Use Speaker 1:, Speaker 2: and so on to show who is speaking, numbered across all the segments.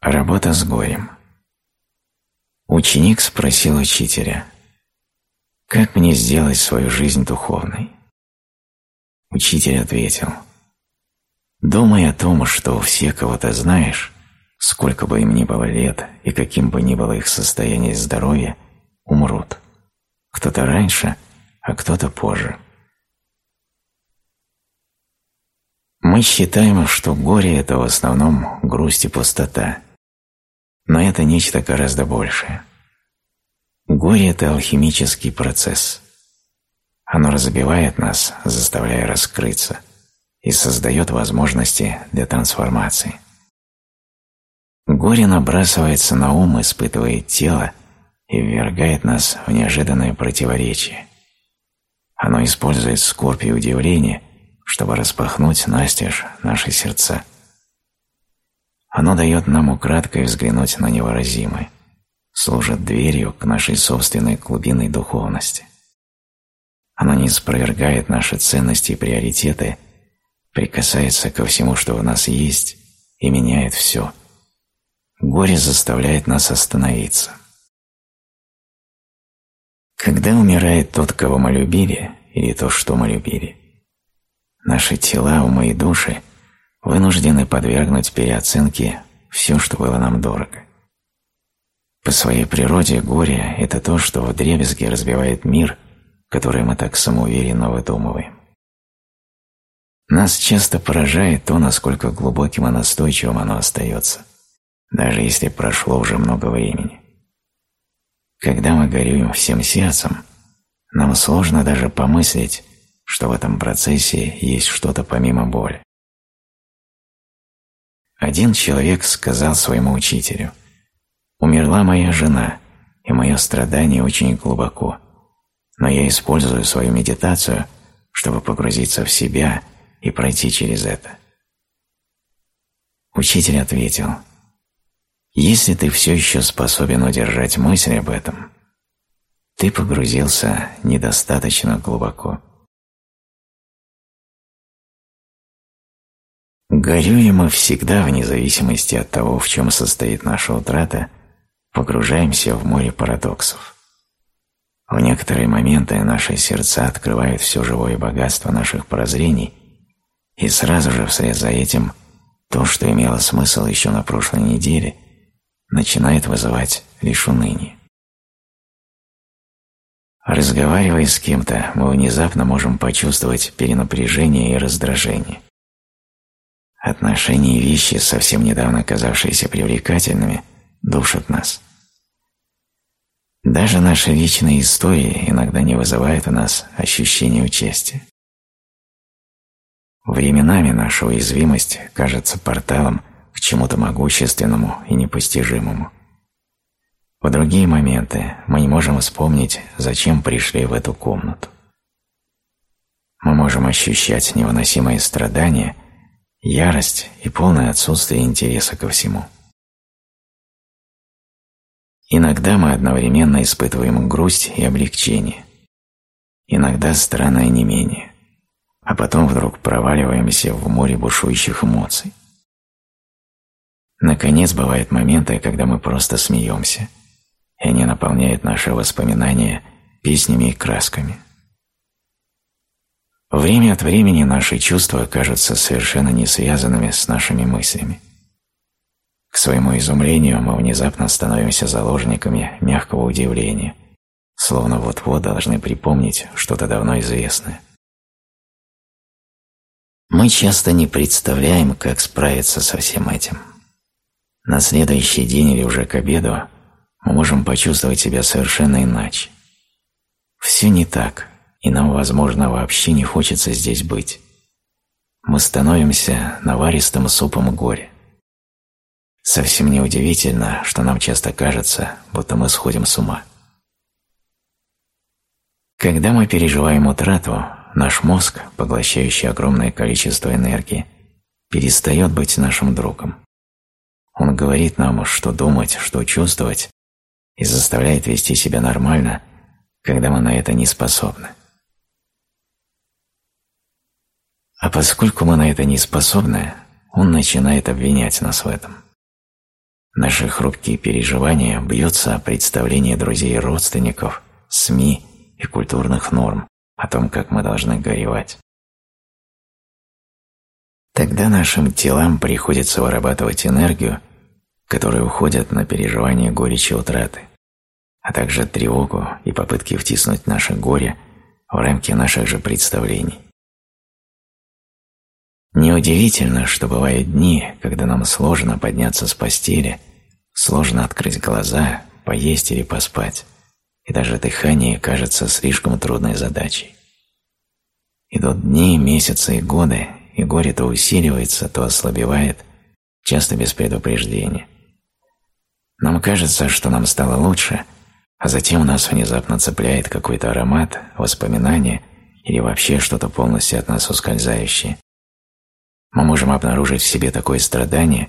Speaker 1: Работа с горем. Ученик спросил учителя, «Как мне сделать свою жизнь духовной?» Учитель ответил, «Думай о том, что все, кого ты знаешь, сколько бы им ни было лет и каким бы ни было их состояние здоровья, умрут. Кто-то раньше, а кто-то позже». Мы считаем, что горе – это в основном грусть и пустота – но это нечто гораздо большее. Горе – это алхимический процесс. Оно разбивает нас, заставляя раскрыться, и создает возможности для трансформации. Горе набрасывается на ум, испытывает тело и ввергает нас в неожиданное противоречие. Оно использует скорбь и удивление, чтобы распахнуть настежь наши сердца. Оно дает нам украдкой взглянуть на невыразимое, служит дверью к нашей собственной глубинной духовности. Оно не спровергает наши ценности и приоритеты, прикасается ко всему, что в нас есть, и меняет все. Горе заставляет нас остановиться. Когда умирает тот, кого мы любили, или то, что мы любили, наши тела, умы и души – вынуждены подвергнуть переоценке все, что было нам дорого. По своей природе горе – это то, что в дребезге разбивает мир, который мы так самоуверенно выдумываем. Нас часто поражает то, насколько глубоким и настойчивым оно остается, даже если прошло уже много времени. Когда мы горюем всем сердцем, нам сложно даже помыслить, что в этом процессе есть что-то помимо боли. Один человек сказал своему учителю, «Умерла моя жена, и мое страдание очень глубоко, но я использую свою медитацию, чтобы погрузиться в себя и пройти через это». Учитель ответил, «Если ты все еще способен удержать мысль об этом, ты погрузился недостаточно глубоко». Горюем мы всегда, вне зависимости от того, в чем состоит наша утрата, погружаемся в море парадоксов. В некоторые моменты наши сердца открывают все живое богатство наших прозрений, и сразу же вслед за этим то, что имело смысл еще на прошлой неделе, начинает вызывать лишь уныние. Разговаривая с кем-то, мы внезапно можем почувствовать перенапряжение и раздражение. Отношения и вещи, совсем недавно казавшиеся привлекательными, душат нас. Даже наши личные истории иногда не вызывают у нас ощущения участия. Временами наша уязвимость кажется порталом к чему-то могущественному и непостижимому. В другие моменты мы не можем вспомнить, зачем пришли в эту комнату. Мы можем ощущать невыносимые страдания – ярость и полное отсутствие интереса ко всему. Иногда мы одновременно испытываем грусть и облегчение, иногда странное менее, а потом вдруг проваливаемся в море бушующих эмоций. Наконец, бывают моменты, когда мы просто смеемся, и они наполняют наши воспоминания песнями и красками – Время от времени наши чувства кажутся совершенно не связанными с нашими мыслями. К своему изумлению мы внезапно становимся заложниками мягкого удивления, словно вот-вот должны припомнить что-то давно известное. Мы часто не представляем, как справиться со всем этим. На следующий день или уже к обеду мы можем почувствовать себя совершенно иначе. Все не так, и нам, возможно, вообще не хочется здесь быть. Мы становимся наваристым супом горя. Совсем неудивительно, что нам часто кажется, будто мы сходим с ума. Когда мы переживаем утрату, наш мозг, поглощающий огромное количество энергии, перестает быть нашим другом. Он говорит нам, что думать, что чувствовать, и заставляет вести себя нормально, когда мы на это не способны. А поскольку мы на это не способны, он начинает обвинять нас в этом. Наши хрупкие переживания бьются о представления друзей и родственников, СМИ и культурных норм о том, как мы должны горевать. Тогда нашим телам приходится вырабатывать энергию, которая уходит на переживание горечи утраты, а также тревогу и попытки втиснуть наше горе в рамки наших же представлений. Неудивительно, что бывают дни, когда нам сложно подняться с постели, сложно открыть глаза, поесть или поспать, и даже дыхание кажется слишком трудной задачей. Идут дни, месяцы и годы, и горе то усиливается, то ослабевает, часто без предупреждения. Нам кажется, что нам стало лучше, а затем нас внезапно цепляет какой-то аромат, воспоминание или вообще что-то полностью от нас ускользающее. Мы можем обнаружить в себе такое страдание,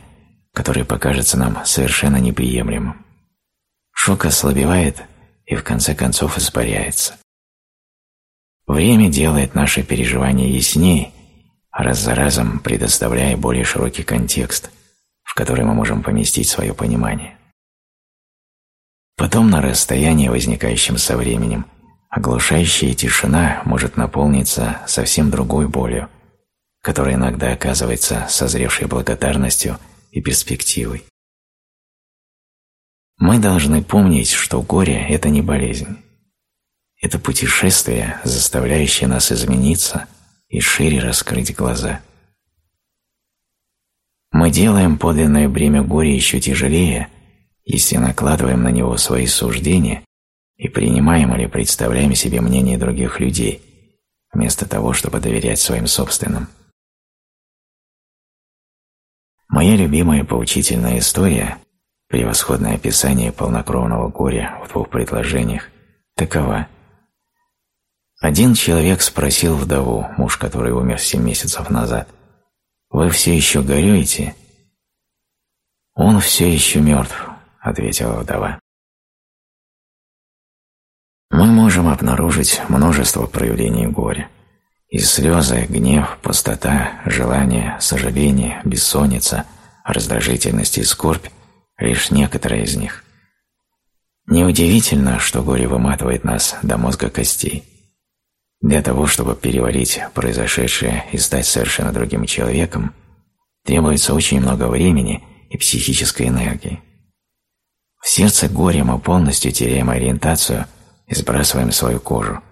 Speaker 1: которое покажется нам совершенно неприемлемым. Шок ослабевает и в конце концов испаряется. Время делает наши переживания яснее, раз за разом предоставляя более широкий контекст, в который мы можем поместить свое понимание. Потом на расстоянии, возникающем со временем, оглушающая тишина может наполниться совсем другой болью, которая иногда оказывается созревшей благодарностью и перспективой. Мы должны помнить, что горе – это не болезнь. Это путешествие, заставляющее нас измениться и шире раскрыть глаза. Мы делаем подлинное бремя горя еще тяжелее – если накладываем на него свои суждения и принимаем или представляем себе мнение других людей, вместо того, чтобы доверять своим собственным. Моя любимая поучительная история, превосходное описание полнокровного горя в двух предложениях, такова. Один человек спросил вдову, муж который умер семь месяцев назад, «Вы все еще горюете?» «Он все еще мертв», – ответила вдова. Мы можем обнаружить множество проявлений горя. И слезы, гнев, пустота, желание, сожаление, бессонница, раздражительность и скорбь – лишь некоторые из них. Неудивительно, что горе выматывает нас до мозга костей. Для того, чтобы переварить произошедшее и стать совершенно другим человеком, требуется очень много времени и психической энергии. В сердце горя мы полностью теряем ориентацию и сбрасываем свою кожу.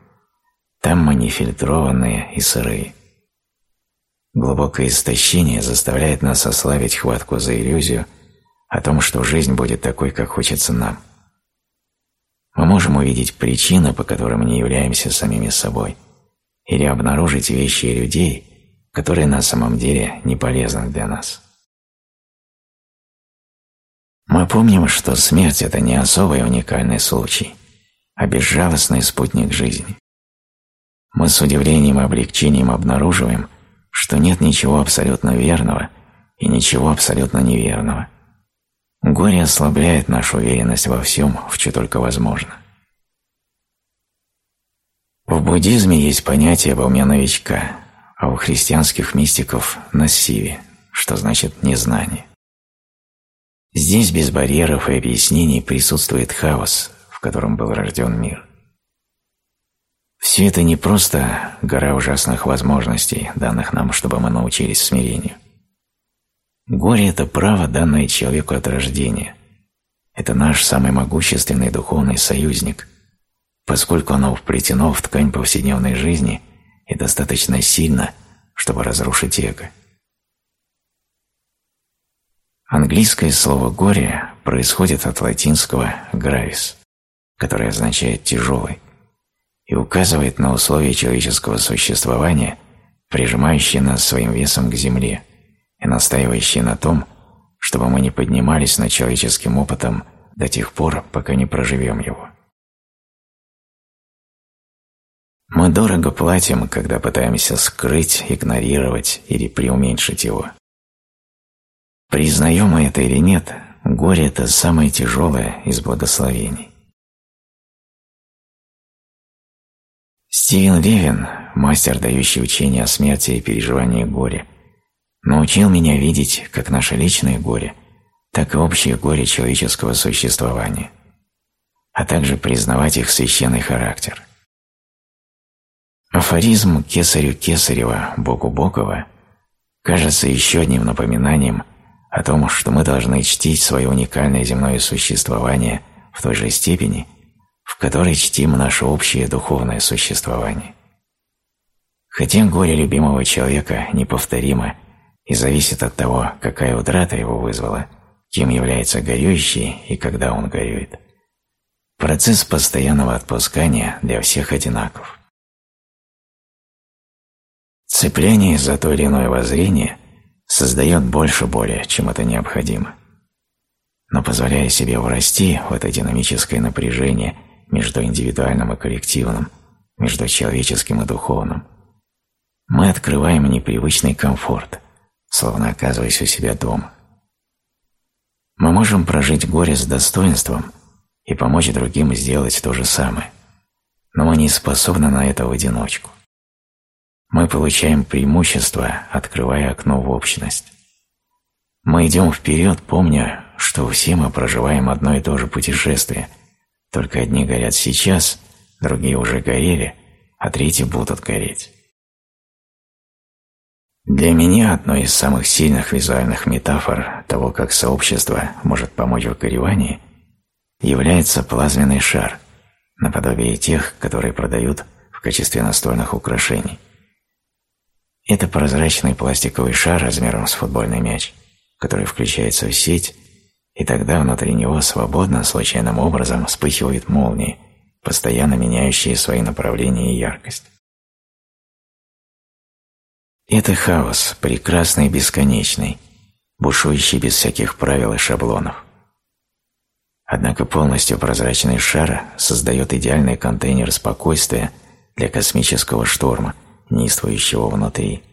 Speaker 1: Там мы нефильтрованные и сырые. Глубокое истощение заставляет нас ослабить хватку за иллюзию о том, что жизнь будет такой, как хочется нам. Мы можем увидеть причины, по которым не являемся самими собой, или обнаружить вещи и людей, которые на самом деле не полезны для нас. Мы помним, что смерть – это не особый уникальный случай, а безжалостный спутник жизни. Мы с удивлением и облегчением обнаруживаем, что нет ничего абсолютно верного и ничего абсолютно неверного. Горе ослабляет нашу уверенность во всем, в что только возможно. В буддизме есть понятие «волня новичка», а у христианских мистиков – «насиви», что значит «незнание». Здесь без барьеров и объяснений присутствует хаос, в котором был рожден мир. Все это не просто гора ужасных возможностей, данных нам, чтобы мы научились смирению. Горе – это право, данное человеку от рождения. Это наш самый могущественный духовный союзник, поскольку оно вплетено в ткань повседневной жизни и достаточно сильно, чтобы разрушить эго. Английское слово «горе» происходит от латинского «gravis», которое означает «тяжелый», и указывает на условия человеческого существования, прижимающие нас своим весом к земле и настаивающие на том, чтобы мы не поднимались над человеческим опытом до тех пор, пока не проживем его. Мы дорого платим, когда пытаемся скрыть, игнорировать или преуменьшить его – Признаем мы это или нет, горе – это самое тяжелое из благословений. Стивен Левин, мастер, дающий учение о смерти и переживании горя, научил меня видеть как наше личное горе, так и общее горе человеческого существования, а также признавать их священный характер. Афоризм «Кесарю Кесарева, Богу Богова» кажется еще одним напоминанием о том, что мы должны чтить свое уникальное земное существование в той же степени, в которой чтим наше общее духовное существование. Хотя горе любимого человека неповторимо и зависит от того, какая утрата его вызвала, кем является горюющий и когда он горюет. Процесс постоянного отпускания для всех одинаков. Цепляние за то или иное воззрение создает больше боли, чем это необходимо. Но позволяя себе врасти в это динамическое напряжение между индивидуальным и коллективным, между человеческим и духовным, мы открываем непривычный комфорт, словно оказываясь у себя дома. Мы можем прожить горе с достоинством и помочь другим сделать то же самое, но мы не способны на это в одиночку. Мы получаем преимущество, открывая окно в общность. Мы идем вперед, помня, что все мы проживаем одно и то же путешествие, только одни горят сейчас, другие уже горели, а третьи будут гореть. Для меня одной из самых сильных визуальных метафор того, как сообщество может помочь в горевании, является плазменный шар, наподобие тех, которые продают в качестве настольных украшений. Это прозрачный пластиковый шар размером с футбольный мяч, который включается в сеть, и тогда внутри него свободно, случайным образом вспыхивают молнии, постоянно меняющие свои направления и яркость. Это хаос, прекрасный и бесконечный, бушующий без всяких правил и шаблонов. Однако полностью прозрачный шар создает идеальный контейнер спокойствия для космического шторма, неистующего внутри.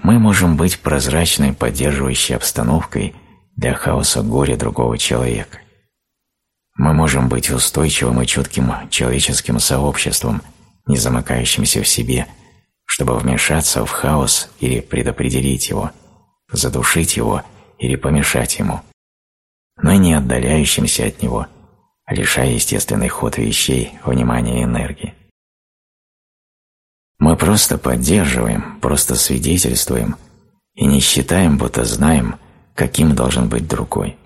Speaker 1: Мы можем быть прозрачной, поддерживающей обстановкой для хаоса горя другого человека. Мы можем быть устойчивым и чутким человеческим сообществом, не замыкающимся в себе – чтобы вмешаться в хаос или предопределить его, задушить его или помешать ему, но не отдаляющимся от него, лишая естественный ход вещей внимания и энергии. Мы просто поддерживаем, просто свидетельствуем и не считаем, будто знаем, каким должен быть другой.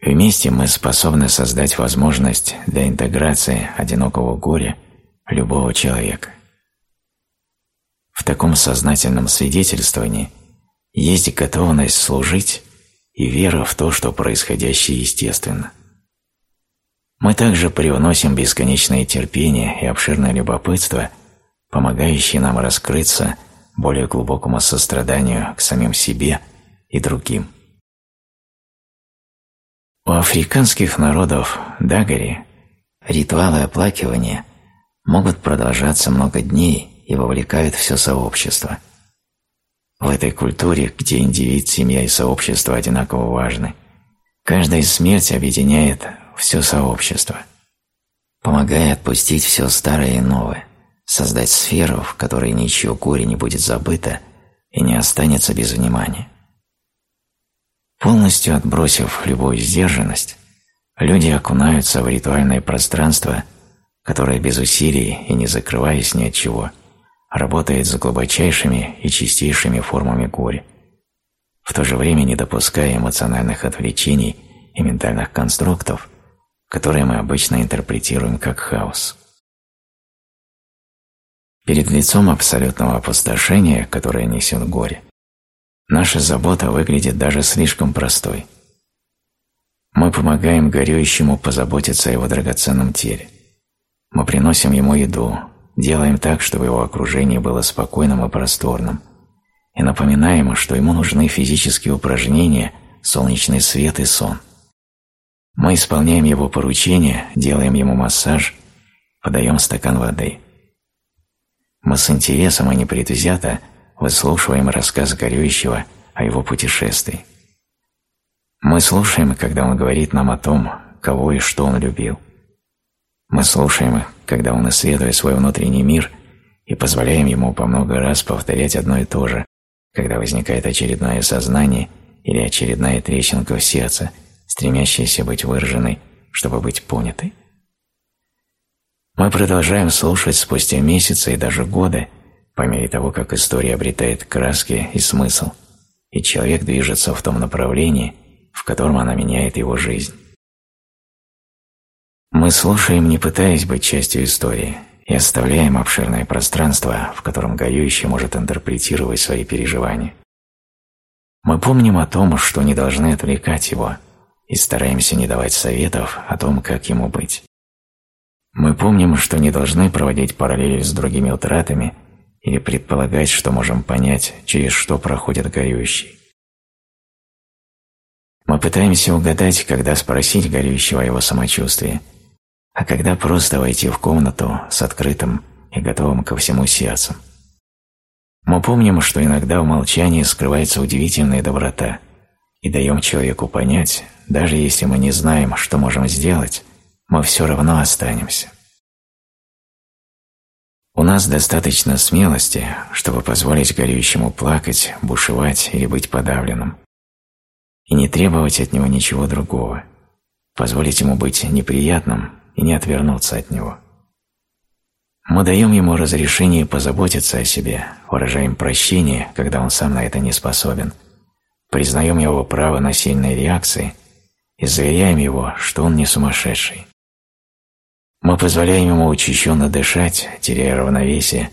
Speaker 1: Вместе мы способны создать возможность для интеграции одинокого горя любого человека. В таком сознательном свидетельствовании есть готовность служить и вера в то, что происходящее естественно. Мы также привносим бесконечное терпение и обширное любопытство, помогающие нам раскрыться более глубокому состраданию к самим себе и другим. У африканских народов Дагари ритуалы оплакивания могут продолжаться много дней и вовлекают все сообщество. В этой культуре, где индивид, семья и сообщество одинаково важны, каждая смерть объединяет все сообщество, помогая отпустить все старое и новое, создать сферу, в которой ничего горе не будет забыто и не останется без внимания. Полностью отбросив любую сдержанность, люди окунаются в ритуальное пространство, которое без усилий и не закрываясь ни от чего – работает с глубочайшими и чистейшими формами горя, в то же время не допуская эмоциональных отвлечений и ментальных конструктов, которые мы обычно интерпретируем как хаос. Перед лицом абсолютного опустошения, которое несет горе, наша забота выглядит даже слишком простой. Мы помогаем горюющему позаботиться о его драгоценном теле. Мы приносим ему еду, Делаем так, чтобы его окружение было спокойным и просторным, и напоминаем, что ему нужны физические упражнения, солнечный свет и сон. Мы исполняем его поручения, делаем ему массаж, подаем стакан воды. Мы с интересом и непредвзято выслушиваем рассказ горюющего о его путешествии. Мы слушаем, когда он говорит нам о том, кого и что он любил. Мы слушаем когда он исследует свой внутренний мир и позволяем ему по много раз повторять одно и то же, когда возникает очередное сознание или очередная трещинка в сердце, стремящаяся быть выраженной, чтобы быть понятой. Мы продолжаем слушать спустя месяцы и даже годы, по мере того, как история обретает краски и смысл, и человек движется в том направлении, в котором она меняет его жизнь. Мы слушаем, не пытаясь быть частью истории, и оставляем обширное пространство, в котором горюющий может интерпретировать свои переживания. Мы помним о том, что не должны отвлекать его, и стараемся не давать советов о том, как ему быть. Мы помним, что не должны проводить параллели с другими утратами или предполагать, что можем понять, через что проходит горюющий. Мы пытаемся угадать, когда спросить горюющего о его самочувствии, а когда просто войти в комнату с открытым и готовым ко всему сердцем. Мы помним, что иногда в молчании скрывается удивительная доброта, и даем человеку понять, даже если мы не знаем, что можем сделать, мы все равно останемся. У нас достаточно смелости, чтобы позволить горюющему плакать, бушевать или быть подавленным, и не требовать от него ничего другого, позволить ему быть неприятным и не отвернуться от него. Мы даем ему разрешение позаботиться о себе, выражаем прощение, когда он сам на это не способен, признаем его право на сильные реакции и заверяем его, что он не сумасшедший. Мы позволяем ему учащенно дышать, теряя равновесие,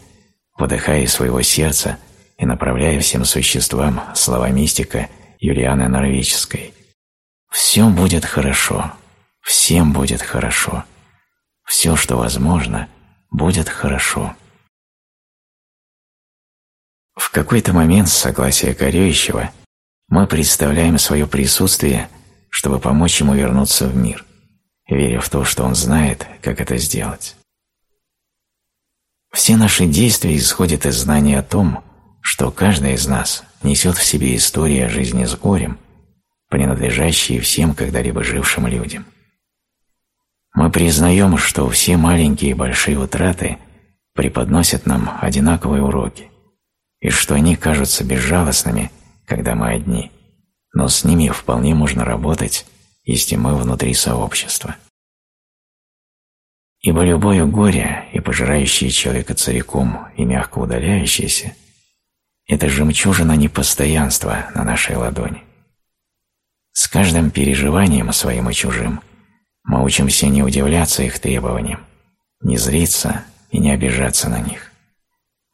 Speaker 1: выдыхая из своего сердца и направляя всем существам слова мистика Юлианы Норвической. «Все будет хорошо, всем будет хорошо, все, что возможно – будет хорошо. В какой-то момент с согласия горюющего мы представляем свое присутствие, чтобы помочь ему вернуться в мир, веря в то, что он знает, как это сделать. Все наши действия исходят из знания о том, что каждый из нас несет в себе историю о жизни с горем, принадлежащие всем когда-либо жившим людям. Мы признаем, что все маленькие и большие утраты преподносят нам одинаковые уроки, и что они кажутся безжалостными, когда мы одни, но с ними вполне можно работать, если мы внутри сообщества. Ибо любое горе и пожирающее человека целиком и мягко удаляющееся – это жемчужина непостоянства на нашей ладони. С каждым переживанием своим и чужим – мы учимся не удивляться их требованиям, не злиться и не обижаться на них.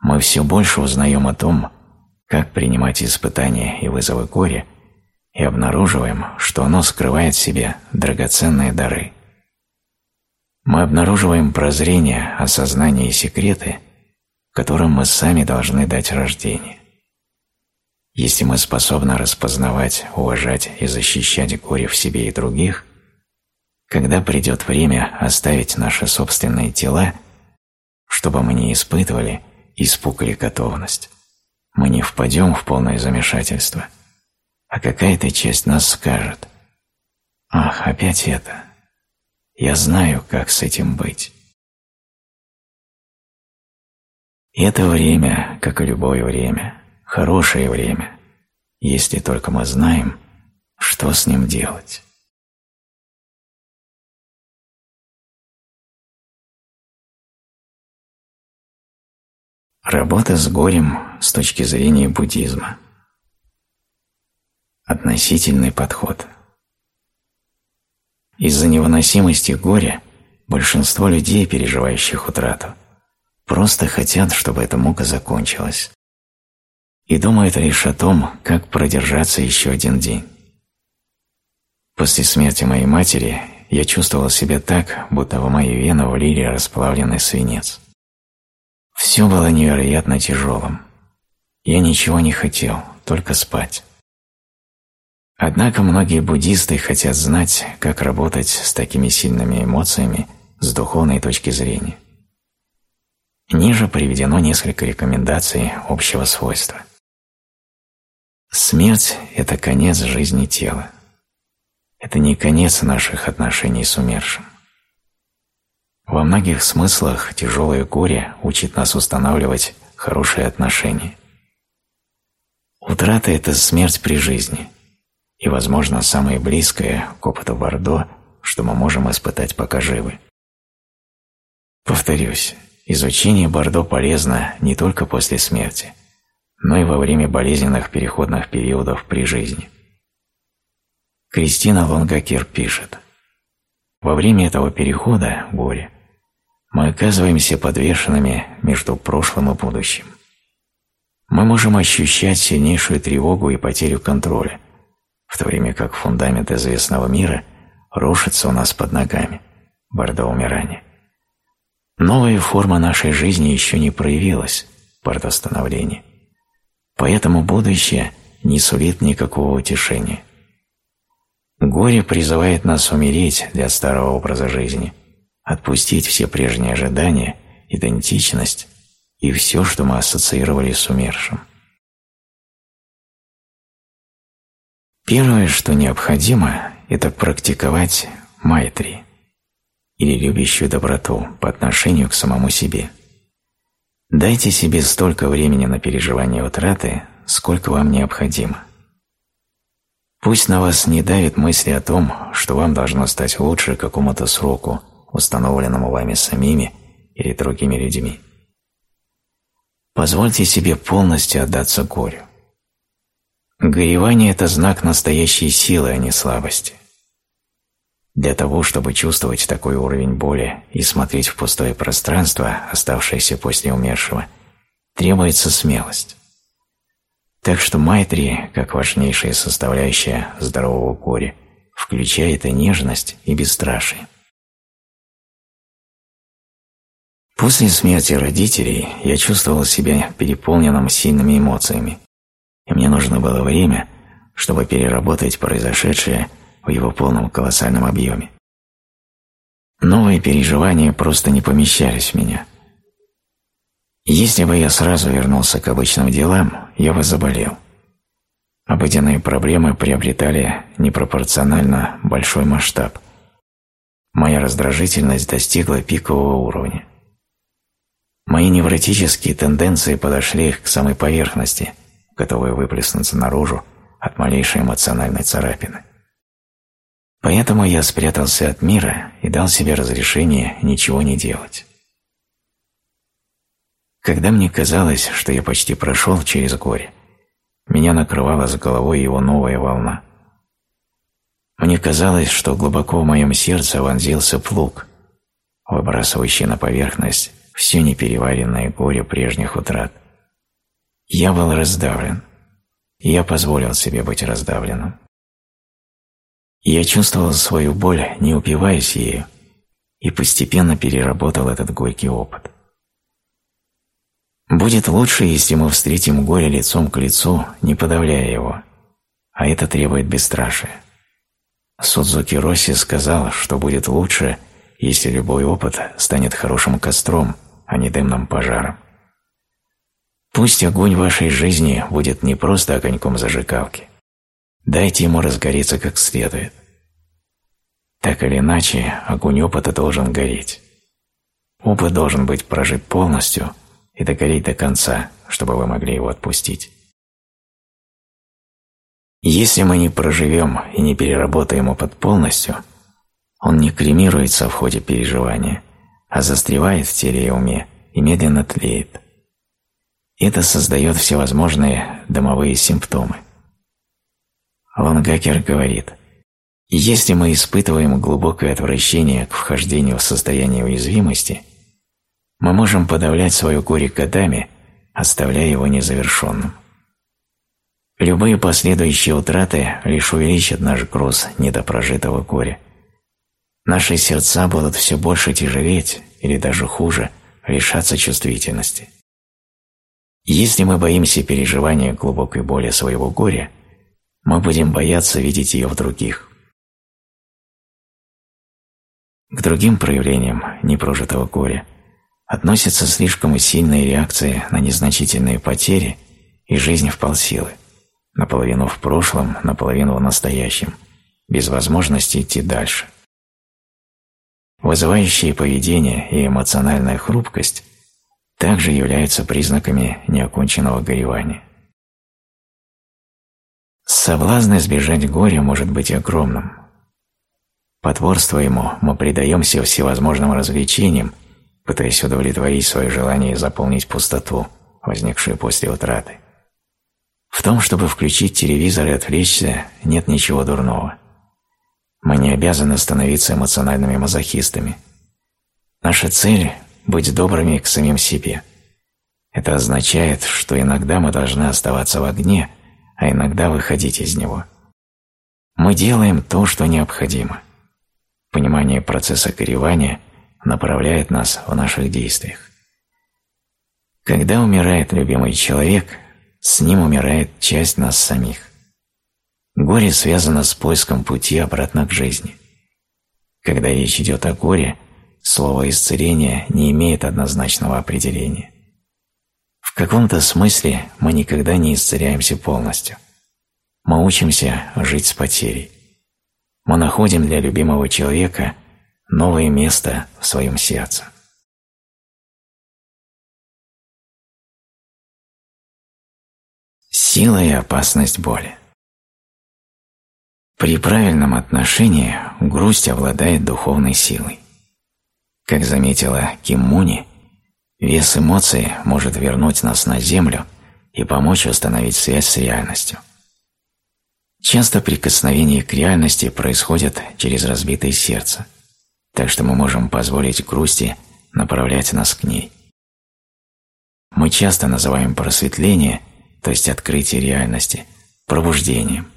Speaker 1: Мы все больше узнаем о том, как принимать испытания и вызовы горя, и обнаруживаем, что оно скрывает в себе драгоценные дары. Мы обнаруживаем прозрение, осознание и секреты, которым мы сами должны дать рождение. Если мы способны распознавать, уважать и защищать горе в себе и других, когда придет время оставить наши собственные тела, чтобы мы не испытывали испуг или готовность, мы не впадем в полное замешательство, а какая-то часть нас скажет «Ах, опять это! Я знаю, как с этим быть». Это время, как и любое время, хорошее время, если только мы знаем, что с ним делать. Работа с горем с точки зрения буддизма. Относительный подход. Из-за невыносимости горя большинство людей, переживающих утрату, просто хотят, чтобы эта мука закончилась. И думают лишь о том, как продержаться еще один день. После смерти моей матери я чувствовал себя так, будто в мои вены влили расплавленный свинец. Все было невероятно тяжелым. Я ничего не хотел, только спать. Однако многие буддисты хотят знать, как работать с такими сильными эмоциями с духовной точки зрения. Ниже приведено несколько рекомендаций общего свойства. Смерть – это конец жизни тела. Это не конец наших отношений с умершим. Во многих смыслах тяжелое горе учит нас устанавливать хорошие отношения. Утрата – это смерть при жизни, и, возможно, самое близкое к опыту Бордо, что мы можем испытать пока живы. Повторюсь, изучение Бордо полезно не только после смерти, но и во время болезненных переходных периодов при жизни. Кристина Лонгакер пишет, «Во время этого перехода, горя, мы оказываемся подвешенными между прошлым и будущим. Мы можем ощущать сильнейшую тревогу и потерю контроля, в то время как фундамент известного мира рушится у нас под ногами, бордо умирания. Новая форма нашей жизни еще не проявилась, бордо становления. Поэтому будущее не сулит никакого утешения. Горе призывает нас умереть для старого образа жизни, отпустить все прежние ожидания, идентичность и все, что мы ассоциировали с умершим. Первое, что необходимо, это практиковать майтри, или любящую доброту по отношению к самому себе. Дайте себе столько времени на переживание утраты, сколько вам необходимо. Пусть на вас не давит мысли о том, что вам должно стать лучше какому-то сроку, установленному вами самими или другими людьми. Позвольте себе полностью отдаться горю. Горевание – это знак настоящей силы, а не слабости. Для того, чтобы чувствовать такой уровень боли и смотреть в пустое пространство, оставшееся после умершего, требуется смелость. Так что майтри, как важнейшая составляющая здорового горя, включает и нежность, и бесстрашие. После смерти родителей я чувствовал себя переполненным сильными эмоциями, и мне нужно было время, чтобы переработать произошедшее в его полном колоссальном объеме. Новые переживания просто не помещались в меня. Если бы я сразу вернулся к обычным делам, я бы заболел. Обыденные проблемы приобретали непропорционально большой масштаб. Моя раздражительность достигла пикового уровня. Мои невротические тенденции подошли к самой поверхности, готовые выплеснуться наружу от малейшей эмоциональной царапины. Поэтому я спрятался от мира и дал себе разрешение ничего не делать. Когда мне казалось, что я почти прошел через горе, меня накрывала с головой его новая волна. Мне казалось, что глубоко в моем сердце вонзился плуг, выбрасывающий на поверхность все непереваренное горе прежних утрат. Я был раздавлен, я позволил себе быть раздавленным. Я чувствовал свою боль, не упиваясь ею, и постепенно переработал этот горький опыт. Будет лучше, если мы встретим горе лицом к лицу, не подавляя его, а это требует бесстрашия. Судзуки Росси сказал, что будет лучше, если любой опыт станет хорошим костром – а не дымным пожаром. Пусть огонь вашей жизни будет не просто огоньком зажигалки. Дайте ему разгореться как следует. Так или иначе, огонь опыта должен гореть. Опыт должен быть прожит полностью и догореть до конца, чтобы вы могли его отпустить. Если мы не проживем и не переработаем опыт полностью, он не кремируется в ходе переживания, а застревает в теле и уме и медленно тлеет. Это создает всевозможные домовые симптомы. Лонгакер говорит, если мы испытываем глубокое отвращение к вхождению в состояние уязвимости, мы можем подавлять свое горе годами, оставляя его незавершенным. Любые последующие утраты лишь увеличат наш груз недопрожитого горя наши сердца будут все больше тяжелеть или даже хуже, лишаться чувствительности. Если мы боимся переживания глубокой боли своего горя, мы будем бояться видеть ее в других. К другим проявлениям непрожитого горя относятся слишком сильные реакции на незначительные потери и жизнь в полсилы, наполовину в прошлом, наполовину в настоящем, без возможности идти дальше – Вызывающие поведение и эмоциональная хрупкость также являются признаками неоконченного горевания. Соблазн избежать горя может быть огромным. Потворство ему мы предаемся всевозможным развлечениям, пытаясь удовлетворить свое желание заполнить пустоту, возникшую после утраты. В том, чтобы включить телевизор и отвлечься, нет ничего дурного. Мы не обязаны становиться эмоциональными мазохистами. Наша цель – быть добрыми к самим себе. Это означает, что иногда мы должны оставаться в огне, а иногда выходить из него. Мы делаем то, что необходимо. Понимание процесса горевания направляет нас в наших действиях. Когда умирает любимый человек, с ним умирает часть нас самих. Горе связано с поиском пути обратно к жизни. Когда речь идет о горе, слово «исцеление» не имеет однозначного определения. В каком-то смысле мы никогда не исцеляемся полностью. Мы учимся жить с потерей. Мы находим для любимого человека новое место в своем сердце. Сила и опасность боли При правильном отношении грусть обладает духовной силой. Как заметила Ким Муни, вес эмоций может вернуть нас на землю и помочь установить связь с реальностью. Часто прикосновение к реальности происходит через разбитое сердце, так что мы можем позволить грусти направлять нас к ней. Мы часто называем просветление то есть открытие реальности, пробуждением.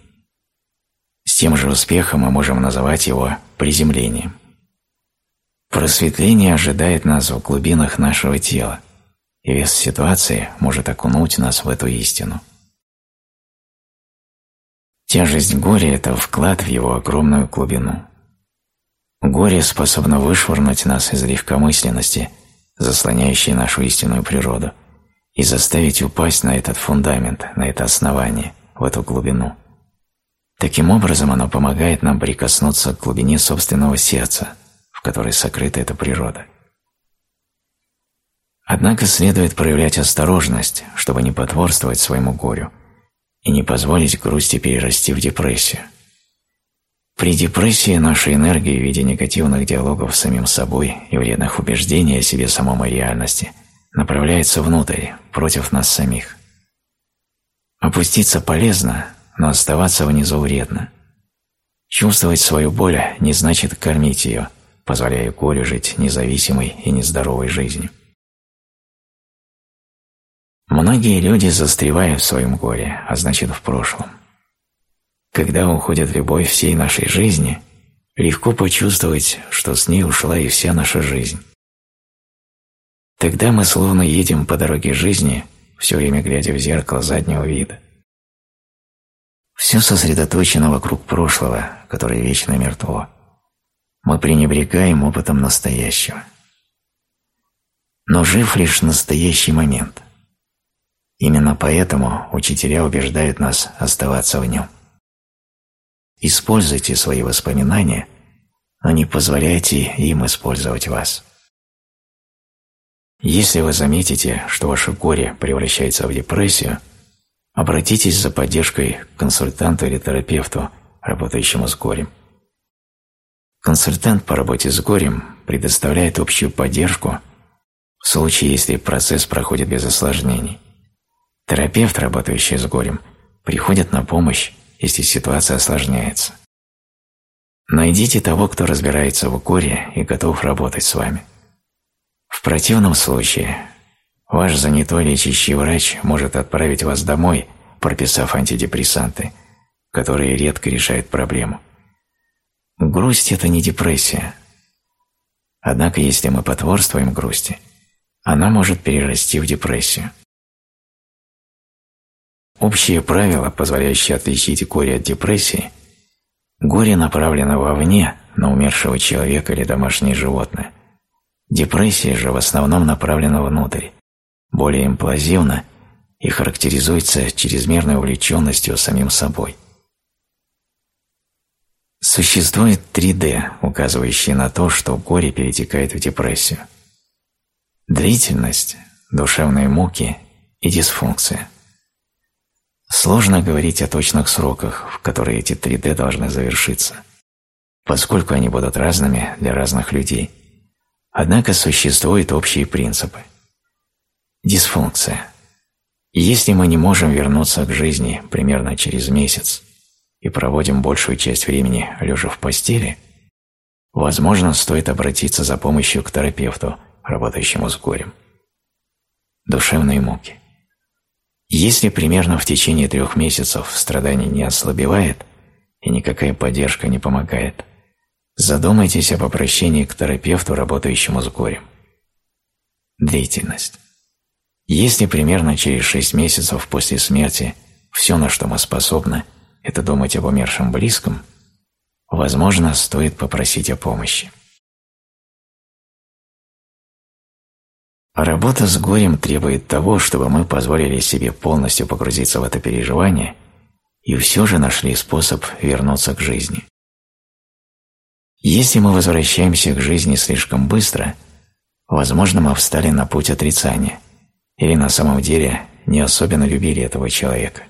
Speaker 1: С тем же успехом мы можем называть его приземлением. Просветление ожидает нас в глубинах нашего тела, и вес ситуации может окунуть нас в эту истину. Тяжесть горя – это вклад в его огромную глубину. Горе способно вышвырнуть нас из легкомысленности, заслоняющей нашу истинную природу, и заставить упасть на этот фундамент, на это основание, в эту глубину. Таким образом, оно помогает нам прикоснуться к глубине собственного сердца, которой сокрыта эта природа. Однако следует проявлять осторожность, чтобы не потворствовать своему горю и не позволить грусти перерасти в депрессию. При депрессии наша энергия в виде негативных диалогов с самим собой и вредных убеждений о себе самом и реальности направляется внутрь, против нас самих. Опуститься полезно, но оставаться внизу вредно. Чувствовать свою боль не значит кормить ее, позволяя горю жить независимой и нездоровой жизнью. Многие люди застревают в своем горе, а значит в прошлом. Когда уходит любовь всей нашей жизни, легко почувствовать, что с ней ушла и вся наша жизнь. Тогда мы словно едем по дороге жизни, все время глядя в зеркало заднего вида. Все сосредоточено вокруг прошлого, которое вечно мертво. Мы пренебрегаем опытом настоящего. Но жив лишь настоящий момент. Именно поэтому учителя убеждают нас оставаться в нем. Используйте свои воспоминания, но не позволяйте им использовать вас. Если вы заметите, что ваше горе превращается в депрессию, обратитесь за поддержкой к консультанту или терапевту, работающему с горем. Консультант по работе с горем предоставляет общую поддержку в случае, если процесс проходит без осложнений. Терапевт, работающий с горем, приходит на помощь, если ситуация осложняется. Найдите того, кто разбирается в горе и готов работать с вами. В противном случае ваш занятой лечащий врач может отправить вас домой, прописав антидепрессанты, которые редко решают проблему. Грусть – это не депрессия. Однако, если мы потворствуем грусти, она может перерасти в депрессию. Общее правило, позволяющее отличить горе от депрессии – горе направлено вовне на умершего человека или домашнее животное – Депрессия же в основном направлена внутрь, более имплазивна и характеризуется чрезмерной увлеченностью самим собой. Существует 3D, указывающие на то, что горе перетекает в депрессию. Длительность, душевные муки и дисфункция. Сложно говорить о точных сроках, в которые эти 3D должны завершиться, поскольку они будут разными для разных людей. Однако существуют общие принципы. Дисфункция. Если мы не можем вернуться к жизни примерно через месяц и проводим большую часть времени лежа в постели, возможно, стоит обратиться за помощью к терапевту, работающему с горем. Душевные муки. Если примерно в течение трех месяцев страдание не ослабевает и никакая поддержка не помогает, задумайтесь об обращении к терапевту, работающему с горем. Деятельность. Если примерно через шесть месяцев после смерти все, на что мы способны, это думать об умершем близком, возможно, стоит попросить о помощи. Работа с горем требует того, чтобы мы позволили себе полностью погрузиться в это переживание и все же нашли способ вернуться к жизни. Если мы возвращаемся к жизни слишком быстро, возможно, мы встали на путь отрицания или на самом деле не особенно любили этого человека.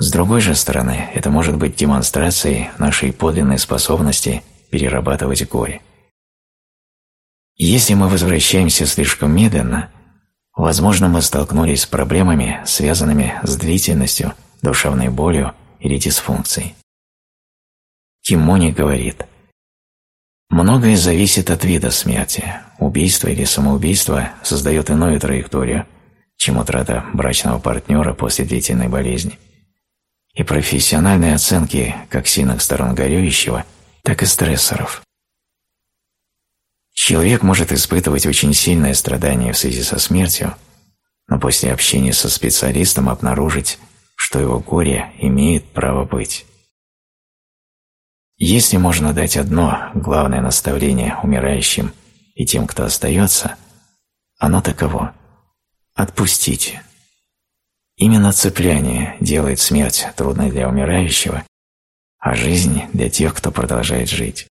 Speaker 1: С другой же стороны, это может быть демонстрацией нашей подлинной способности перерабатывать горе. Если мы возвращаемся слишком медленно, возможно, мы столкнулись с проблемами, связанными с длительностью, душевной болью или дисфункцией. Тимони говорит, «Многое зависит от вида смерти. Убийство или самоубийство создает иную траекторию, чем утрата брачного партнера после длительной болезни. И профессиональные оценки как сильных сторон горюющего, так и стрессоров. Человек может испытывать очень сильное страдание в связи со смертью, но после общения со специалистом обнаружить, что его горе имеет право быть. Если можно дать одно главное наставление умирающим и тем, кто остается, оно таково – отпустите. Именно цепляние делает смерть трудной для умирающего, а жизнь для тех, кто продолжает жить.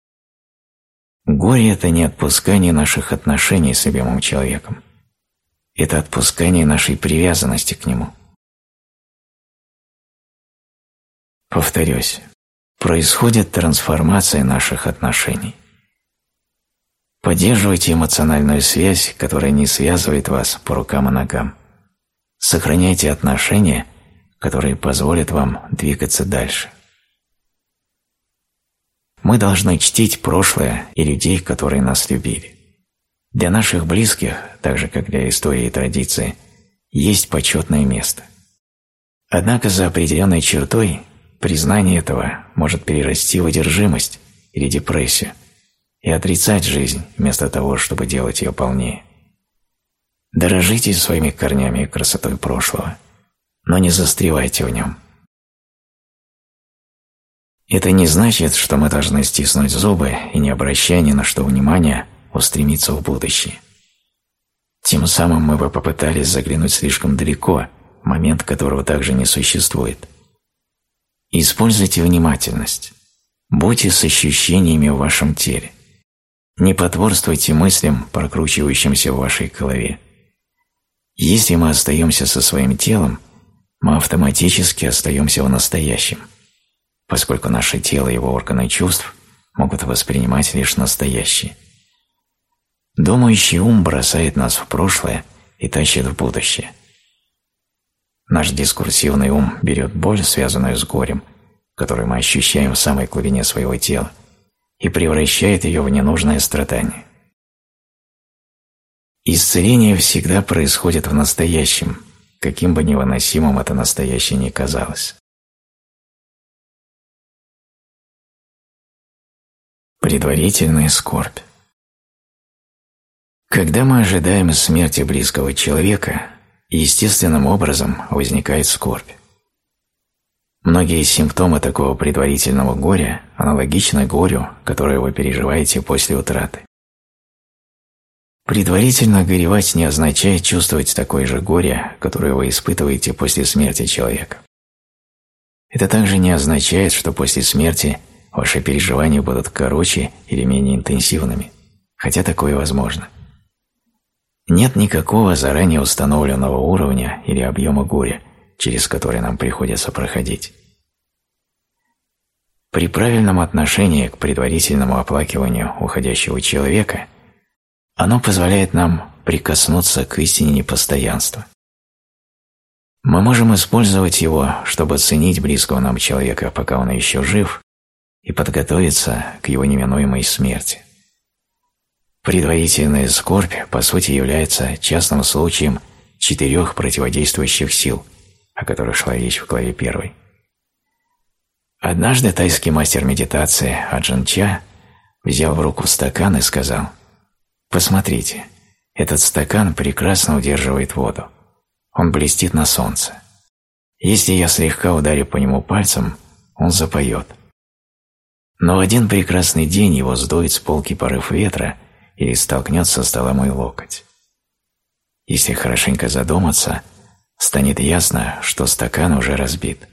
Speaker 1: Горе – это не отпускание наших отношений с любимым человеком. Это отпускание нашей привязанности к нему. Повторюсь, происходит трансформация наших отношений. Поддерживайте эмоциональную связь, которая не связывает вас по рукам и ногам. Сохраняйте отношения, которые позволят вам двигаться дальше. Мы должны чтить прошлое и людей, которые нас любили. Для наших близких, так же как для истории и традиции, есть почетное место. Однако за определенной чертой признание этого может перерасти в одержимость или депрессию и отрицать жизнь вместо того, чтобы делать ее полнее. Дорожите своими корнями и красотой прошлого, но не застревайте в нем. Это не значит, что мы должны стиснуть зубы и, не обращая ни на что внимания, устремиться в будущее. Тем самым мы бы попытались заглянуть слишком далеко, момент которого также не существует. Используйте внимательность. Будьте с ощущениями в вашем теле. Не потворствуйте мыслям, прокручивающимся в вашей голове. Если мы остаемся со своим телом, мы автоматически остаемся в настоящем – поскольку наше тело и его органы чувств могут воспринимать лишь настоящее. Думающий ум бросает нас в прошлое и тащит в будущее. Наш дискурсивный ум берет боль, связанную с горем, которую мы ощущаем в самой глубине своего тела, и превращает ее в ненужное страдание. Исцеление всегда происходит в настоящем, каким бы невыносимым это настоящее ни казалось. Предварительная скорбь. Когда мы ожидаем смерти близкого человека, естественным образом возникает скорбь. Многие симптомы такого предварительного горя аналогичны горю, которое вы переживаете после утраты. Предварительно горевать не означает чувствовать такое же горе, которое вы испытываете после смерти человека. Это также не означает, что после смерти ваши переживания будут короче или менее интенсивными, хотя такое возможно. Нет никакого заранее установленного уровня или объема горя, через который нам приходится проходить. При правильном отношении к предварительному оплакиванию уходящего человека оно позволяет нам прикоснуться к истине непостоянства. Мы можем использовать его, чтобы ценить близкого нам человека, пока он еще жив, и подготовиться к его неминуемой смерти. Предварительная скорбь, по сути, является частным случаем четырех противодействующих сил, о которых шла речь в главе первой. Однажды тайский мастер медитации Аджан Ча взял в руку стакан и сказал «Посмотрите, этот стакан прекрасно удерживает воду. Он блестит на солнце. Если я слегка ударю по нему пальцем, он запоет. Но в один прекрасный день его сдует с полки порыв ветра или столкнется со стола мой локоть. Если хорошенько задуматься, станет ясно, что стакан уже разбит.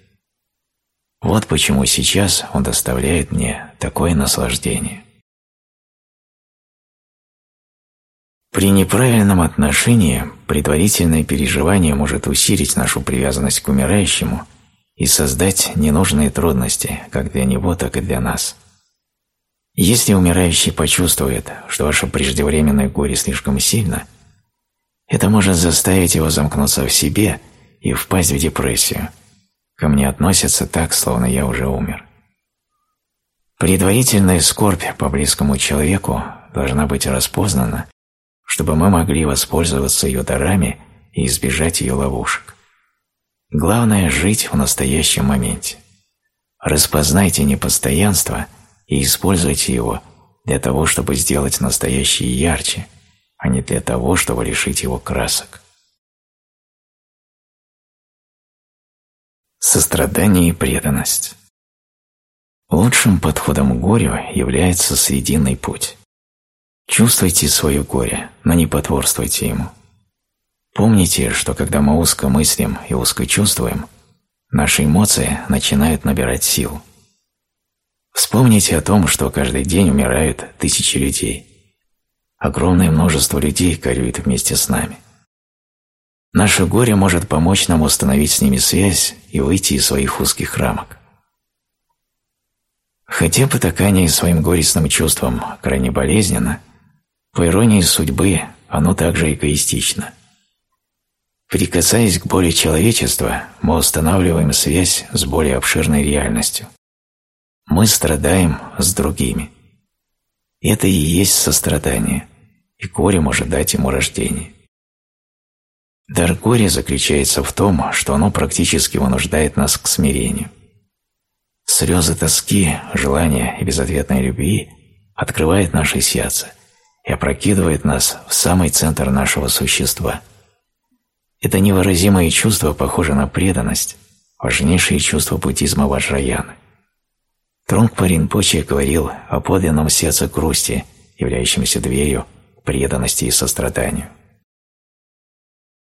Speaker 1: Вот почему сейчас он доставляет мне такое наслаждение. При неправильном отношении предварительное переживание может усилить нашу привязанность к умирающему и создать ненужные трудности как для него, так и для нас. Если умирающий почувствует, что ваше преждевременное горе слишком сильно, это может заставить его замкнуться в себе и впасть в депрессию – ко мне относятся так, словно я уже умер. Предварительная скорбь по близкому человеку должна быть распознана, чтобы мы могли воспользоваться ее дарами и избежать ее ловушек. Главное – жить в настоящем моменте. Распознайте непостоянство и используйте его для того, чтобы сделать настоящее ярче, а не для того, чтобы лишить его красок. Сострадание и преданность. Лучшим подходом к горю является срединный путь. Чувствуйте свое горе, но не потворствуйте ему. Помните, что когда мы узко мыслим и узко чувствуем, наши эмоции начинают набирать силу. Вспомните о том, что каждый день умирают тысячи людей. Огромное множество людей горюет вместе с нами. Наше горе может помочь нам установить с ними связь и выйти из своих узких рамок. Хотя потакание своим горестным чувствам крайне болезненно, по иронии судьбы оно также эгоистично. Прикасаясь к боли человечества, мы устанавливаем связь с более обширной реальностью. Мы страдаем с другими. Это и есть сострадание, и горе может дать ему рождение. Дар горя заключается в том, что оно практически вынуждает нас к смирению. Слезы тоски, желания и безответной любви открывают наше сердце и опрокидывает нас в самый центр нашего существа. Это невыразимое чувство похоже на преданность, важнейшее чувство буддизма Ваджраяны. Трунгпа Ринпоче говорил о подлинном сердце грусти, являющемся дверью преданности и состраданию.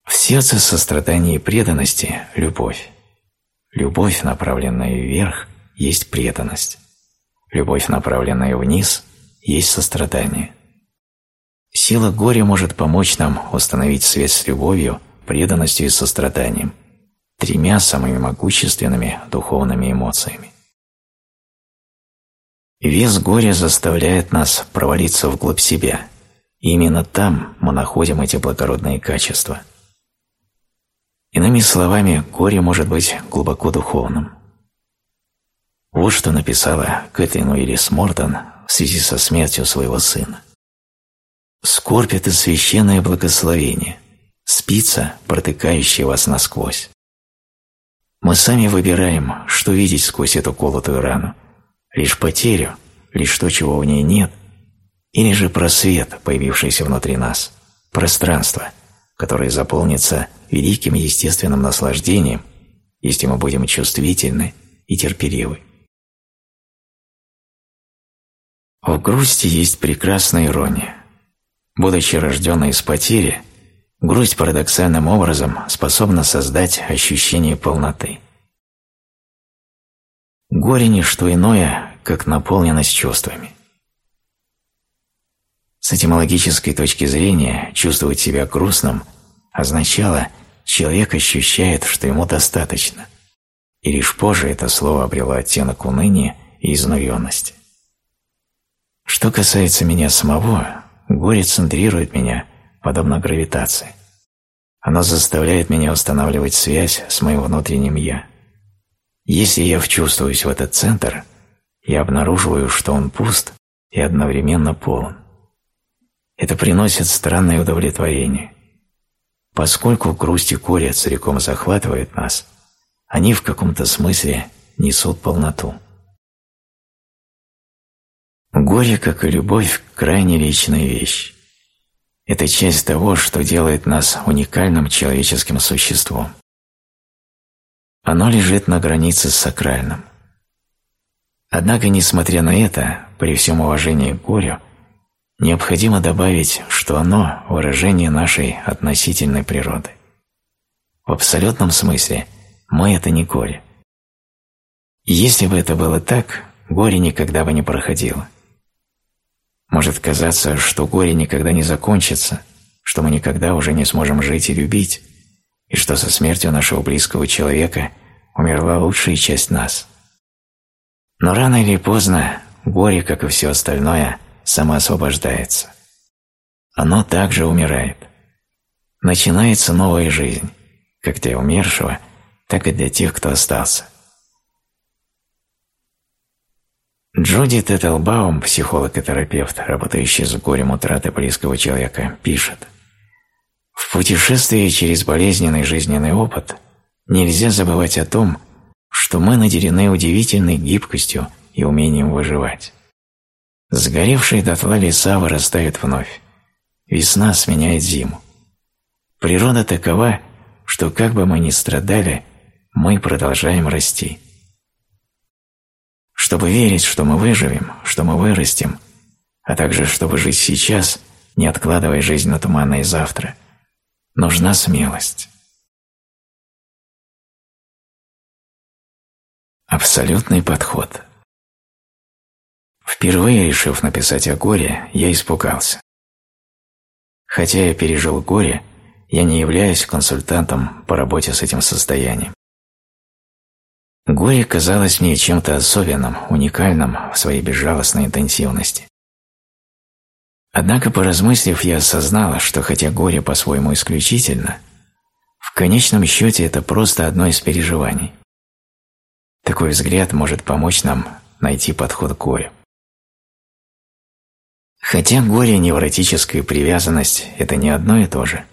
Speaker 1: В сердце сострадания и преданности – любовь. Любовь, направленная вверх, есть преданность. Любовь, направленная вниз, есть сострадание. Сила горя может помочь нам установить связь с любовью, преданностью и состраданием, тремя самыми могущественными духовными эмоциями. Вес горя заставляет нас провалиться вглубь себя. И именно там мы находим эти благородные качества – Иными словами, горе может быть глубоко духовным. Вот что написала Кэтлин Уиллис Мортон в связи со смертью своего сына. «Скорбь – это священное благословение, спица, протыкающая вас насквозь. Мы сами выбираем, что видеть сквозь эту колотую рану, лишь потерю, лишь то, чего в ней нет, или же просвет, появившийся внутри нас, пространство – которое заполнится великим естественным наслаждением, если мы будем чувствительны и терпеливы. В грусти есть прекрасная ирония. Будучи рожденной из потери, грусть парадоксальным образом способна создать ощущение полноты. Горе – не что иное, как наполненность чувствами. С этимологической точки зрения чувствовать себя грустным означало человек ощущает, что ему достаточно, и лишь позже это слово обрело оттенок уныния и изнуренности. Что касается меня самого, горе центрирует меня, подобно гравитации. Оно заставляет меня устанавливать связь с моим внутренним «я». Если я вчувствуюсь в этот центр, я обнаруживаю, что он пуст и одновременно полон. Это приносит странное удовлетворение. Поскольку грусть и горе целиком захватывают нас, они в каком-то смысле несут полноту. Горе, как и любовь, крайне личная вещь. Это часть того, что делает нас уникальным человеческим существом. Оно лежит на границе с сакральным. Однако, несмотря на это, при всем уважении к горю, необходимо добавить, что оно – выражение нашей относительной природы. В абсолютном смысле мы – это не горе. если бы это было так, горе никогда бы не проходило. Может казаться, что горе никогда не закончится, что мы никогда уже не сможем жить и любить, и что со смертью нашего близкого человека умерла лучшая часть нас. Но рано или поздно горе, как и все остальное, самоосвобождается. Оно также умирает. Начинается новая жизнь, как для умершего, так и для тех, кто остался. Джуди Теттлбаум, психолог и терапевт, работающий с горем утраты близкого человека, пишет «В путешествии через болезненный жизненный опыт нельзя забывать о том, что мы наделены удивительной гибкостью и умением выживать. Сгоревшие дотла леса вырастают вновь. Весна сменяет зиму. Природа такова, что как бы мы ни страдали, мы продолжаем расти. Чтобы верить, что мы выживем, что мы вырастем, а также чтобы жить сейчас, не откладывая жизнь на туманное завтра, нужна смелость. Абсолютный подход. Впервые решив написать о горе, я испугался. Хотя я пережил горе, я не являюсь консультантом по работе с этим состоянием. Горе казалось мне чем-то особенным, уникальным в своей безжалостной интенсивности. Однако, поразмыслив, я осознала, что хотя горе по-своему исключительно, в конечном счете это просто одно из переживаний. Такой взгляд может помочь нам найти подход к горю. Хотя горе и невротическая привязанность – это не одно и то же.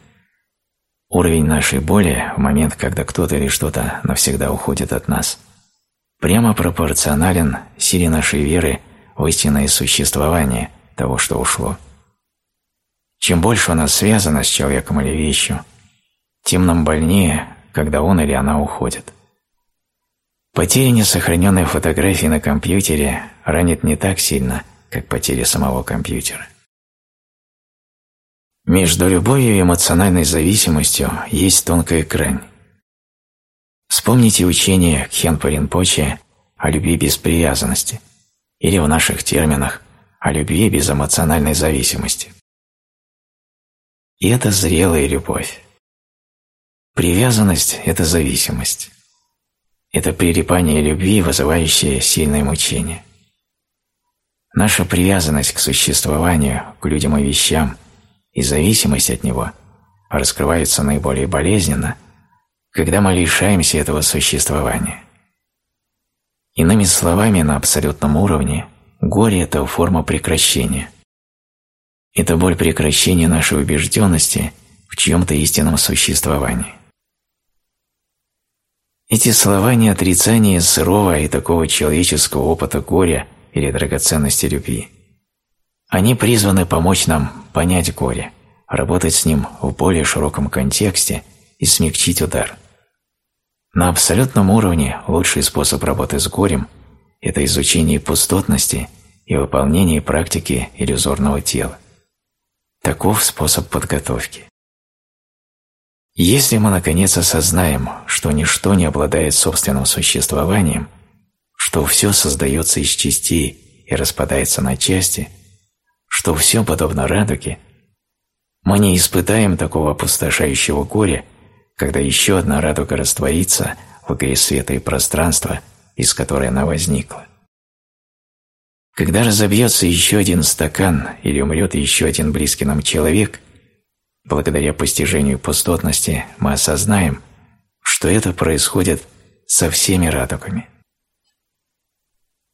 Speaker 1: Уровень нашей боли в момент, когда кто-то или что-то навсегда уходит от нас, прямо пропорционален силе нашей веры в истинное существование того, что ушло. Чем больше у нас связано с человеком или вещью, тем нам больнее, когда он или она уходит. Потеря несохраненной фотографии на компьютере ранит не так сильно – как потеря самого компьютера. Между любовью и эмоциональной зависимостью есть тонкая грань. Вспомните учение Кхенпа Ринпоче о любви без привязанности или в наших терминах о любви без эмоциональной зависимости. И это зрелая любовь. Привязанность – это зависимость. Это прилипание любви, вызывающее сильное мучение. Наша привязанность к существованию, к людям и вещам и зависимость от него раскрываются наиболее болезненно, когда мы лишаемся этого существования. Иными словами, на абсолютном уровне горе – это форма прекращения. Это боль прекращения нашей убежденности в чьем-то истинном существовании. Эти слова не отрицание сырого и такого человеческого опыта горя или драгоценности любви. Они призваны помочь нам понять горе, работать с ним в более широком контексте и смягчить удар. На абсолютном уровне лучший способ работы с горем – это изучение пустотности и выполнение практики иллюзорного тела. Таков способ подготовки. Если мы наконец осознаем, что ничто не обладает собственным существованием, что все создается из частей и распадается на части, что все подобно радуге, мы не испытаем такого опустошающего горя, когда еще одна радуга растворится в игре света и пространства, из которой она возникла. Когда разобьется еще один стакан или умрет еще один близкий нам человек, благодаря постижению пустотности мы осознаем, что это происходит со всеми радугами.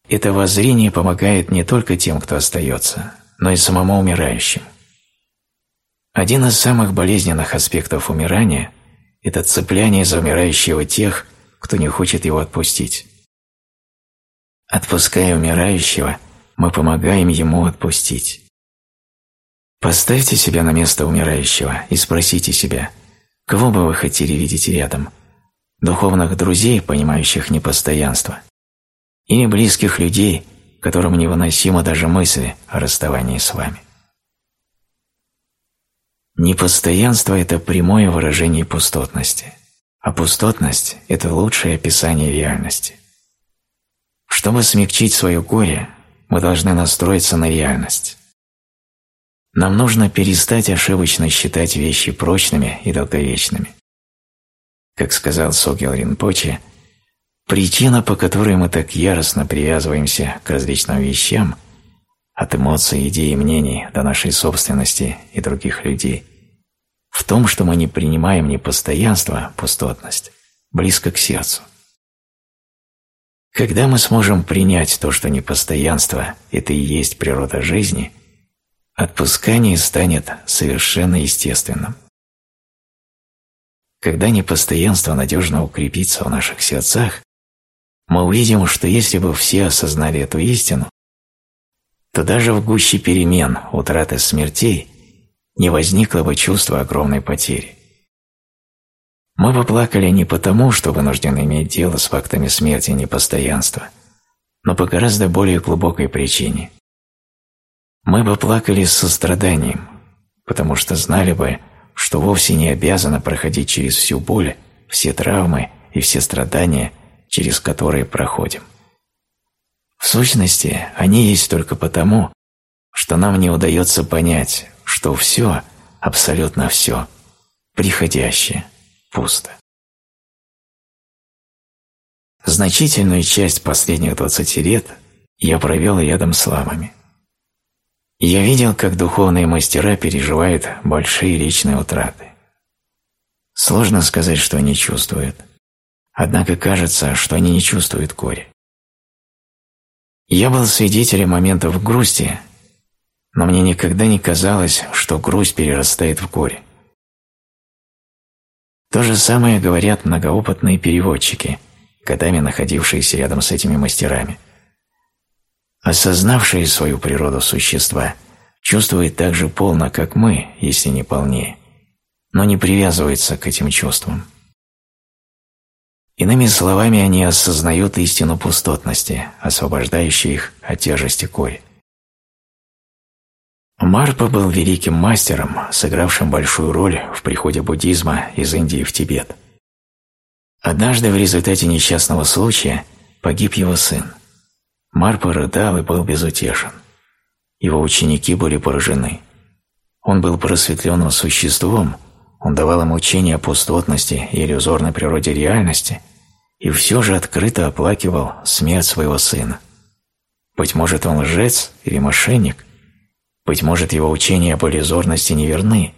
Speaker 1: Это воззрение помогает не только тем, кто остается, но и самому умирающему. Один из самых болезненных аспектов умирания – это цепляние за умирающего тех, кто не хочет его отпустить. Отпуская умирающего, мы помогаем ему отпустить. Поставьте себя на место умирающего и спросите себя, кого бы вы хотели видеть рядом – духовных друзей, понимающих непостоянство, или близких людей, которым невыносима даже мысли о расставании с вами. Непостоянство – это прямое выражение пустотности, а пустотность – это лучшее описание реальности. Чтобы смягчить свое горе, мы должны настроиться на реальность. Нам нужно перестать ошибочно считать вещи прочными и долговечными. Как сказал Согел Ринпоче, причина, по которой мы так яростно привязываемся к различным вещам, от эмоций, идей и мнений до нашей собственности и других людей, в том, что мы не принимаем непостоянство, пустотность, близко к сердцу. Когда мы сможем принять то, что непостоянство – это и есть природа жизни, отпускание станет совершенно естественным. Когда непостоянство надежно укрепится в наших сердцах, мы увидим, что если бы все осознали эту истину, то даже в гуще перемен, утраты смертей, не возникло бы чувства огромной потери. Мы бы плакали не потому, что вынуждены иметь дело с фактами смерти и непостоянства, но по гораздо более глубокой причине. Мы бы плакали с состраданием, потому что знали бы, что вовсе не обязана проходить через всю боль, все травмы и все страдания, через которые проходим. В сущности, они есть только потому, что нам не удается понять, что все, абсолютно все, приходящее, пусто. Значительную часть последних 20 лет я провел рядом с ламами. Я видел, как духовные мастера переживают большие личные утраты. Сложно сказать, что они чувствуют. Однако кажется, что они не чувствуют горе. Я был свидетелем моментов грусти, но мне никогда не казалось, что грусть перерастает в горе. То же самое говорят многоопытные переводчики, годами находившиеся рядом с этими мастерами – Осознавшие свою природу существа чувствуют так же полно, как мы, если не полнее, но не привязываются к этим чувствам. Иными словами, они осознают истину пустотности, освобождающей их от тяжести кори. Марпа был великим мастером, сыгравшим большую роль в приходе буддизма из Индии в Тибет. Однажды в результате несчастного случая погиб его сын. Марпа рыдал и был безутешен. Его ученики были поражены. Он был просветленным существом, он давал им учение о пустотности и иллюзорной природе реальности, и все же открыто оплакивал смерть своего сына. Быть может, он лжец или мошенник, быть может, его учения об иллюзорности неверны.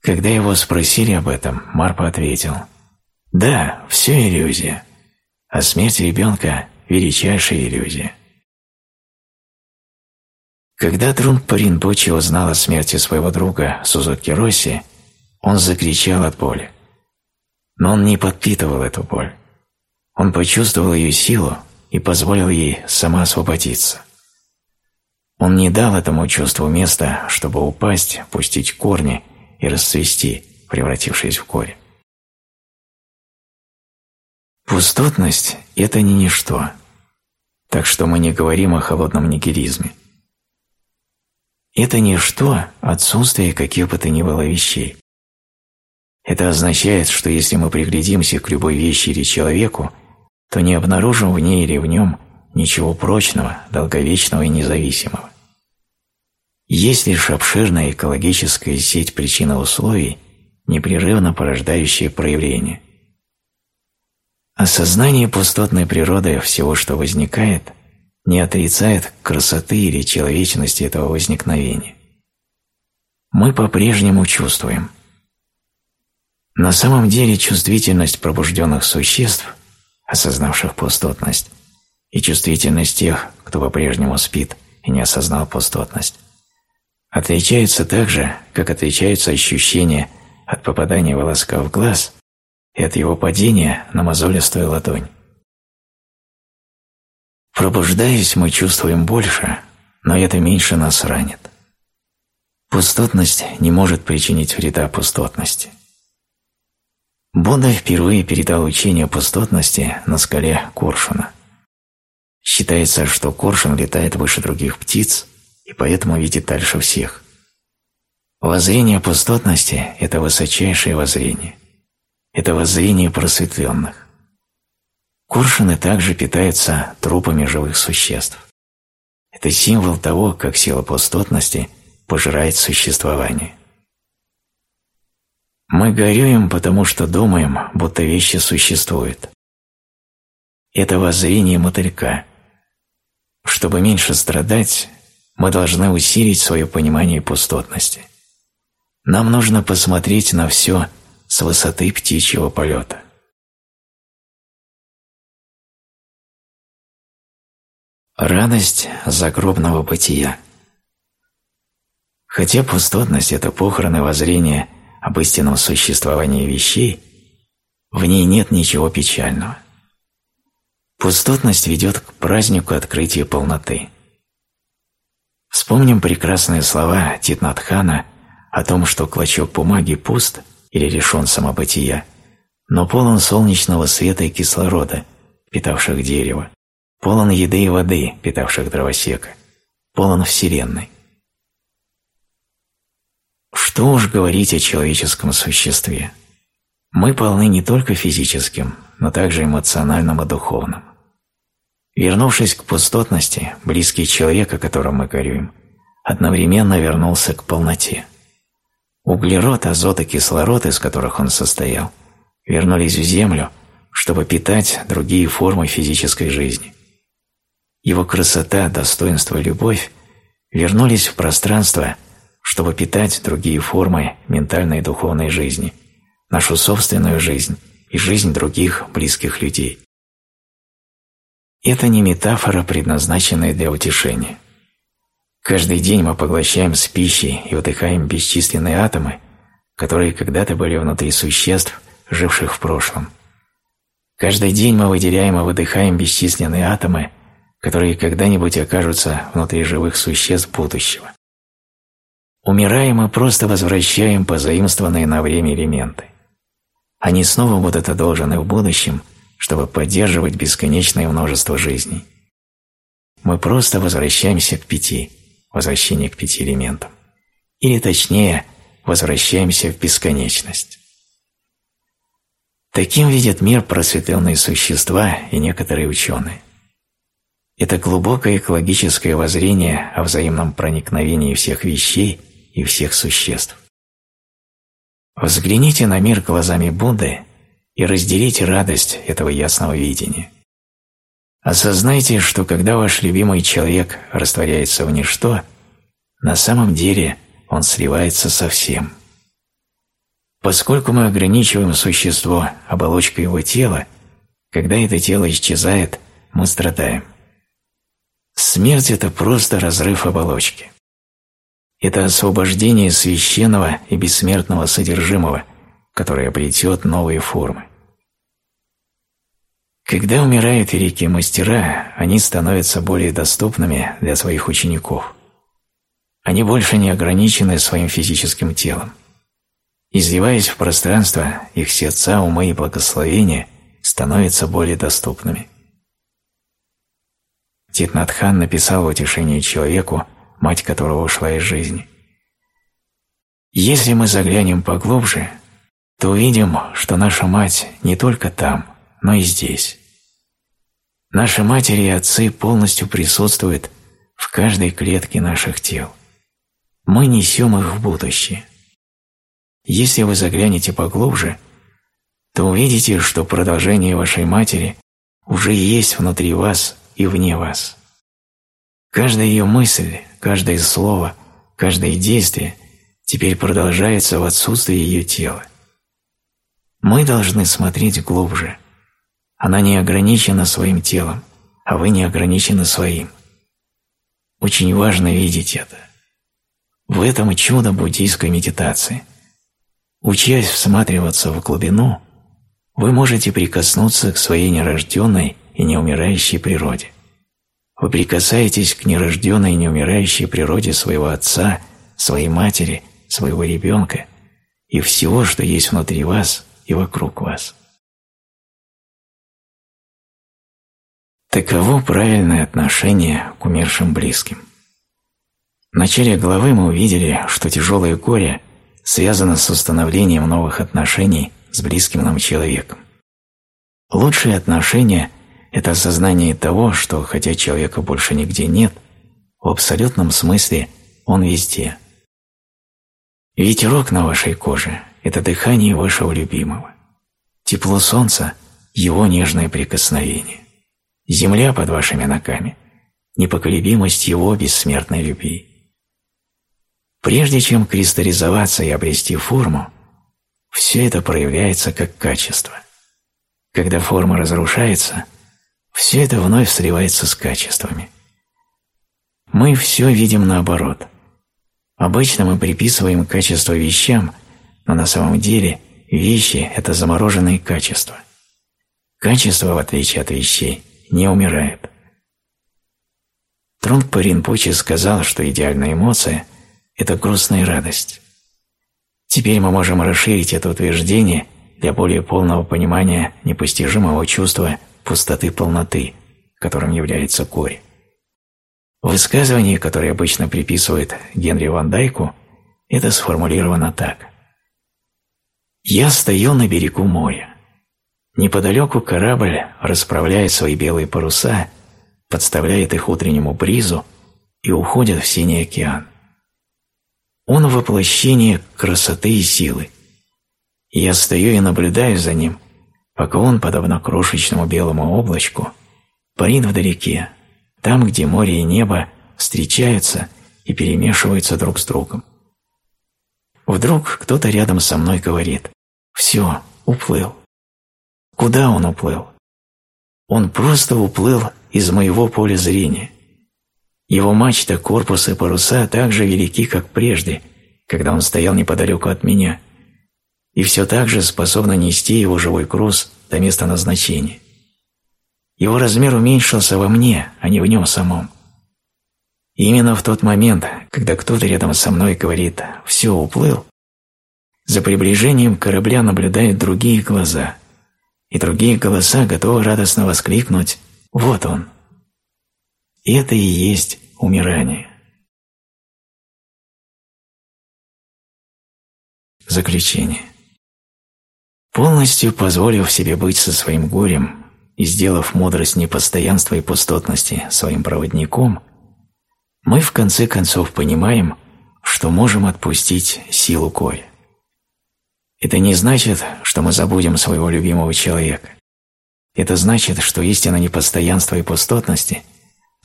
Speaker 1: Когда его спросили об этом, Марпа ответил, «Да, все иллюзия, а смерть ребенка величайшая иллюзия. Когда Трунпа Ринпоче узнал о смерти своего друга Сузуки Росси, он закричал от боли. Но он не подпитывал эту боль. Он почувствовал ее силу и позволил ей сама освободиться. Он не дал этому чувству места, чтобы упасть, пустить корни и расцвести, превратившись в корень. Пустотность – это не ничто, так что мы не говорим о холодном нигилизме. Это ничто – отсутствие каких бы то ни было вещей. Это означает, что если мы приглядимся к любой вещи или человеку, то не обнаружим в ней или в нем ничего прочного, долговечного и независимого. Есть лишь обширная экологическая сеть причин условий, непрерывно порождающее проявление. Осознание пустотной природы всего, что возникает, не отрицает красоты или человечности этого возникновения. Мы по-прежнему чувствуем. На самом деле чувствительность пробужденных существ, осознавших пустотность, и чувствительность тех, кто по-прежнему спит и не осознал пустотность, отличаются так же, как отличаются ощущения от попадания волоска в глаз и от его падения на мозолистую ладонь. Пробуждаясь, мы чувствуем больше, но это меньше нас ранит. Пустотность не может причинить вреда пустотности. Будда впервые передал учение пустотности на скале Коршуна. Считается, что Коршун летает выше других птиц и поэтому видит дальше всех. Воззрение пустотности – это высочайшее воззрение. Это воззрение просветленных. Коршуны также питаются трупами живых существ. Это символ того, как сила пустотности пожирает существование. Мы горюем, потому что думаем, будто вещи существуют. Это воззрение мотылька. Чтобы меньше страдать, мы должны усилить свое понимание пустотности. Нам нужно посмотреть на все с высоты птичьего полета. Радость загробного бытия Хотя пустотность – это похороны воззрения об истинном существовании вещей, в ней нет ничего печального. Пустотность ведет к празднику открытия полноты. Вспомним прекрасные слова Титнатхана о том, что клочок бумаги пуст или лишен самобытия, но полон солнечного света и кислорода, питавших дерево, полон еды и воды, питавших дровосека, полон Вселенной. Что уж говорить о человеческом существе. Мы полны не только физическим, но также эмоциональным и духовным. Вернувшись к пустотности, близкий человек, о котором мы горюем, одновременно вернулся к полноте. Углерод, азот и кислород, из которых он состоял, вернулись в Землю, чтобы питать другие формы физической жизни. Его красота, достоинство любовь вернулись в пространство, чтобы питать другие формы ментальной и духовной жизни, нашу собственную жизнь и жизнь других близких людей. Это не метафора, предназначенная для утешения. Каждый день мы поглощаем с пищей и вдыхаем бесчисленные атомы, которые когда-то были внутри существ, живших в прошлом. Каждый день мы выделяем и выдыхаем бесчисленные атомы, которые когда-нибудь окажутся внутри живых существ будущего. Умирая, мы просто возвращаем позаимствованные на время элементы. Они снова будут одолжены в будущем, чтобы поддерживать бесконечное множество жизней. Мы просто возвращаемся к пяти, возвращение к пяти элементам. Или точнее, возвращаемся в бесконечность. Таким видят мир просветленные существа и некоторые ученые. Это глубокое экологическое воззрение о взаимном проникновении всех вещей и всех существ. Взгляните на мир глазами Будды и разделите радость этого ясного видения. Осознайте, что когда ваш любимый человек растворяется в ничто, на самом деле он сливается со всем. Поскольку мы ограничиваем существо оболочкой его тела, когда это тело исчезает, мы страдаем. Смерть – это просто разрыв оболочки. Это освобождение священного и бессмертного содержимого, которое обретет новые формы. Когда умирают великие мастера, они становятся более доступными для своих учеников. Они больше не ограничены своим физическим телом. Изливаясь в пространство, их сердца, умы и благословения становятся более доступными. Титнатхан написал в утешении человеку, мать которого ушла из жизни. Если мы заглянем поглубже, то увидим, что наша мать не только там, но и здесь. Наши матери и отцы полностью присутствуют в каждой клетке наших тел. Мы несем их в будущее. если вы заглянете поглубже, то увидите, что продолжение вашей матери уже есть внутри вас и вне вас. Каждая ее мысль, каждое слово, каждое действие теперь продолжается в отсутствии ее тела. Мы должны смотреть глубже. Она не ограничена своим телом, а вы не ограничены своим. Очень важно видеть это. В этом чудо буддийской медитации. Учась всматриваться в глубину, вы можете прикоснуться к своей нерожденной и неумирающей природе. Вы прикасаетесь к нерожденной и неумирающей природе своего отца, своей матери, своего ребенка и всего, что есть внутри вас и вокруг вас. Таково правильное отношение к умершим близким. В начале главы мы увидели, что тяжелое горе связано с установлением новых отношений с близким нам человеком. Лучшие отношения – это осознание того, что хотя человека больше нигде нет, в абсолютном смысле он везде. Ветерок на вашей коже – это дыхание вашего любимого. Тепло солнца – его нежное прикосновение. Земля под вашими ногами – непоколебимость его бессмертной любви. Прежде чем кристаллизоваться и обрести форму, все это проявляется как качество. Когда форма разрушается, все это вновь сливается с качествами. Мы все видим наоборот. Обычно мы приписываем качество вещам, но на самом деле вещи – это замороженные качества. Качество, в отличие от вещей, не умирает. Трунгпа Ринпоче сказал, что идеальная эмоция – это грустная радость. Теперь мы можем расширить это утверждение для более полного понимания непостижимого чувства пустоты полноты, которым является горе. В высказывании, которое обычно приписывают Генри Ван Дайку, это сформулировано так. «Я стою на берегу моря. Неподалеку корабль расправляет свои белые паруса, подставляет их утреннему бризу и уходит в синий океан. Он воплощение красоты и силы. Я стою и наблюдаю за ним, пока он, подобно крошечному белому облачку, парит вдалеке, там, где море и небо встречаются и перемешиваются друг с другом. Вдруг кто-то рядом со мной говорит «Все, уплыл». Куда он уплыл? Он просто уплыл из моего поля зрения. Его мачта, корпус и паруса так же велики, как прежде, когда он стоял неподалеку от меня, и все так же способно нести его живой груз до места назначения. Его размер уменьшился во мне, а не в нем самом. И именно в тот момент, когда кто-то рядом со мной говорит «все, уплыл», за приближением корабля наблюдают другие глаза – и другие голоса готовы радостно воскликнуть «Вот он!». Это и есть умирание. Заключение. Полностью позволив себе быть со своим горем и сделав мудрость непостоянства и пустотности своим проводником, мы в конце концов понимаем, что можем отпустить силу горя. Это не значит, что мы забудем своего любимого человека. Это значит, что истина непостоянства и пустотности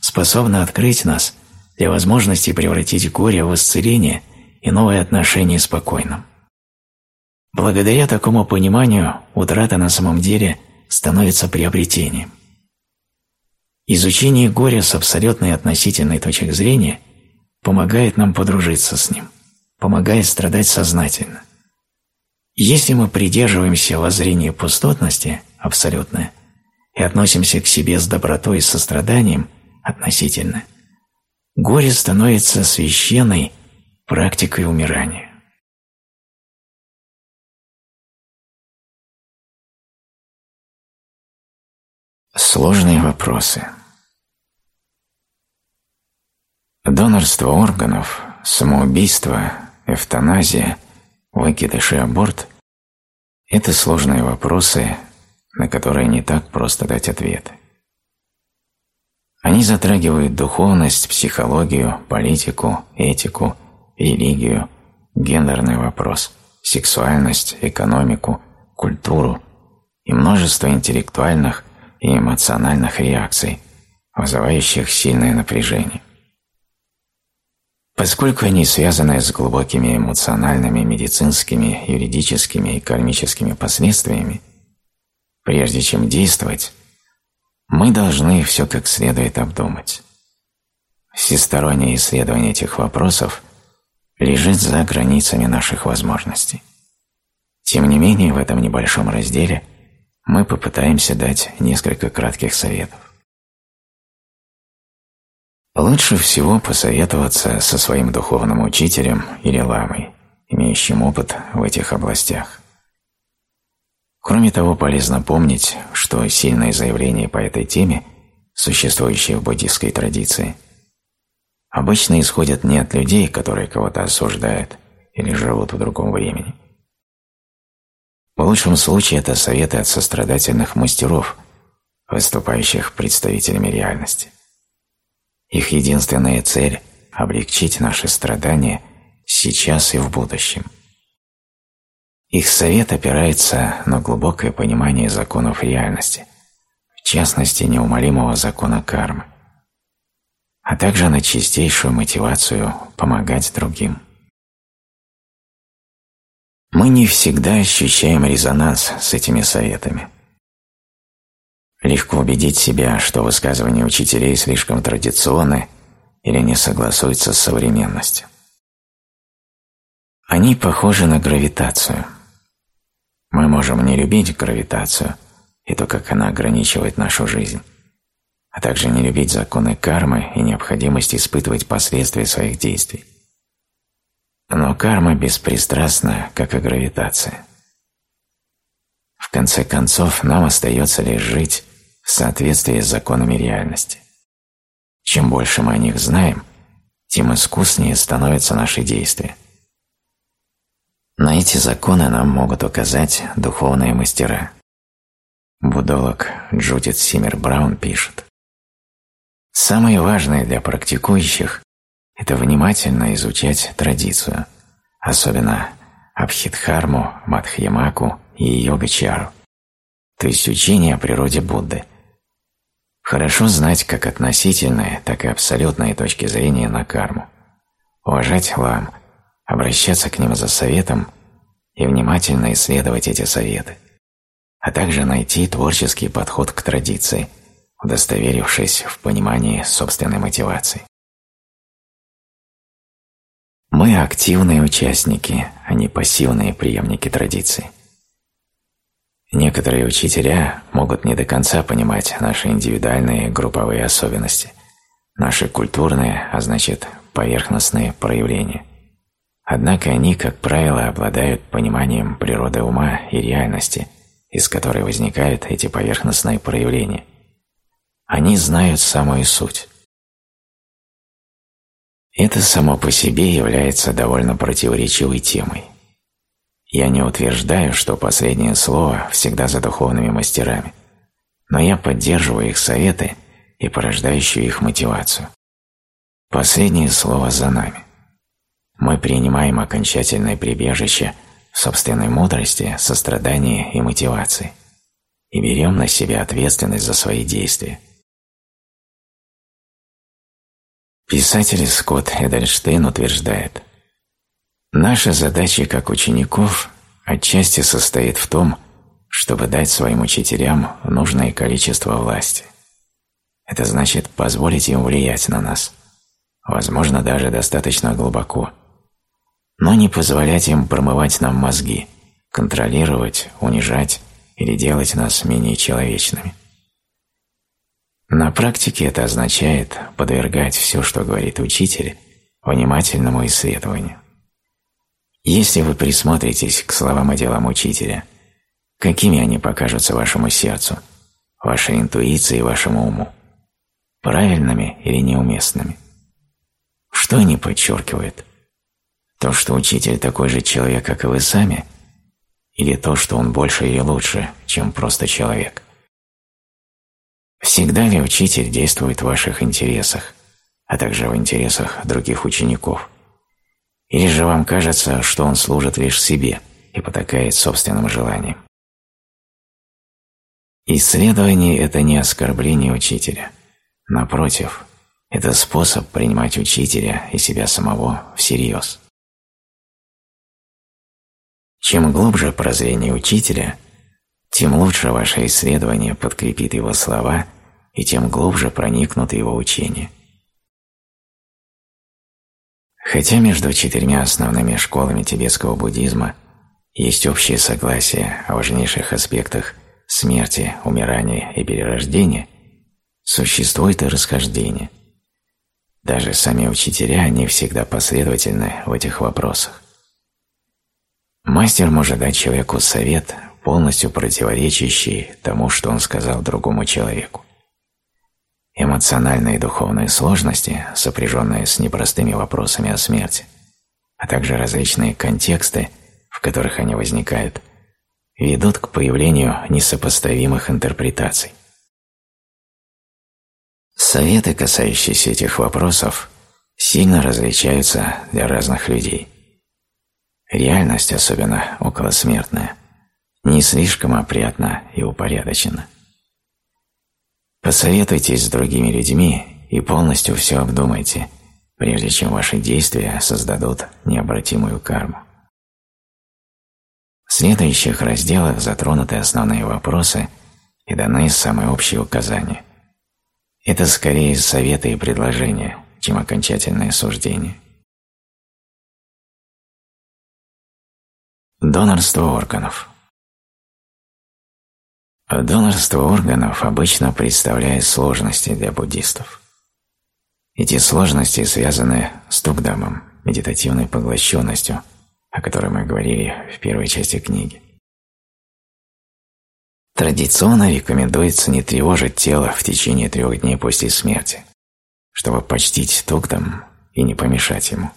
Speaker 1: способна открыть нас для возможности превратить горе в исцеление и новое отношение спокойным. Благодаря такому пониманию утрата на самом деле становится приобретением. Изучение горя с абсолютной относительной точки зрения помогает нам подружиться с ним, помогает страдать сознательно – если мы придерживаемся воззрения пустотности, абсолютно, и относимся к себе с добротой и состраданием, относительно, горе становится священной практикой умирания. Сложные вопросы Донорство органов, самоубийство, эвтаназия – Выкидыш и аборт – это сложные вопросы, на которые не так просто дать ответ. Они затрагивают духовность, психологию, политику, этику, религию, гендерный вопрос, сексуальность, экономику, культуру и множество интеллектуальных и эмоциональных реакций, вызывающих сильное напряжение. Поскольку они связаны с глубокими эмоциональными, медицинскими, юридическими и кармическими последствиями, прежде чем действовать, мы должны все как следует обдумать. Всестороннее исследование этих вопросов лежит за границами наших возможностей. Тем не менее, в этом небольшом разделе мы попытаемся дать несколько кратких советов. Лучше всего посоветоваться со своим духовным учителем или ламой, имеющим опыт в этих областях. Кроме того, полезно помнить, что сильные заявления по этой теме, существующие в буддийской традиции, обычно исходят не от людей, которые кого-то осуждают или живут в другом времени. В лучшем случае это советы от сострадательных мастеров, выступающих представителями реальности. Их единственная цель – облегчить наши страдания сейчас и в будущем. Их совет опирается на глубокое понимание законов реальности, в частности неумолимого закона кармы, а также на чистейшую мотивацию помогать другим. Мы не всегда ощущаем резонанс с этими советами. Легко убедить себя, что высказывания учителей слишком традиционны или не согласуются с современностью. Они похожи на гравитацию. Мы можем не любить гравитацию и то, как она ограничивает нашу жизнь, а также не любить законы кармы и необходимость испытывать последствия своих действий. Но карма беспристрастна, как и гравитация. В конце концов, нам остается лишь жить в соответствии с законами реальности. Чем больше мы о них знаем, тем искуснее становятся наши действия. На эти законы нам могут указать духовные мастера. Будолог Джудит Симмер Браун пишет «Самое важное для практикующих – это внимательно изучать традицию, особенно Абхидхарму, Мадхьямаку и Йогачару, то есть учение о природе Будды – Хорошо знать как относительные, так и абсолютные точки зрения на карму, уважать лам, обращаться к ним за советом и внимательно исследовать эти советы, а также найти творческий подход к традиции, удостоверившись в понимании собственной мотивации. Мы активные участники, а не пассивные преемники традиции. Некоторые учителя могут не до конца понимать наши индивидуальные групповые особенности, наши культурные, а значит поверхностные проявления. Однако они, как правило, обладают пониманием природы ума и реальности, из которой возникают эти поверхностные проявления. Они знают самую суть. Это само по себе является довольно противоречивой темой. Я не утверждаю, что последнее слово всегда за духовными мастерами, но я поддерживаю их советы и порождающую их мотивацию. Последнее слово за нами. Мы принимаем окончательное прибежище в собственной мудрости, сострадании и мотивации и берем на себя ответственность за свои действия. Писатель Скотт Эдельштейн утверждает – Наша задача как учеников отчасти состоит в том, чтобы дать своим учителям нужное количество власти. Это значит позволить им влиять на нас, возможно, даже достаточно глубоко, но не позволять им промывать нам мозги, контролировать, унижать или делать нас менее человечными. На практике это означает подвергать все, что говорит учитель, внимательному исследованию. Если вы присмотритесь к словам и делам учителя, какими они покажутся вашему сердцу, вашей интуиции и вашему уму? Правильными или неуместными? Что они подчеркивают? То, что учитель такой же человек, как и вы сами? Или то, что он больше или лучше, чем просто человек? Всегда ли учитель действует в ваших интересах, а также в интересах других учеников? Или же вам кажется, что он служит лишь себе, и потакает собственным желаниям. Исследование – это не оскорбление учителя. Напротив, это способ принимать учителя и себя самого всерьез. Чем глубже прозрение учителя, тем лучше ваше исследование подкрепит его слова и тем глубже проникнут его учения. Хотя между четырьмя основными школами тибетского буддизма есть общее согласие о важнейших аспектах смерти, умирания и перерождения, существует и расхождение. Даже сами учителя не всегда последовательны в этих вопросах. Мастер может дать человеку совет, полностью противоречащий тому, что он сказал другому человеку. Эмоциональные и духовные сложности, сопряженные с непростыми вопросами о смерти, а также различные контексты, в которых они возникают – ведут к появлению несопоставимых интерпретаций. Советы, касающиеся этих вопросов, сильно различаются для разных людей. Реальность, особенно околосмертная, не слишком опрятна и упорядочена. Посоветуйтесь с другими людьми и полностью все обдумайте, прежде чем ваши действия создадут необратимую карму. В следующих разделах затронуты основные вопросы и даны самые общие указания. Это скорее советы и предложения, чем окончательное суждение. Донорство органов Донорство органов обычно представляет сложности для буддистов. Эти сложности связаны с тугдамом, медитативной поглощенностью – о которой мы говорили в первой части книги. Традиционно рекомендуется не тревожить тело в течение трех дней после смерти, чтобы почтить Тугдам и не помешать ему.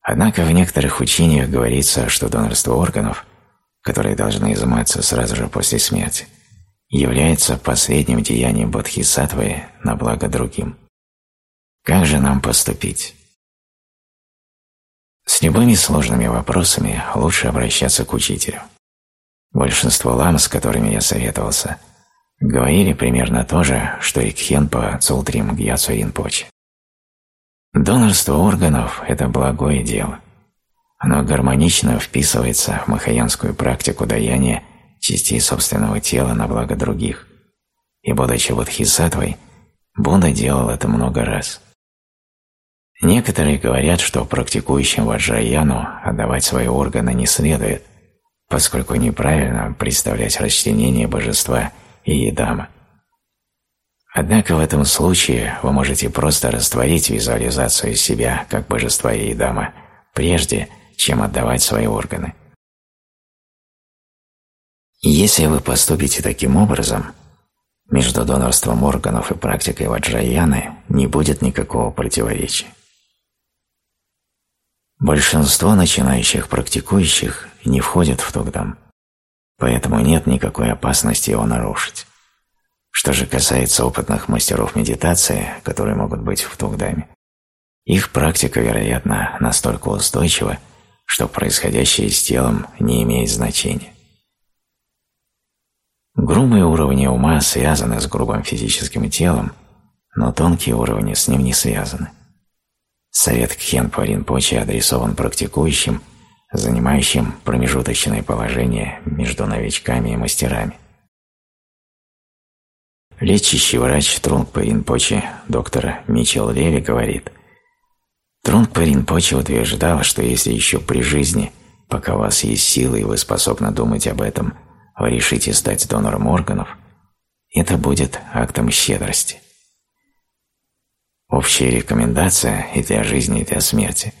Speaker 1: Однако в некоторых учениях говорится, что донорство органов, которые должны изыматься сразу же после смерти, является последним деянием бодхисаттвы на благо другим. Как же нам поступить? С любыми сложными вопросами лучше обращаться к учителю. Большинство лам, с которыми я советовался, говорили примерно то же, что и Кхенпа Цултрим Гьяцу Ринпоче. Донорство органов – это благое дело. Оно гармонично вписывается в махаянскую практику даяния частей собственного тела на благо других. И будучи бодхисаттвой, Будда делал это много раз – Некоторые говорят, что практикующим ваджраяну отдавать свои органы не следует, поскольку неправильно представлять расчленение божества и едама. Однако в этом случае вы можете просто растворить визуализацию себя как божества и едама, прежде чем отдавать свои органы. Если вы поступите таким образом, между донорством органов и практикой ваджраяны не будет никакого противоречия. Большинство начинающих практикующих не входят в Тугдам, поэтому нет никакой опасности его нарушить. Что же касается опытных мастеров медитации, которые могут быть в Тугдаме, их практика, вероятно, настолько устойчива, что происходящее с телом не имеет значения. Грубые уровни ума связаны с грубым физическим телом, но тонкие уровни с ним не связаны. Совет Кхенпа Ринпоче адресован практикующим, занимающим промежуточное положение между новичками и мастерами. Лечащий врач Трунгпа Ринпоче доктор Мичел Леви говорит, Трунгпа Ринпоче утверждал, что если еще при жизни, пока у вас есть силы и вы способны думать об этом, вы решите стать донором органов, это будет актом щедрости. Общая рекомендация и для жизни, и для смерти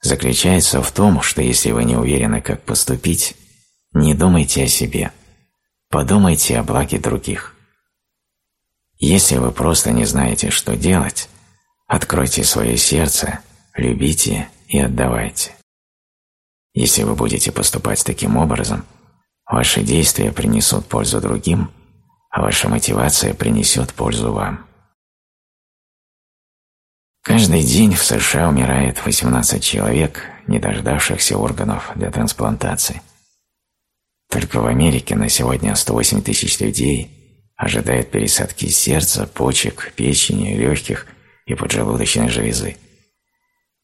Speaker 1: заключается в том, что если вы не уверены, как поступить, не думайте о себе, подумайте о благе других. Если вы просто не знаете, что делать, откройте свое сердце, любите и отдавайте. Если вы будете поступать таким образом, ваши действия принесут пользу другим, а ваша мотивация принесет пользу вам. Каждый день в США умирает 18 человек, не дождавшихся органов для трансплантации, Только в Америке на сегодня 108 тысяч людей ожидают пересадки сердца, почек, печени, легких и поджелудочной железы.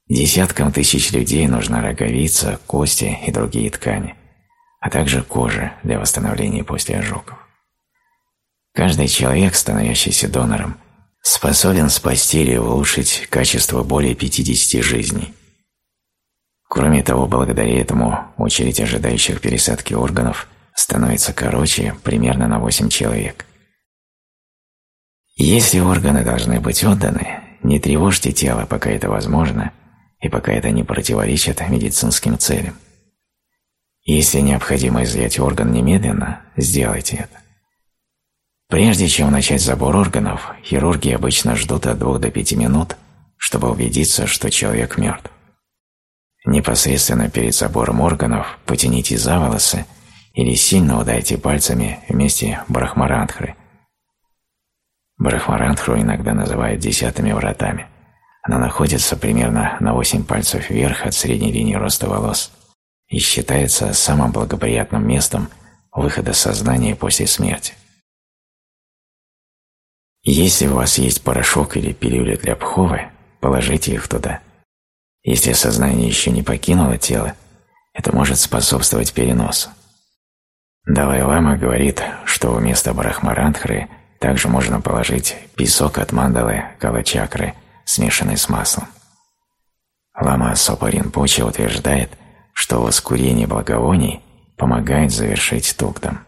Speaker 1: Десяткам тысяч людей нужна роговица, кости и другие ткани, а также кожа для восстановления после ожогов. Каждый человек, становящийся донором, способен спасти или улучшить качество более 50 жизней. Кроме того, благодаря этому очередь ожидающих пересадки органов становится короче примерно на 8 человек. Если органы должны быть отданы, не тревожьте тело, пока это возможно – и пока это не противоречит медицинским целям. Если необходимо изъять орган немедленно, сделайте это. Прежде чем начать забор органов, хирурги обычно ждут от 2 до 5 минут, чтобы убедиться, что человек мертв. Непосредственно перед забором органов потяните за волосы или сильно ударьте пальцами вместе брахмарандхры. Брахмарандхру иногда называют десятыми вратами. Она находится примерно на 8 пальцев вверх от средней линии роста волос и считается самым благоприятным местом выхода сознания после смерти. Если у вас есть порошок или пилюли для пховы, положите их туда. Если сознание еще не покинуло тело, это может способствовать переносу. Далай-лама говорит, что вместо брахмарандхры также можно положить песок от мандалы калачакры смешанный с маслом. Лама Сопарин Почи утверждает, что воскурение благовоний помогает завершить тугдам.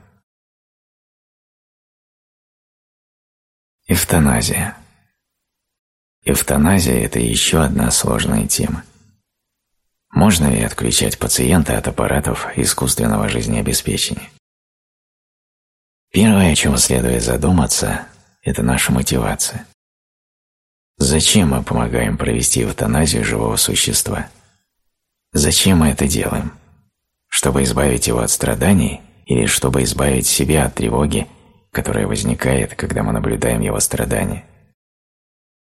Speaker 1: Эвтаназия Эвтаназия – это еще одна сложная тема. Можно ли отключать пациента от аппаратов искусственного жизнеобеспечения? Первое, о чем следует задуматься, это наша мотивация. Зачем мы помогаем провести эвтаназию живого существа? Зачем мы это делаем? Чтобы избавить его от страданий или чтобы избавить себя от тревоги, которая возникает, когда мы наблюдаем его страдания?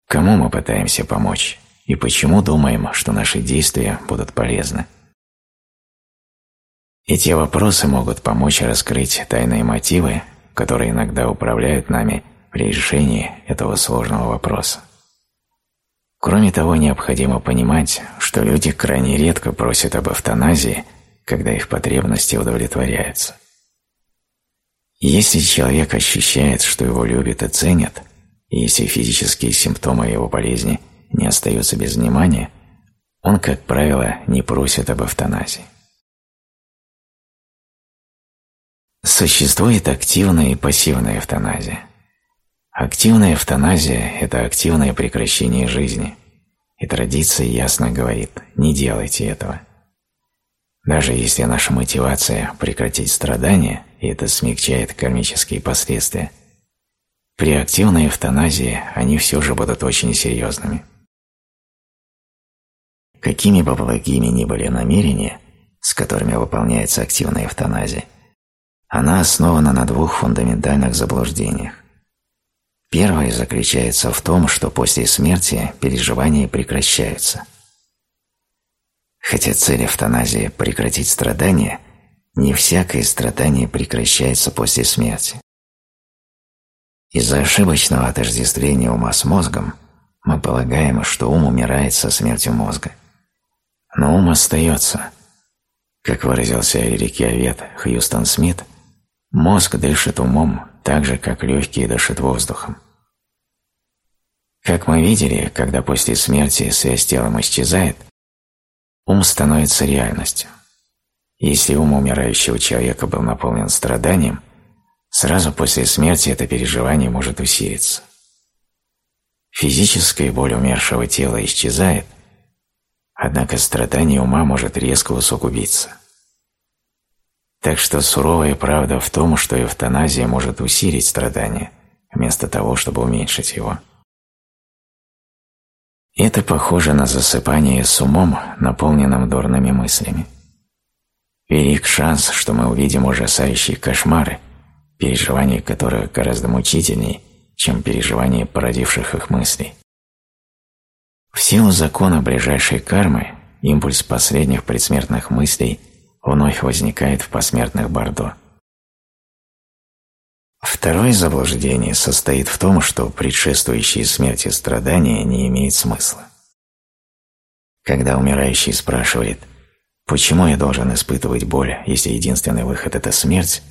Speaker 1: Кому мы пытаемся помочь и почему думаем, что наши действия будут полезны? Эти вопросы могут помочь раскрыть тайные мотивы, которые иногда управляют нами при решении этого сложного вопроса. Кроме того, необходимо понимать, что люди крайне редко просят об эвтаназии, когда их потребности удовлетворяются. Если человек ощущает, что его любят и ценят, и если физические симптомы его болезни не остаются без внимания, он, как правило, не просит об эвтаназии. Существует активная и пассивная эвтаназия. Активная эвтаназия – это активное прекращение жизни, и традиция ясно говорит «не делайте этого». Даже если наша мотивация – прекратить страдания, и это смягчает кармические последствия, при активной эвтаназии они все же будут очень серьезными. Какими бы благими ни были намерения, с которыми выполняется активная эвтаназия, она основана на двух фундаментальных заблуждениях. Первое заключается в том, что после смерти переживания прекращаются. Хотя цель эвтаназии – прекратить страдания, не всякое страдание прекращается после смерти. Из-за ошибочного отождествления ума с мозгом мы полагаем, что ум умирает со смертью мозга. Но ум остается. Как выразился великий овет Хьюстон Смит, мозг дышит умом так же, как легкие дышат воздухом. Как мы видели, когда после смерти связь с телом исчезает, ум становится реальностью. Если ум умирающего человека был наполнен страданием, сразу после смерти это переживание может усилиться. Физическая боль умершего тела исчезает, однако страдание ума может резко усугубиться. Так что суровая правда в том, что эвтаназия может усилить страдание, вместо того, чтобы уменьшить его. Это похоже на засыпание с умом, наполненным дурными мыслями. Велик шанс, что мы увидим ужасающие кошмары, переживания которых гораздо мучительнее, чем переживания породивших их мыслей. В силу закона ближайшей кармы импульс последних предсмертных мыслей вновь возникает в посмертных Бордо. Второе заблуждение состоит в том, что предшествующие смерти страдания не имеют смысла. Когда умирающий спрашивает «Почему я должен испытывать боль, если единственный выход – это смерть?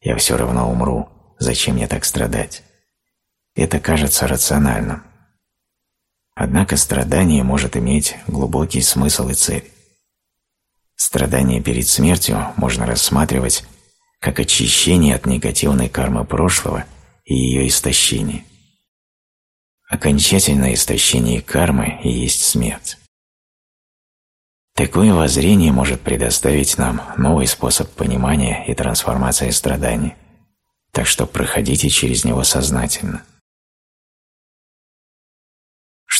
Speaker 1: Я все равно умру, зачем мне так страдать?» Это кажется рациональным. Однако страдание может иметь глубокий смысл и цель. Страдание перед смертью можно рассматривать как очищение от негативной кармы прошлого и ее истощение. Окончательное истощение кармы и есть смерть. Такое воззрение может предоставить нам новый способ понимания и трансформации страданий, так что проходите через него сознательно.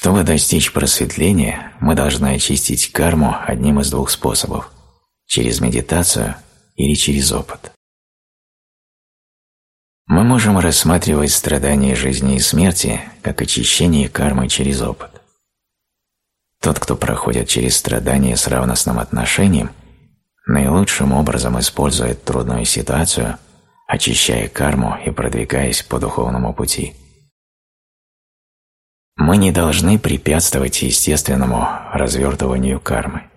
Speaker 1: Чтобы достичь просветления, мы должны очистить карму одним из двух способов – через медитацию или через опыт. Мы можем рассматривать страдания жизни и смерти как очищение кармы через опыт. Тот, кто проходит через страдания с равностным отношением, наилучшим образом использует трудную ситуацию, очищая карму и продвигаясь по духовному пути. Мы не должны препятствовать естественному развертыванию кармы.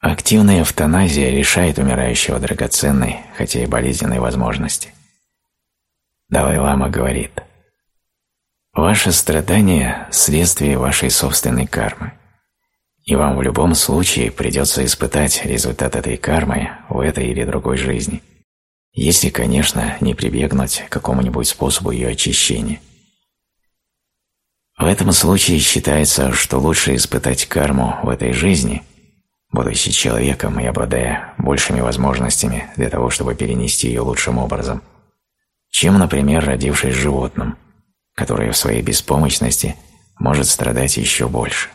Speaker 1: Активная эвтаназия лишает умирающего драгоценной, хотя и болезненной возможности. Далай-лама говорит – Ваше страдание – следствие вашей собственной кармы. И вам в любом случае придется испытать результат этой кармы в этой или другой жизни, если, конечно, не прибегнуть к какому-нибудь способу ее очищения. В этом случае считается, что лучше испытать карму в этой жизни, будучи человеком и обладая большими возможностями для того, чтобы перенести ее лучшим образом, чем, например, родившись животным – которое в своей беспомощности может страдать еще больше.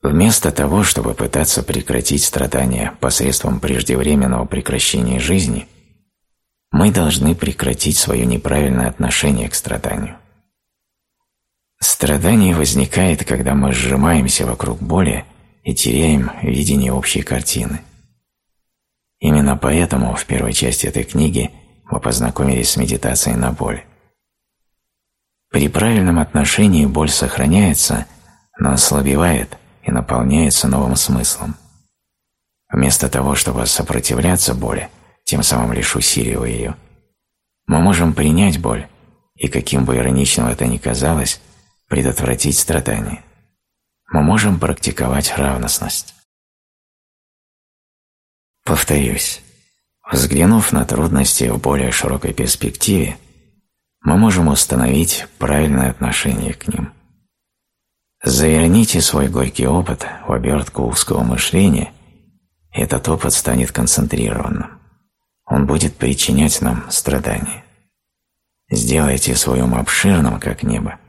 Speaker 1: Вместо того, чтобы пытаться прекратить страдания посредством преждевременного прекращения жизни, мы должны прекратить свое неправильное отношение к страданию. Страдание возникает, когда мы сжимаемся вокруг боли и теряем видение общей картины. Именно поэтому в первой части этой книги мы познакомились с медитацией на боль. При правильном отношении боль сохраняется, но ослабевает и наполняется новым смыслом. Вместо того, чтобы сопротивляться боли, тем самым лишь усиливая ее, мы можем принять боль и, каким бы ироничным это ни казалось, предотвратить страдания. Мы можем практиковать равностность. Повторюсь, Взглянув на трудности в более широкой перспективе, мы можем установить правильное отношение к ним. Заверните свой горький опыт в обертку узкого мышления, и этот опыт станет концентрированным. Он будет причинять нам страдания. Сделайте свой ум обширным, как небо,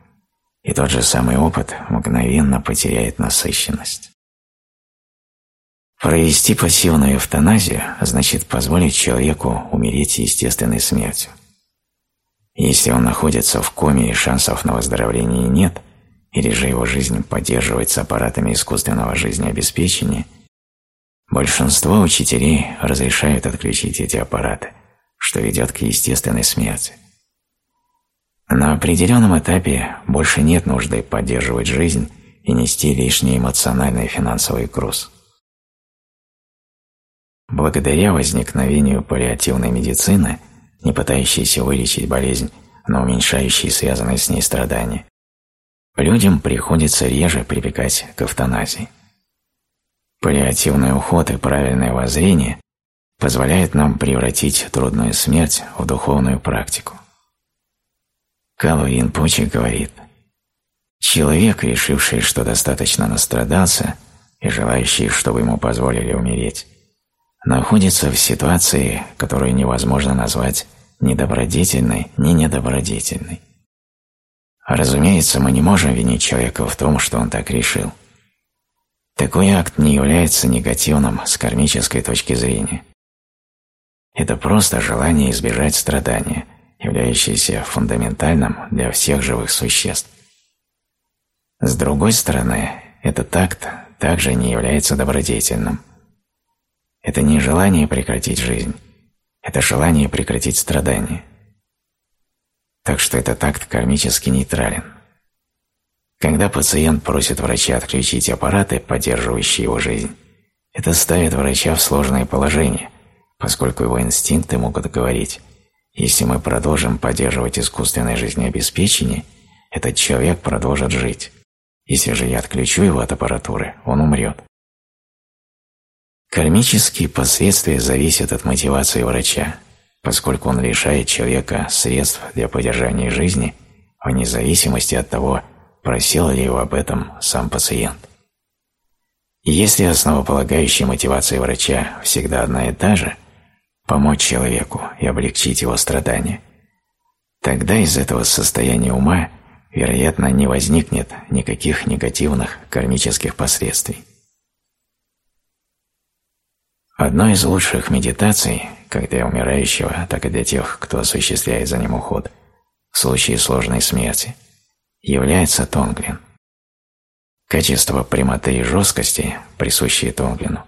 Speaker 1: и тот же самый опыт мгновенно потеряет насыщенность. Провести пассивную эвтаназию значит позволить человеку умереть естественной смертью. Если он находится в коме и шансов на выздоровление нет, или же его жизнь поддерживается аппаратами искусственного жизнеобеспечения, большинство учителей разрешают отключить эти аппараты, что ведет к естественной смерти. На определенном этапе больше нет нужды поддерживать жизнь и нести лишний эмоциональный финансовый груз. Благодаря возникновению паллиативной медицины, не пытающейся вылечить болезнь, но уменьшающей связанные с ней страдания, людям приходится реже прибегать к эвтаназии. Паллиативный уход и правильное воззрение позволяют нам превратить трудную смерть в духовную практику. Кава Инпучи говорит, «Человек, решивший, что достаточно настрадался и желающий, чтобы ему позволили умереть, находится в ситуации, которую невозможно назвать ни добродетельной, ни недобродетельной. Разумеется, мы не можем винить человека в том, что он так решил. Такой акт не является негативным с кармической точки зрения. Это просто желание избежать страдания, являющееся фундаментальным для всех живых существ. С другой стороны, этот акт также не является добродетельным. Это не желание прекратить жизнь, это желание прекратить страдания. Так что этот акт кармически нейтрален. Когда пациент просит врача отключить аппараты, поддерживающие его жизнь, это ставит врача в сложное положение, поскольку его инстинкты могут говорить «если мы продолжим поддерживать искусственное жизнеобеспечение, этот человек продолжит жить. Если же я отключу его от аппаратуры, он умрет». Кармические последствия зависят от мотивации врача, поскольку он лишает человека средств для поддержания жизни вне зависимости от того, просил ли его об этом сам пациент. Если основополагающая мотивация врача всегда одна и та же – помочь человеку и облегчить его страдания, тогда из этого состояния ума, вероятно, не возникнет никаких негативных кармических последствий. Одной из лучших медитаций, как для умирающего, так и для тех, кто осуществляет за ним уход, в случае сложной смерти, является тонглин. Качество прямоты и жесткости, присущие тонглину,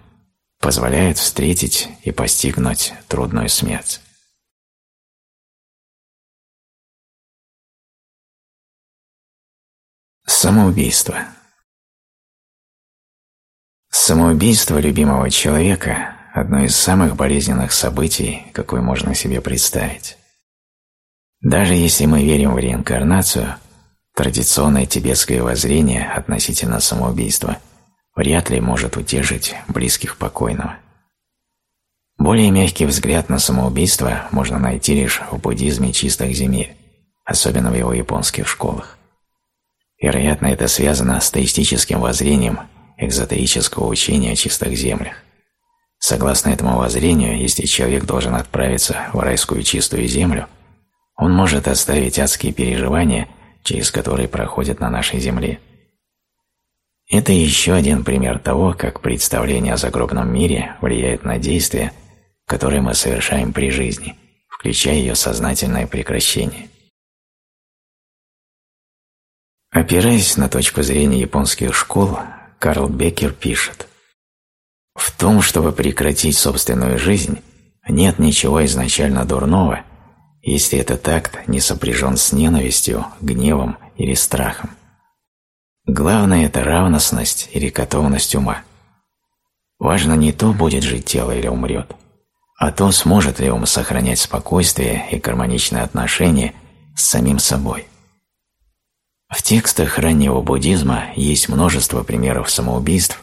Speaker 1: позволяют встретить и постигнуть трудную смерть. Самоубийство Самоубийство любимого человека одно из самых болезненных событий, какое можно себе представить. Даже если мы верим в реинкарнацию, традиционное тибетское воззрение относительно самоубийства вряд ли может утешить близких покойного. Более мягкий взгляд на самоубийство можно найти лишь в буддизме чистых земель, особенно в его японских школах. Вероятно, это связано с теистическим воззрением экзотерического учения о чистых землях. Согласно этому воззрению, если человек должен отправиться в райскую чистую землю, он может оставить адские переживания, через которые проходят на нашей земле. Это еще один пример того, как представление о загробном мире влияет на действия, которые мы совершаем при жизни, включая ее сознательное прекращение. Опираясь на точку зрения японских школ, Карл Беккер пишет – в том, чтобы прекратить собственную жизнь, нет ничего изначально дурного, если этот акт не сопряжен с ненавистью, гневом или страхом. Главное – это равностность или готовность ума. Важно не то, будет жить тело или умрет, а то, сможет ли ум сохранять спокойствие и гармоничные отношения с самим собой. В текстах раннего буддизма есть множество примеров самоубийств,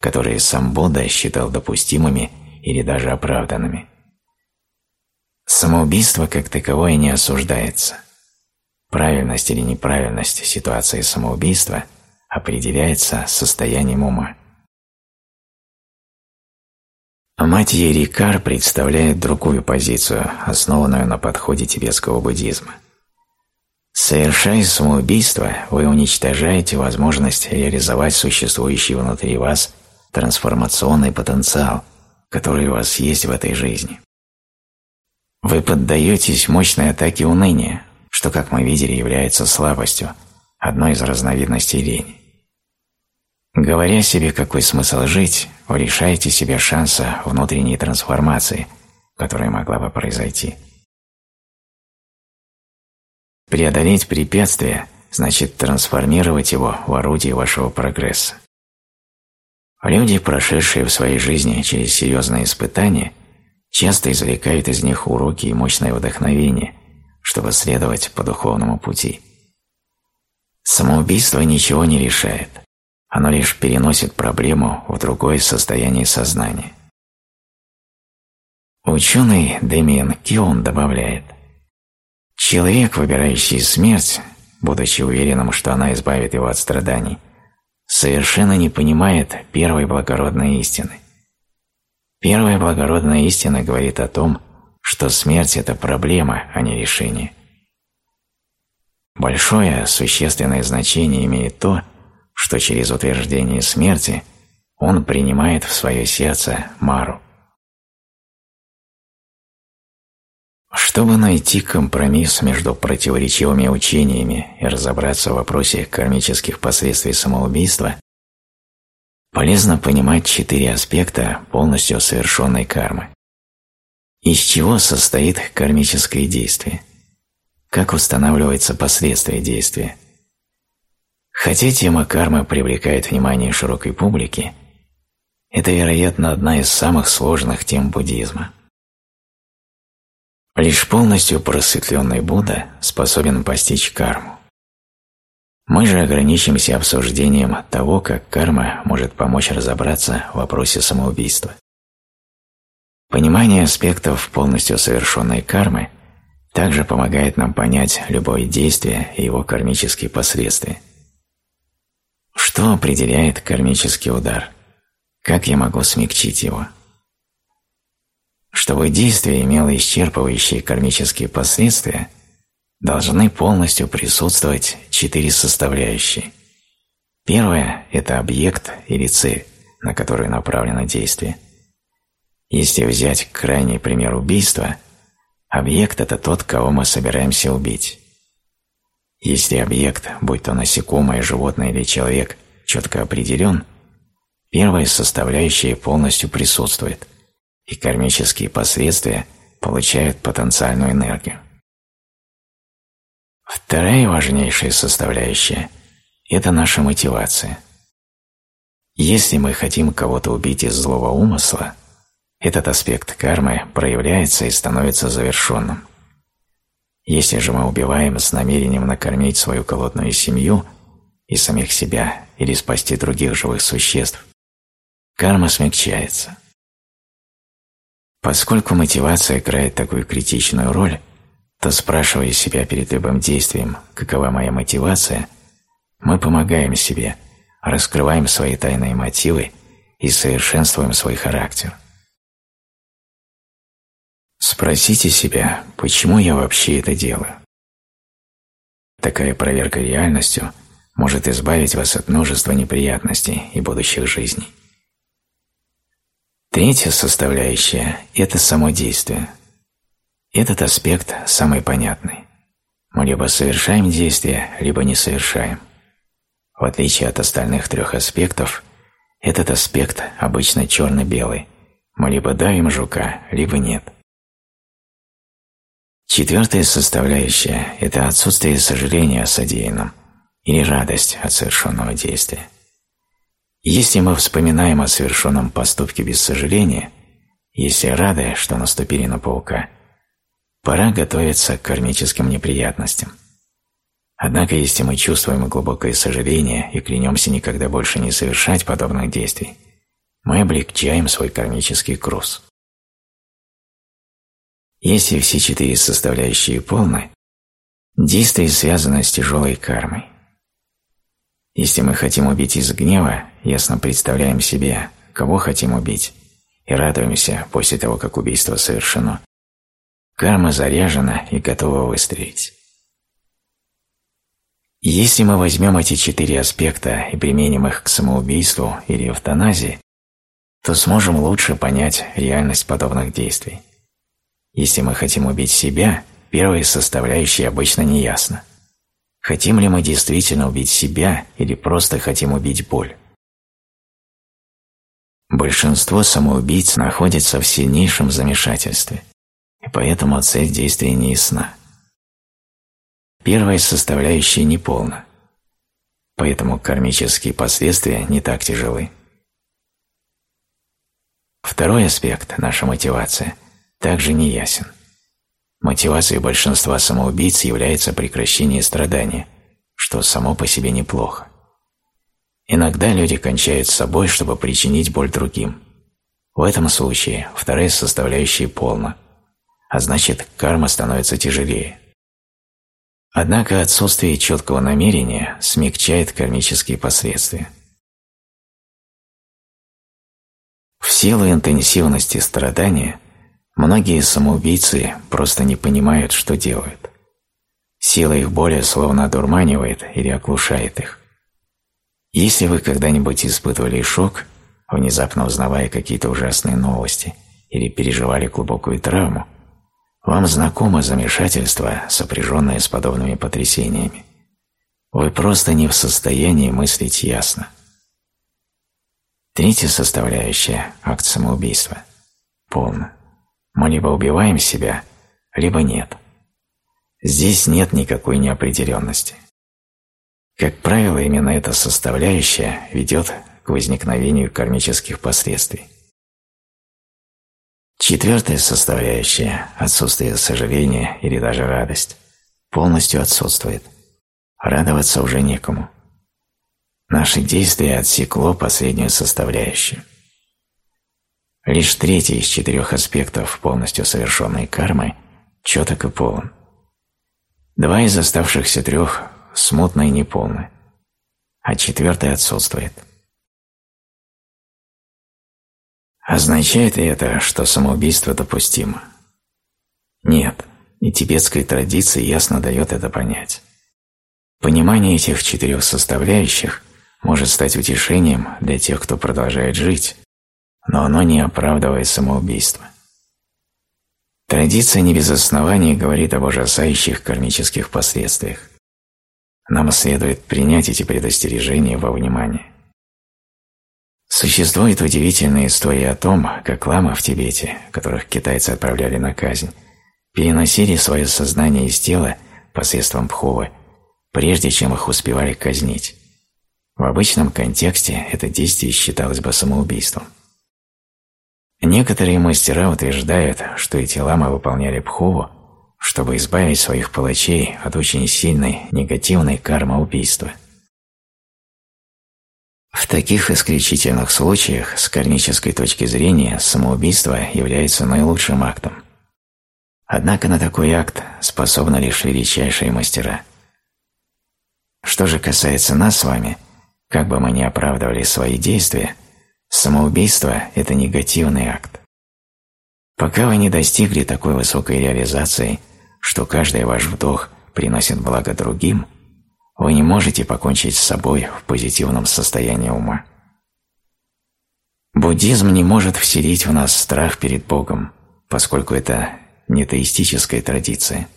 Speaker 1: которые сам Будда считал допустимыми или даже оправданными. Самоубийство как таковое не осуждается. Правильность или неправильность ситуации самоубийства определяется состоянием ума. Мать Ерикар представляет другую позицию, основанную на подходе тибетского буддизма. Совершая самоубийство, вы уничтожаете возможность реализовать существующий внутри вас трансформационный потенциал, который у вас есть в этой жизни. Вы поддаетесь мощной атаке уныния, что, как мы видели, является слабостью, одной из разновидностей лени. Говоря себе, какой смысл жить, вы лишаете себя шанса внутренней трансформации, которая могла бы произойти. Преодолеть препятствие значит трансформировать его в орудие вашего прогресса. Люди, прошедшие в своей жизни через серьезные испытания, часто извлекают из них уроки и мощное вдохновение, чтобы следовать по духовному пути. Самоубийство ничего не решает, оно лишь переносит проблему в другое состояние сознания. Ученый Дэмиен Кион добавляет, «Человек, выбирающий смерть, будучи уверенным, что она избавит его от страданий, совершенно не понимает первой благородной истины. Первая благородная истина говорит о том, что смерть – это проблема, а не решение. Большое существенное значение имеет то, что через утверждение смерти он принимает в свое сердце Мару. Чтобы найти компромисс между противоречивыми учениями и разобраться в вопросе кармических последствий самоубийства, полезно понимать четыре аспекта полностью совершенной кармы. Из чего состоит кармическое действие? Как устанавливается последствия действия? Хотя тема кармы привлекает внимание широкой публики, это, вероятно, одна из самых сложных тем буддизма. Лишь полностью просветленный Будда способен постичь карму. Мы же ограничимся обсуждением того, как карма может помочь разобраться в вопросе самоубийства. Понимание аспектов полностью совершенной кармы также помогает нам понять любое действие и его кармические последствия. Что определяет кармический удар? Как я могу смягчить его? Чтобы действие имело исчерпывающие кармические последствия, должны полностью присутствовать четыре составляющие. Первое – это объект или цель, на которую направлено действие. Если взять крайний пример убийства, объект – это тот, кого мы собираемся убить. Если объект, будь то насекомое, животное или человек, четко определен, первая составляющая полностью присутствует, и кармические последствия получают потенциальную энергию. Вторая важнейшая составляющая – это наша мотивация. Если мы хотим кого-то убить из злого умысла, этот аспект кармы проявляется и становится завершенным. Если же мы убиваем с намерением накормить свою голодную семью и самих себя или спасти других живых существ, карма смягчается. Поскольку мотивация играет такую критичную роль, то спрашивая себя перед любым действием, какова моя мотивация, мы помогаем себе, раскрываем свои тайные мотивы и совершенствуем свой характер. Спросите себя, почему я вообще это делаю? Такая проверка реальностью может избавить вас от множества неприятностей и будущих жизней. Третья составляющая – это само действие – этот аспект самый понятный. Мы либо совершаем действие, либо не совершаем. В отличие от остальных трех аспектов, этот аспект обычно черно-белый. Мы либо давим жука, либо нет. Четвертая составляющая – это отсутствие сожаления о содеянном или радость от совершенного действия. Если мы вспоминаем о совершенном поступке без сожаления, если рады, что наступили на паука, Пора готовиться к кармическим неприятностям. Однако, если мы чувствуем глубокое сожаление и клянемся никогда больше не совершать подобных действий, мы облегчаем свой кармический груз. Если все четыре составляющие полны, действие связано с тяжелой кармой. Если мы хотим убить из гнева, ясно представляем себе, кого хотим убить, и радуемся после того, как убийство совершено, Карма заряжена и готова выстрелить. Если мы возьмем эти четыре аспекта и применим их к самоубийству или эвтаназии, то сможем лучше понять реальность подобных действий. Если мы хотим убить себя, первая составляющая обычно неясна. Хотим ли мы действительно убить себя или просто хотим убить боль? Большинство самоубийц находится в сильнейшем замешательстве – и поэтому цель действия не ясна. Первая составляющая неполна, поэтому кармические последствия не так тяжелы. Второй аспект, наша мотивация, также не ясен. Мотивацией большинства самоубийц является прекращение страдания, что само по себе неплохо. Иногда люди кончают с собой, чтобы причинить боль другим. В этом случае вторая составляющая полна – а значит, карма становится тяжелее. Однако отсутствие четкого намерения смягчает кармические последствия. В силу интенсивности страдания многие самоубийцы просто не понимают, что делают. Сила их боли словно одурманивает или оглушает их. Если вы когда-нибудь испытывали шок, внезапно узнавая какие-то ужасные новости, или переживали глубокую травму, вам знакомо замешательство, сопряженное с подобными потрясениями. Вы просто не в состоянии мыслить ясно. Третья составляющая – акт самоубийства. Полно. Мы либо убиваем себя, либо нет. Здесь нет никакой неопределенности. Как правило, именно эта составляющая ведет к возникновению кармических последствий. Четвертая составляющая – отсутствие сожаления или даже радость – полностью отсутствует. Радоваться уже некому. Наше действие отсекло последнюю составляющую. Лишь третий из четырех аспектов полностью совершенной кармы четок и полон. Два из оставшихся трех смутны и неполны, а четвертый отсутствует. Означает ли это, что самоубийство допустимо? Нет, и тибетская традиция ясно дает это понять. Понимание этих четырех составляющих может стать утешением для тех, кто продолжает жить, но оно не оправдывает самоубийство. Традиция не без оснований говорит об ужасающих кармических последствиях. Нам следует принять эти предостережения во внимание. Существует удивительная история о том, как ламы в Тибете, которых китайцы отправляли на казнь, переносили свое сознание из тела посредством пховы, прежде чем их успевали казнить. В обычном контексте это действие считалось бы самоубийством. Некоторые мастера утверждают, что эти ламы выполняли пхову, чтобы избавить своих палачей от очень сильной негативной кармы убийства – в таких исключительных случаях с кармической точки зрения самоубийство является наилучшим актом. Однако на такой акт способны лишь величайшие мастера. Что же касается нас с вами, как бы мы ни оправдывали свои действия, самоубийство – это негативный акт. Пока вы не достигли такой высокой реализации, что каждый ваш вдох приносит благо другим – вы не можете покончить с собой в позитивном состоянии ума. Буддизм не может вселить в нас страх перед Богом, поскольку это не теистическая традиция.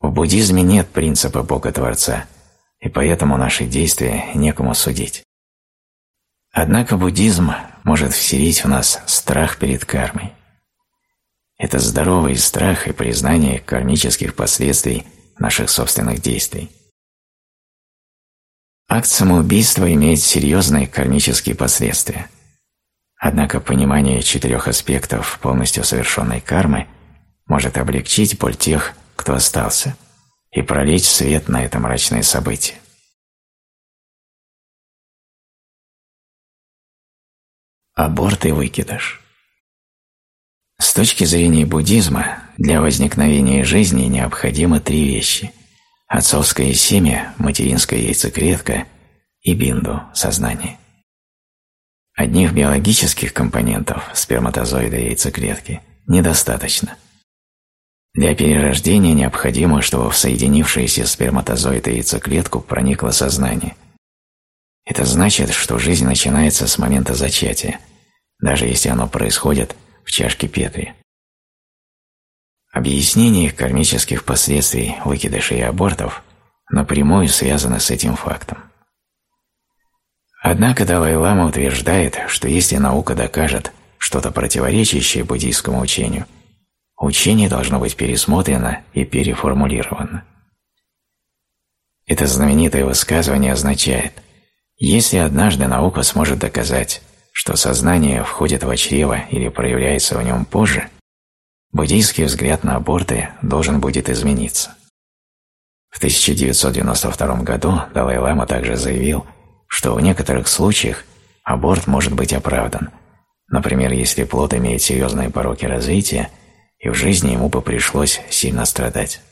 Speaker 1: В буддизме нет принципа Бога-творца, и поэтому наши действия некому судить. Однако буддизм может вселить в нас страх перед кармой. Это здоровый страх и признание кармических последствий наших собственных действий. Акт самоубийства имеет серьезные кармические последствия. Однако понимание четырех аспектов полностью совершенной кармы может облегчить боль тех, кто остался, и пролить свет на это мрачное событие. Аборт и выкидыш С точки зрения буддизма, для возникновения жизни необходимы три вещи – отцовское семя, материнская яйцеклетка и бинду – сознание. Одних биологических компонентов сперматозоида и яйцеклетки недостаточно. Для перерождения необходимо, чтобы в соединившиеся сперматозоид и яйцеклетку проникло сознание. Это значит, что жизнь начинается с момента зачатия, даже если оно происходит в чашке Петри. Объяснение кармических последствий выкидышей и абортов напрямую связано с этим фактом. Однако Далай-Лама утверждает, что если наука докажет что-то противоречащее буддийскому учению, учение должно быть пересмотрено и переформулировано. Это знаменитое высказывание означает, если однажды наука сможет доказать, что сознание входит в чрево или проявляется в нем позже – буддийский взгляд на аборты должен будет измениться. В 1992 году Далай-Лама также заявил, что в некоторых случаях аборт может быть оправдан, например, если плод имеет серьезные пороки развития, и в жизни ему бы пришлось сильно страдать.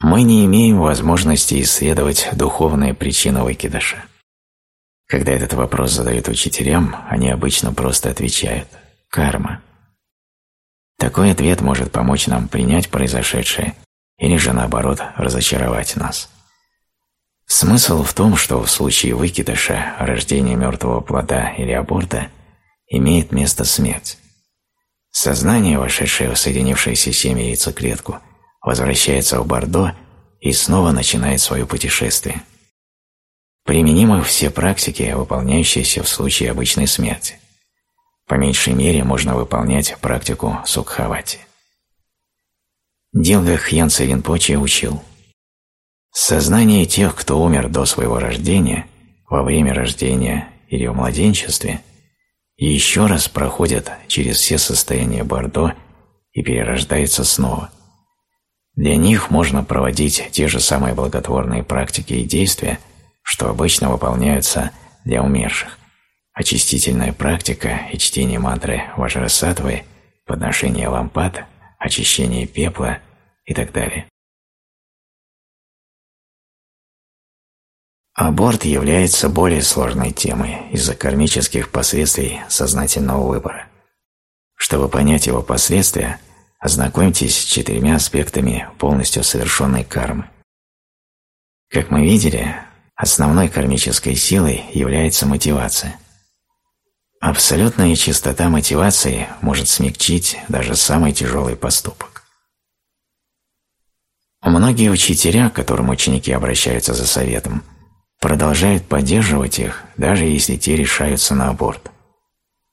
Speaker 1: Мы не имеем возможности исследовать духовные причины выкидыша. Когда этот вопрос задают учителям, они обычно просто отвечают – карма. Такой ответ может помочь нам принять произошедшее или же наоборот разочаровать нас. Смысл в том, что в случае выкидыша, рождения мертвого плода или аборта имеет место смерть. Сознание, вошедшее в соединившееся семя яйцеклетку, возвращается в Бордо и снова начинает свое путешествие. применимы все практики, выполняющиеся в случае обычной смерти. По меньшей мере можно выполнять практику сукхавати. Дилга Хьянца Ринпоче учил Сознание тех, кто умер до своего рождения, во время рождения или в младенчестве, еще раз проходят через все состояния Бордо и перерождается снова. Для них можно проводить те же самые благотворные практики и действия, что обычно выполняются для умерших. Очистительная практика и чтение мантры Важрасатвы, подношение лампад, очищение пепла и так далее. Аборт является более сложной темой из-за кармических последствий сознательного выбора. Чтобы понять его последствия, ознакомьтесь с четырьмя аспектами полностью совершенной кармы. Как мы видели, основной кармической силой является мотивация. Абсолютная чистота мотивации может смягчить даже самый тяжелый поступок. Многие учителя, к которым ученики обращаются за советом, продолжают поддерживать их, даже если те решаются на аборт.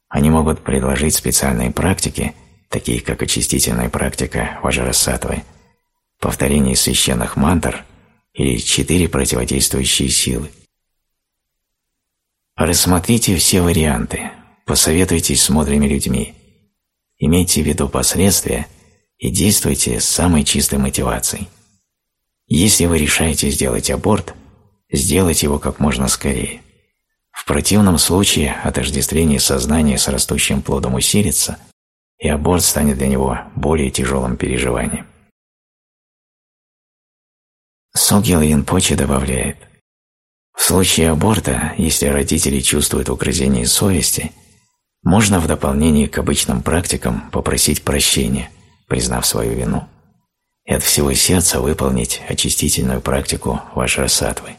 Speaker 1: Они могут предложить специальные практики, такие как очистительная практика Важарасатвы, повторение священных мантр или четыре противодействующие силы. Рассмотрите все варианты, посоветуйтесь с мудрыми людьми, имейте в виду последствия и действуйте с самой чистой мотивацией. Если вы решаете сделать аборт, сделать его как можно скорее. В противном случае отождествление сознания с растущим плодом усилится, и аборт станет для него более тяжелым переживанием. Согил Янпочи добавляет, в случае аборта, если родители чувствуют угрызение совести, можно в дополнение к обычным практикам попросить прощения, признав свою вину, и от всего сердца выполнить очистительную практику Вашрасатвы.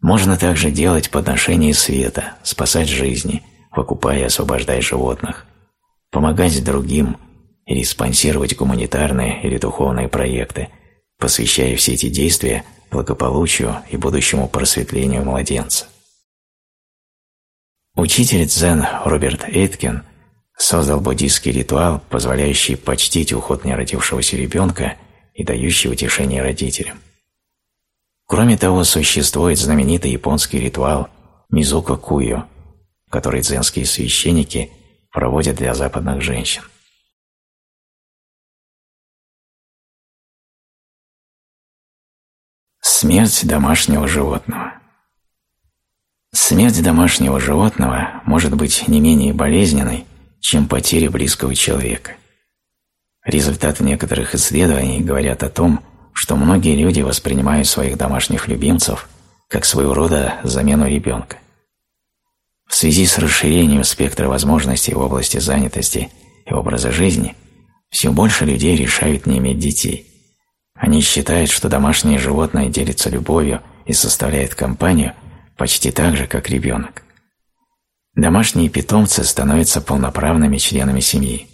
Speaker 1: Можно также делать подношение света, спасать жизни, выкупая и освобождая животных, помогать другим или спонсировать гуманитарные или духовные проекты, посвящая все эти действия благополучию и будущему просветлению младенца. Учитель дзен Роберт Эйткин создал буддийский ритуал, позволяющий почтить уход неродившегося ребенка и дающий утешение родителям. Кроме того, существует знаменитый японский ритуал Мизука Куйо, который дзенские священники проводят для западных женщин. Смерть домашнего животного Смерть домашнего животного может быть не менее болезненной, чем потеря близкого человека. Результаты некоторых исследований говорят о том, что многие люди воспринимают своих домашних любимцев как своего рода замену ребенка. В связи с расширением спектра возможностей в области занятости и образа жизни все больше людей решают не иметь детей. Они считают, что домашнее животное делится любовью и составляет компанию почти так же, как ребенок. Домашние питомцы становятся полноправными членами семьи.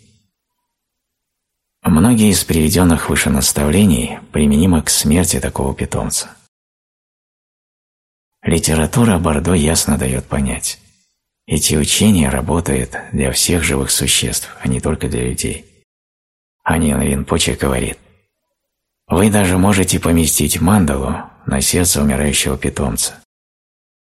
Speaker 1: Многие из приведенных выше наставлений применимы к смерти такого питомца. Литература Бордо ясно дает понять, эти учения работают для всех живых существ, а не только для людей. Анин Ринпоче говорит, «Вы даже можете поместить мандалу на сердце умирающего питомца.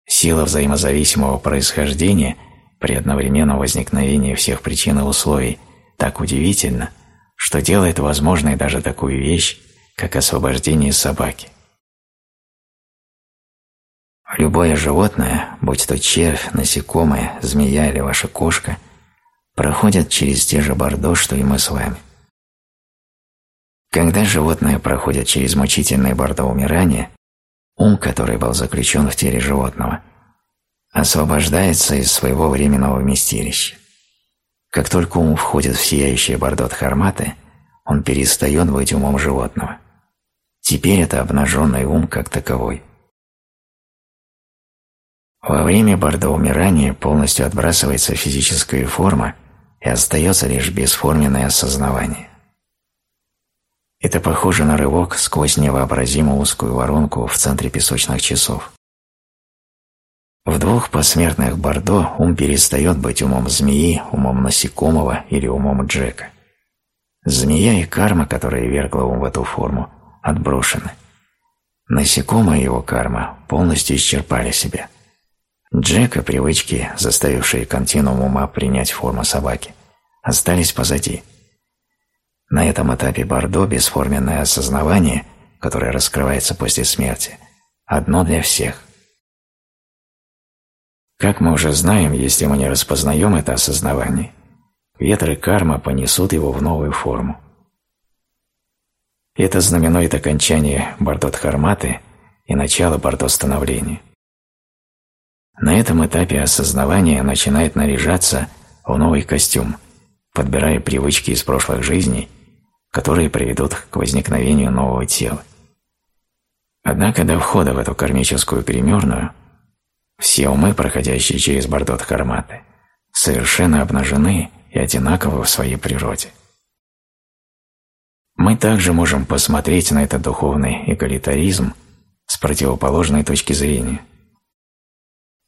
Speaker 1: Сила взаимозависимого происхождения при одновременном возникновении всех причин и условий так удивительна, что делает возможной даже такую вещь, как освобождение собаки. Любое животное, будь то червь, насекомое, змея или ваша кошка, проходит через те же бордо, что и мы с вами. Когда животное проходит через мучительное бордо умирания, ум, который был заключен в теле животного, освобождается из своего временного вместилища. Как только ум входит в сияющее бордо Дхарматы, он перестает быть умом животного. Теперь это обнаженный ум как таковой. Во время бордо умирания полностью отбрасывается физическая форма и остается лишь бесформенное осознавание. Это похоже на рывок сквозь невообразимо узкую воронку в центре песочных часов. В двух посмертных Бордо ум перестает быть умом змеи, умом насекомого или умом Джека. Змея и карма, которая вергла ум в эту форму, отброшены. Насекомое его карма полностью исчерпали себя. Джека привычки, заставившие континуум ума принять форму собаки, остались позади. На этом этапе Бордо бесформенное осознавание, которое раскрывается после смерти, одно для всех. Как мы уже знаем, если мы не распознаем это осознавание, ветры карма понесут его в новую форму. Это знаменует окончание Бардот-Харматы и начало Бардо-становления. На этом этапе осознавание начинает наряжаться в новый костюм, подбирая привычки из прошлых жизней, которые приведут к возникновению нового тела. Однако до входа в эту кармическую гримерную все умы, проходящие через Бардот-Харматы, совершенно обнажены и одинаковы в своей природе. Мы также можем посмотреть на этот духовный эгалитаризм с противоположной точки зрения.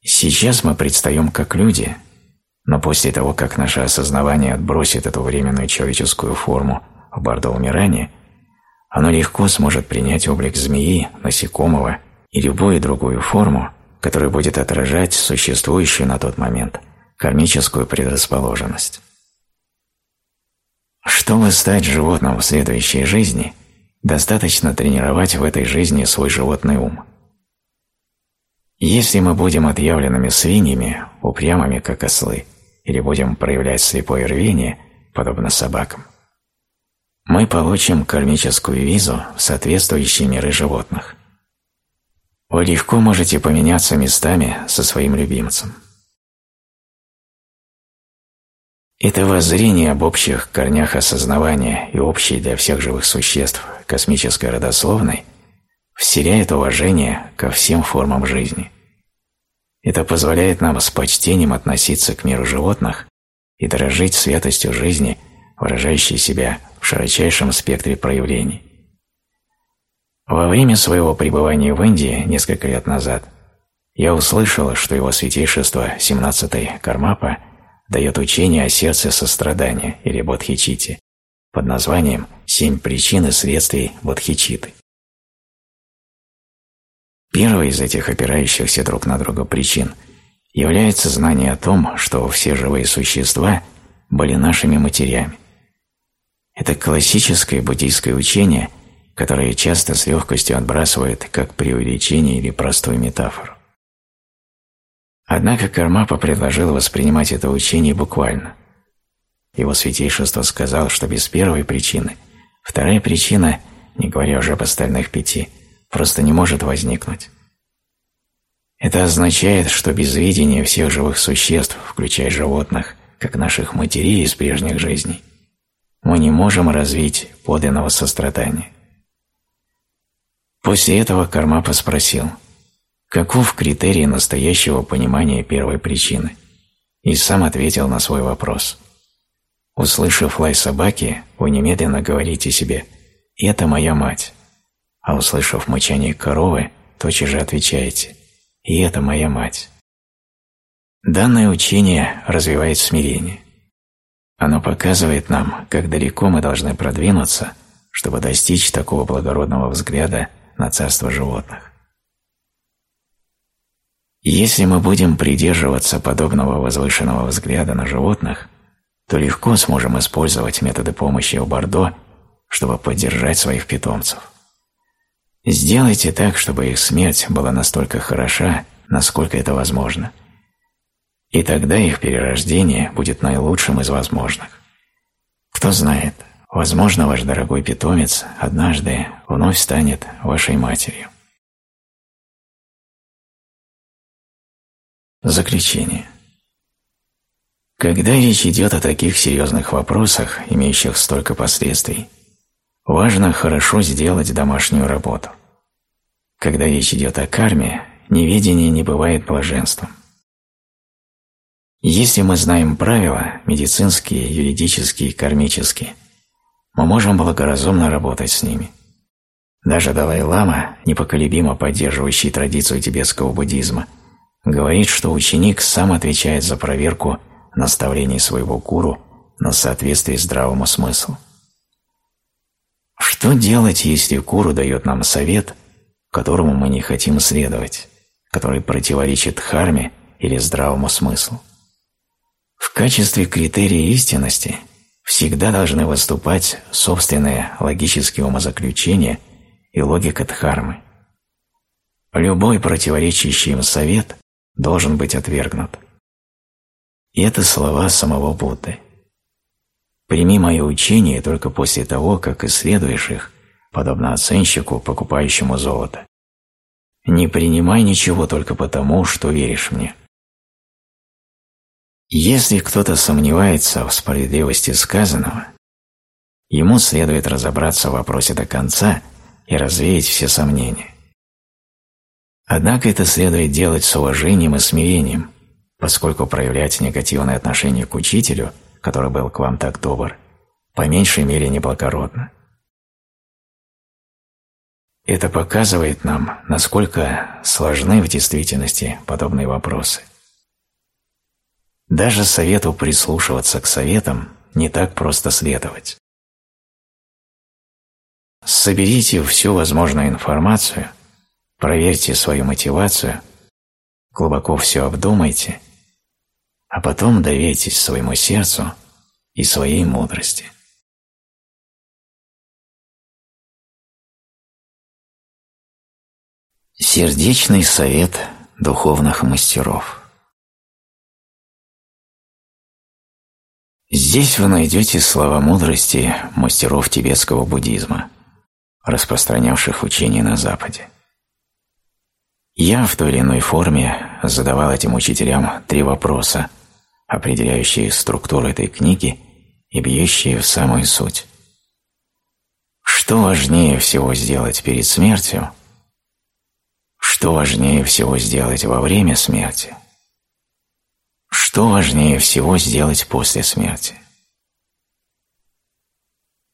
Speaker 1: Сейчас мы предстаем как люди, но после того, как наше осознавание отбросит эту временную человеческую форму в бордо умирания, оно легко сможет принять облик змеи, насекомого и любую другую форму, которая будет отражать существующую на тот момент кармическую предрасположенность. Чтобы стать животным в следующей жизни, достаточно тренировать в этой жизни свой животный ум. Если мы будем отъявленными свиньями, упрямыми как ослы, или будем проявлять слепое рвение, подобно собакам, мы получим кармическую визу в соответствующие миры животных. Вы легко можете поменяться местами со своим любимцем. Это воззрение об общих корнях осознавания и общей для всех живых существ космической родословной вселяет уважение ко всем формам жизни. Это позволяет нам с почтением относиться к миру животных и дорожить святостью жизни, выражающей себя в широчайшем спектре проявлений. Во время своего пребывания в Индии несколько лет назад я услышал, что его святейшество 17-й Кармапа – дает учение о сердце сострадания или бодхичите под названием «Семь причин и следствий бодхичиты». Первой из этих опирающихся друг на друга причин является знание о том, что все живые существа были нашими матерями. Это классическое буддийское учение, которое часто с легкостью отбрасывает как преувеличение или простую метафору. Однако Кармапа предложил воспринимать это учение буквально. Его святейшество сказал, что без первой причины вторая причина, не говоря уже об остальных пяти, просто не может возникнуть. Это означает, что без видения всех живых существ, включая животных, как наших матерей из прежних жизней, мы не можем развить подлинного сострадания. После этого Кармапа спросил – Каков критерий настоящего понимания первой причины? И сам ответил на свой вопрос. Услышав лай собаки, вы немедленно говорите себе «это моя мать», а услышав мычание коровы, тотчас же отвечаете «и это моя мать». Данное учение развивает смирение. Оно показывает нам, как далеко мы должны продвинуться, чтобы достичь такого благородного взгляда на царство животных. Если мы будем придерживаться подобного возвышенного взгляда на животных, то легко сможем использовать методы помощи у Бордо, чтобы поддержать своих питомцев. Сделайте так, чтобы их смерть была настолько хороша, насколько это возможно. И тогда их перерождение будет наилучшим из возможных. Кто знает, возможно, ваш дорогой питомец однажды вновь станет вашей матерью. Заключение. Когда речь идет о таких серьезных вопросах, имеющих столько последствий, важно хорошо сделать домашнюю работу. Когда речь идет о карме, неведение не бывает блаженством. Если мы знаем правила, медицинские, юридические, кармические, мы можем благоразумно работать с ними. Даже Далай-лама, непоколебимо поддерживающий традицию тибетского буддизма, говорит, что ученик сам отвечает за проверку наставлений своего гуру на соответствие здравому смыслу. Что делать, если гуру дает нам совет, которому мы не хотим следовать, который противоречит харме или здравому смыслу? В качестве критерия истинности всегда должны выступать собственные логические умозаключения и логика дхармы. Любой противоречащий им совет должен быть отвергнут. И это слова самого Будды. Прими мое учение только после того, как исследуешь их, подобно оценщику, покупающему золото. Не принимай ничего только потому, что веришь мне. Если кто-то сомневается в справедливости сказанного, ему следует разобраться в вопросе до конца и развеять все сомнения. Однако это следует делать с уважением и смирением, поскольку проявлять негативное отношение к учителю, который был к вам так добр, по меньшей мере неблагородно. Это показывает нам, насколько сложны в действительности подобные вопросы. Даже совету прислушиваться к советам не так просто следовать. Соберите всю возможную информацию, проверьте свою мотивацию, глубоко все обдумайте, а потом доверьтесь своему сердцу и своей мудрости. Сердечный совет духовных мастеров Здесь вы найдете слова мудрости мастеров тибетского буддизма, распространявших учение на Западе. Я в той или иной форме задавал этим учителям три вопроса, определяющие структуру этой книги и бьющие в самую суть. Что важнее всего сделать перед смертью? Что важнее всего сделать во время смерти? Что важнее всего сделать после смерти?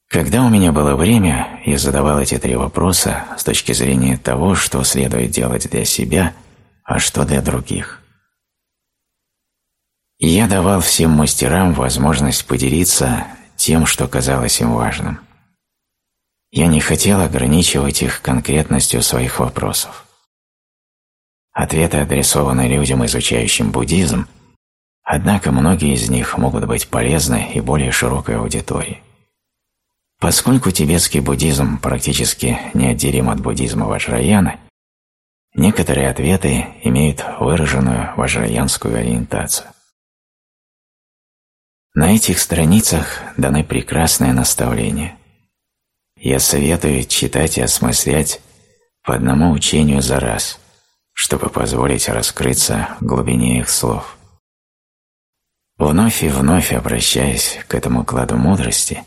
Speaker 1: Когда у меня было время, я задавал эти три вопроса с точки зрения того, что следует делать для себя, а что для других. И я давал всем мастерам возможность поделиться тем, что казалось им важным. Я не хотел ограничивать их конкретностью своих вопросов. Ответы адресованы людям, изучающим буддизм – Однако многие из них могут быть полезны и более широкой аудитории. Поскольку тибетский буддизм практически неотделим от буддизма Ваджраяны, некоторые ответы имеют выраженную ваджраянскую ориентацию. На этих страницах даны прекрасные наставления. Я советую читать и осмыслять по одному учению за раз, чтобы позволить раскрыться глубине их слов. Вновь и вновь обращаясь к этому кладу мудрости,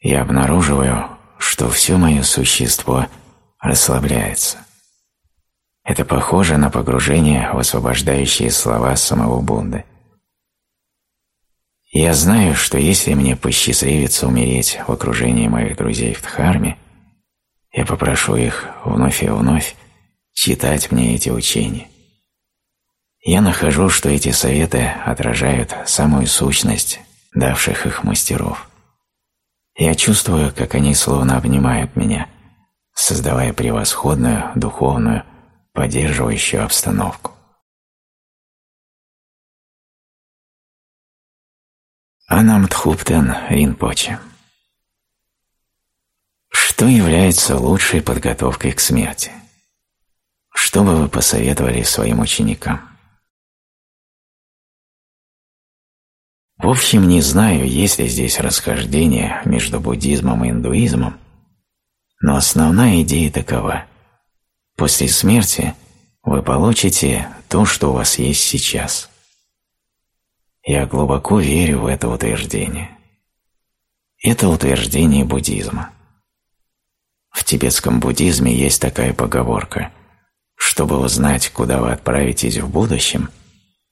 Speaker 1: я обнаруживаю, что все мое существо расслабляется. Это похоже на погружение в освобождающие слова самого Будды. Я знаю, что если мне посчастливится умереть в окружении моих друзей в Дхарме, я попрошу их вновь и вновь читать мне эти учения. Я нахожу, что эти советы отражают самую сущность давших их мастеров. Я чувствую, как они словно обнимают меня, создавая превосходную, духовную, поддерживающую обстановку. Анамдхуптен Ринпоче Что является лучшей подготовкой к смерти? Что бы вы посоветовали своим ученикам? В общем, не знаю, есть ли здесь расхождение между буддизмом и индуизмом, но основная идея такова. После смерти вы получите то, что у вас есть сейчас. Я глубоко верю в это утверждение. Это утверждение буддизма. В тибетском буддизме есть такая поговорка «Чтобы узнать, куда вы отправитесь в будущем,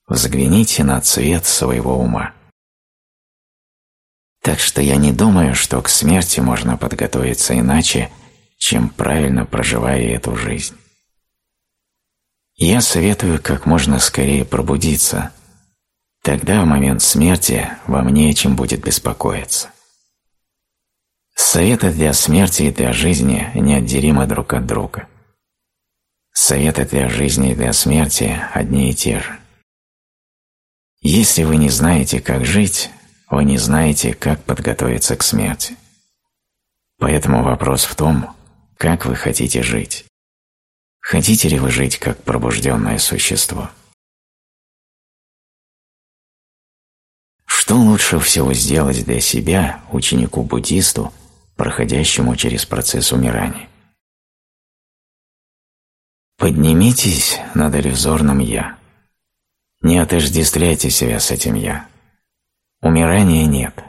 Speaker 1: взгляните на цвет своего ума». Так что я не думаю, что к смерти можно подготовиться иначе, чем правильно проживая эту жизнь. Я советую как можно скорее пробудиться. Тогда в момент смерти вам не о чем будет беспокоиться. Советы для смерти и для жизни неотделимы друг от друга. Советы для жизни и для смерти одни и те же. Если вы не знаете, как жить, вы не знаете, как подготовиться к смерти. Поэтому вопрос в том, как вы хотите жить. Хотите ли вы жить как пробужденное существо? Что лучше всего сделать для себя, ученику-буддисту, проходящему через процесс умирания? Поднимитесь над иллюзорным «я». Не отождествляйте себя с этим «я». Умирания нет.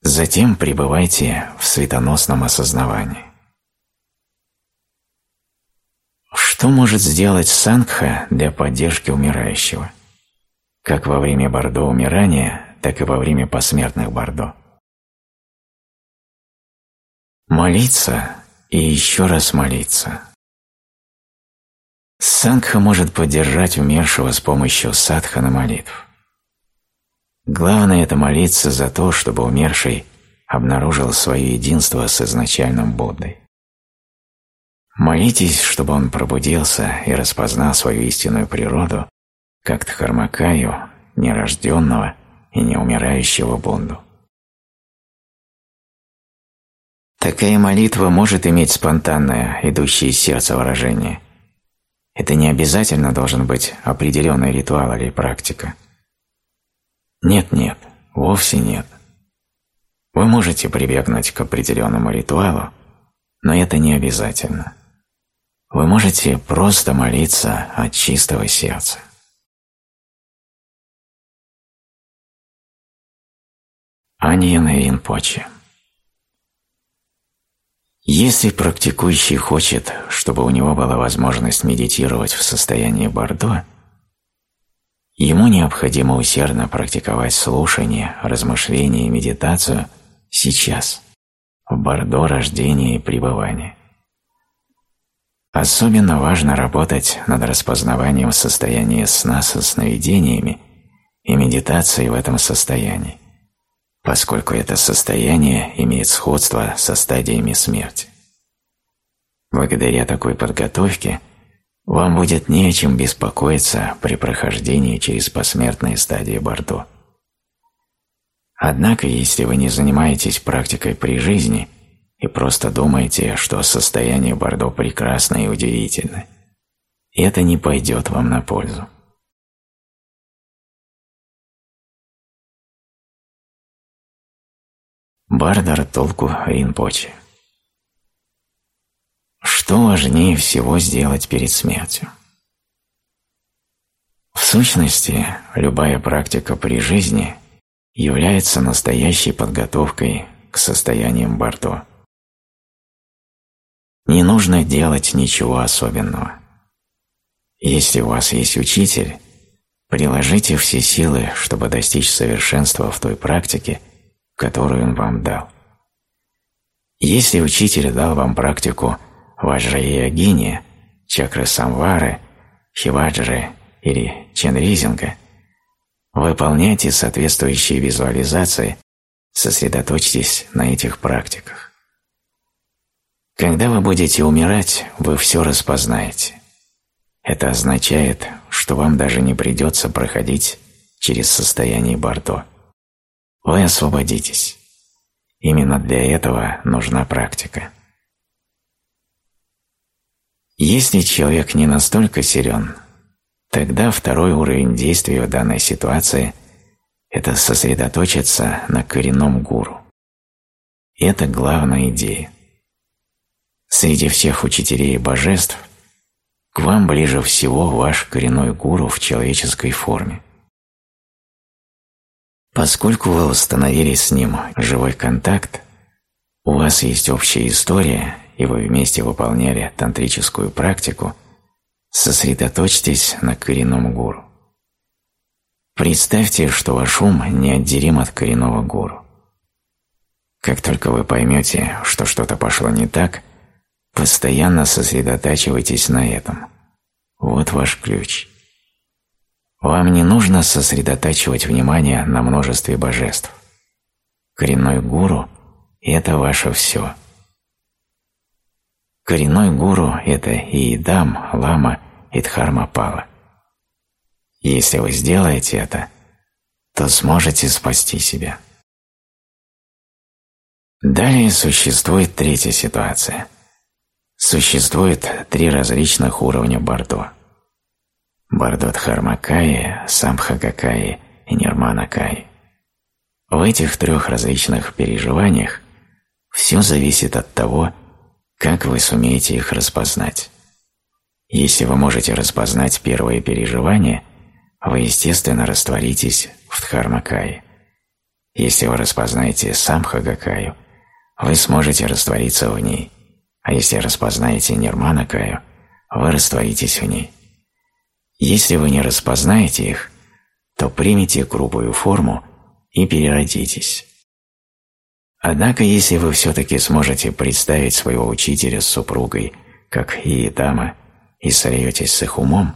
Speaker 1: Затем пребывайте в светоносном осознавании. Что может сделать сангха для поддержки умирающего? Как во время бордо умирания, так и во время посмертных бордо. Молиться и еще раз молиться. Сангха может поддержать умершего с помощью садхана молитв. Главное – это молиться за то, чтобы умерший обнаружил свое единство с изначальным Буддой. Молитесь, чтобы он пробудился и распознал свою истинную природу, как Дхармакаю, нерожденного и неумирающего Бунду. Такая молитва может иметь спонтанное, идущее из сердца выражение. Это не обязательно должен быть определенный ритуал или практика. Нет-нет, вовсе нет. Вы можете прибегнуть к определенному ритуалу, но это не обязательно. Вы можете просто молиться от чистого сердца. Аньяна Ринпоче Если практикующий хочет, чтобы у него была возможность медитировать в состоянии Бордо, ему необходимо усердно практиковать слушание, размышление и медитацию сейчас, в Бордо рождения и пребывания. Особенно важно работать над распознаванием состояния сна со сновидениями и медитацией в этом состоянии, поскольку это состояние имеет сходство со стадиями смерти. Благодаря такой подготовке вам будет не о чем беспокоиться при прохождении через посмертные стадии Бордо. Однако, если вы не занимаетесь практикой при жизни – и просто думаете, что состояние Бордо прекрасно и удивительно. Это не пойдет вам на пользу. Бардар Толку Ринпоче Что важнее всего сделать перед смертью? В сущности, любая практика при жизни является настоящей подготовкой к состояниям Бордо. Не нужно делать ничего особенного. Если у вас есть учитель, приложите все силы, чтобы достичь совершенства в той практике, которую он вам дал. Если учитель дал вам практику ваджраягини, чакры самвары, хиваджры или ченризинга, выполняйте соответствующие визуализации, сосредоточьтесь на этих практиках. Когда вы будете умирать, вы все распознаете. Это означает, что вам даже не придется проходить через состояние Бордо. Вы освободитесь. Именно для этого нужна практика. Если человек не настолько силен, тогда второй уровень действия в данной ситуации – это сосредоточиться на коренном гуру. это главная идея. Среди всех учителей и божеств к вам ближе всего ваш коренной гуру в человеческой форме. Поскольку вы установили с ним живой контакт, у вас есть общая история, и вы вместе выполняли тантрическую практику, сосредоточьтесь на коренном гуру. Представьте, что ваш ум неотделим от коренного гуру. Как только вы поймете, что что-то пошло не так, Постоянно сосредотачивайтесь на этом. Вот ваш ключ. Вам не нужно сосредотачивать внимание на множестве божеств. Коренной гуру – это ваше все. Коренной гуру – это Иидам, Лама и Дхармапала. Если вы сделаете это, то сможете спасти себя. Далее существует третья ситуация. Существует три различных уровня Бардо. Бардо Дхармакаи, Самхагакаи и Нирманакаи. В этих трех различных переживаниях все зависит от того, как вы сумеете их распознать. Если вы можете распознать первое переживание, вы, естественно, растворитесь в Дхармакае. Если вы распознаете Самхагакаю, вы сможете раствориться в ней, а если распознаете Нирманакаю, вы растворитесь в ней. Если вы не распознаете их, то примите грубую форму и переродитесь. Однако, если вы все-таки сможете представить своего учителя с супругой, как Иетама, и сольетесь с их умом,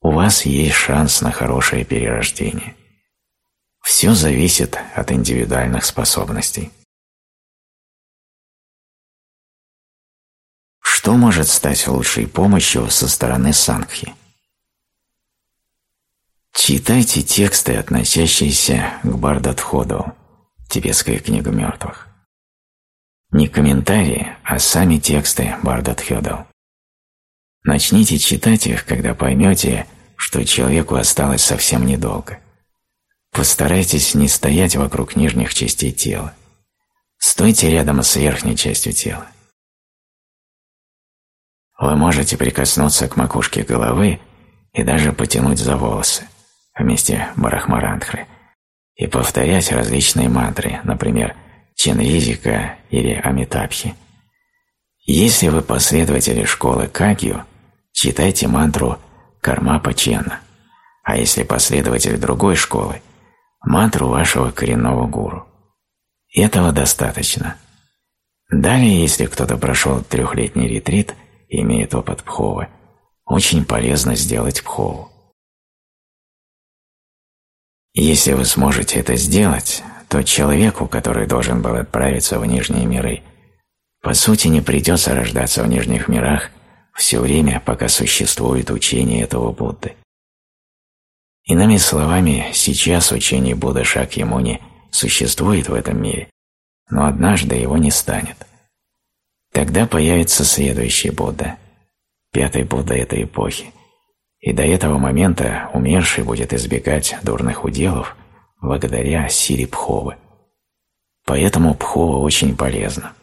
Speaker 1: у вас есть шанс на хорошее перерождение. Все зависит от индивидуальных способностей. Что может стать лучшей помощью со стороны Сангхи? Читайте тексты, относящиеся к Бардатходу, тибетская книга мертвых. Не комментарии, а сами тексты Бардатхёдал. Начните читать их, когда поймете, что человеку осталось совсем недолго. Постарайтесь не стоять вокруг нижних частей тела. Стойте рядом с верхней частью тела. Вы можете прикоснуться к макушке головы и даже потянуть за волосы вместе Барахмарандхры и повторять различные мантры, например, Ченризика или Амитабхи. Если вы последователи школы Кагью, читайте мантру Карма Пачена, а если последователь другой школы, мантру вашего коренного гуру. Этого достаточно. Далее, если кто-то прошел трехлетний ретрит и имеет опыт пховы, очень полезно сделать пхову. Если вы сможете это сделать, то человеку, который должен был отправиться в нижние миры, по сути не придется рождаться в нижних мирах все время, пока существует учение этого Будды. Иными словами, сейчас учение Будды Шакьямуни существует в этом мире, но однажды его не станет. Тогда появится следующий Будда, пятый Будда этой эпохи – и до этого момента умерший будет избегать дурных уделов благодаря силе Пховы. Поэтому Пхова очень полезна.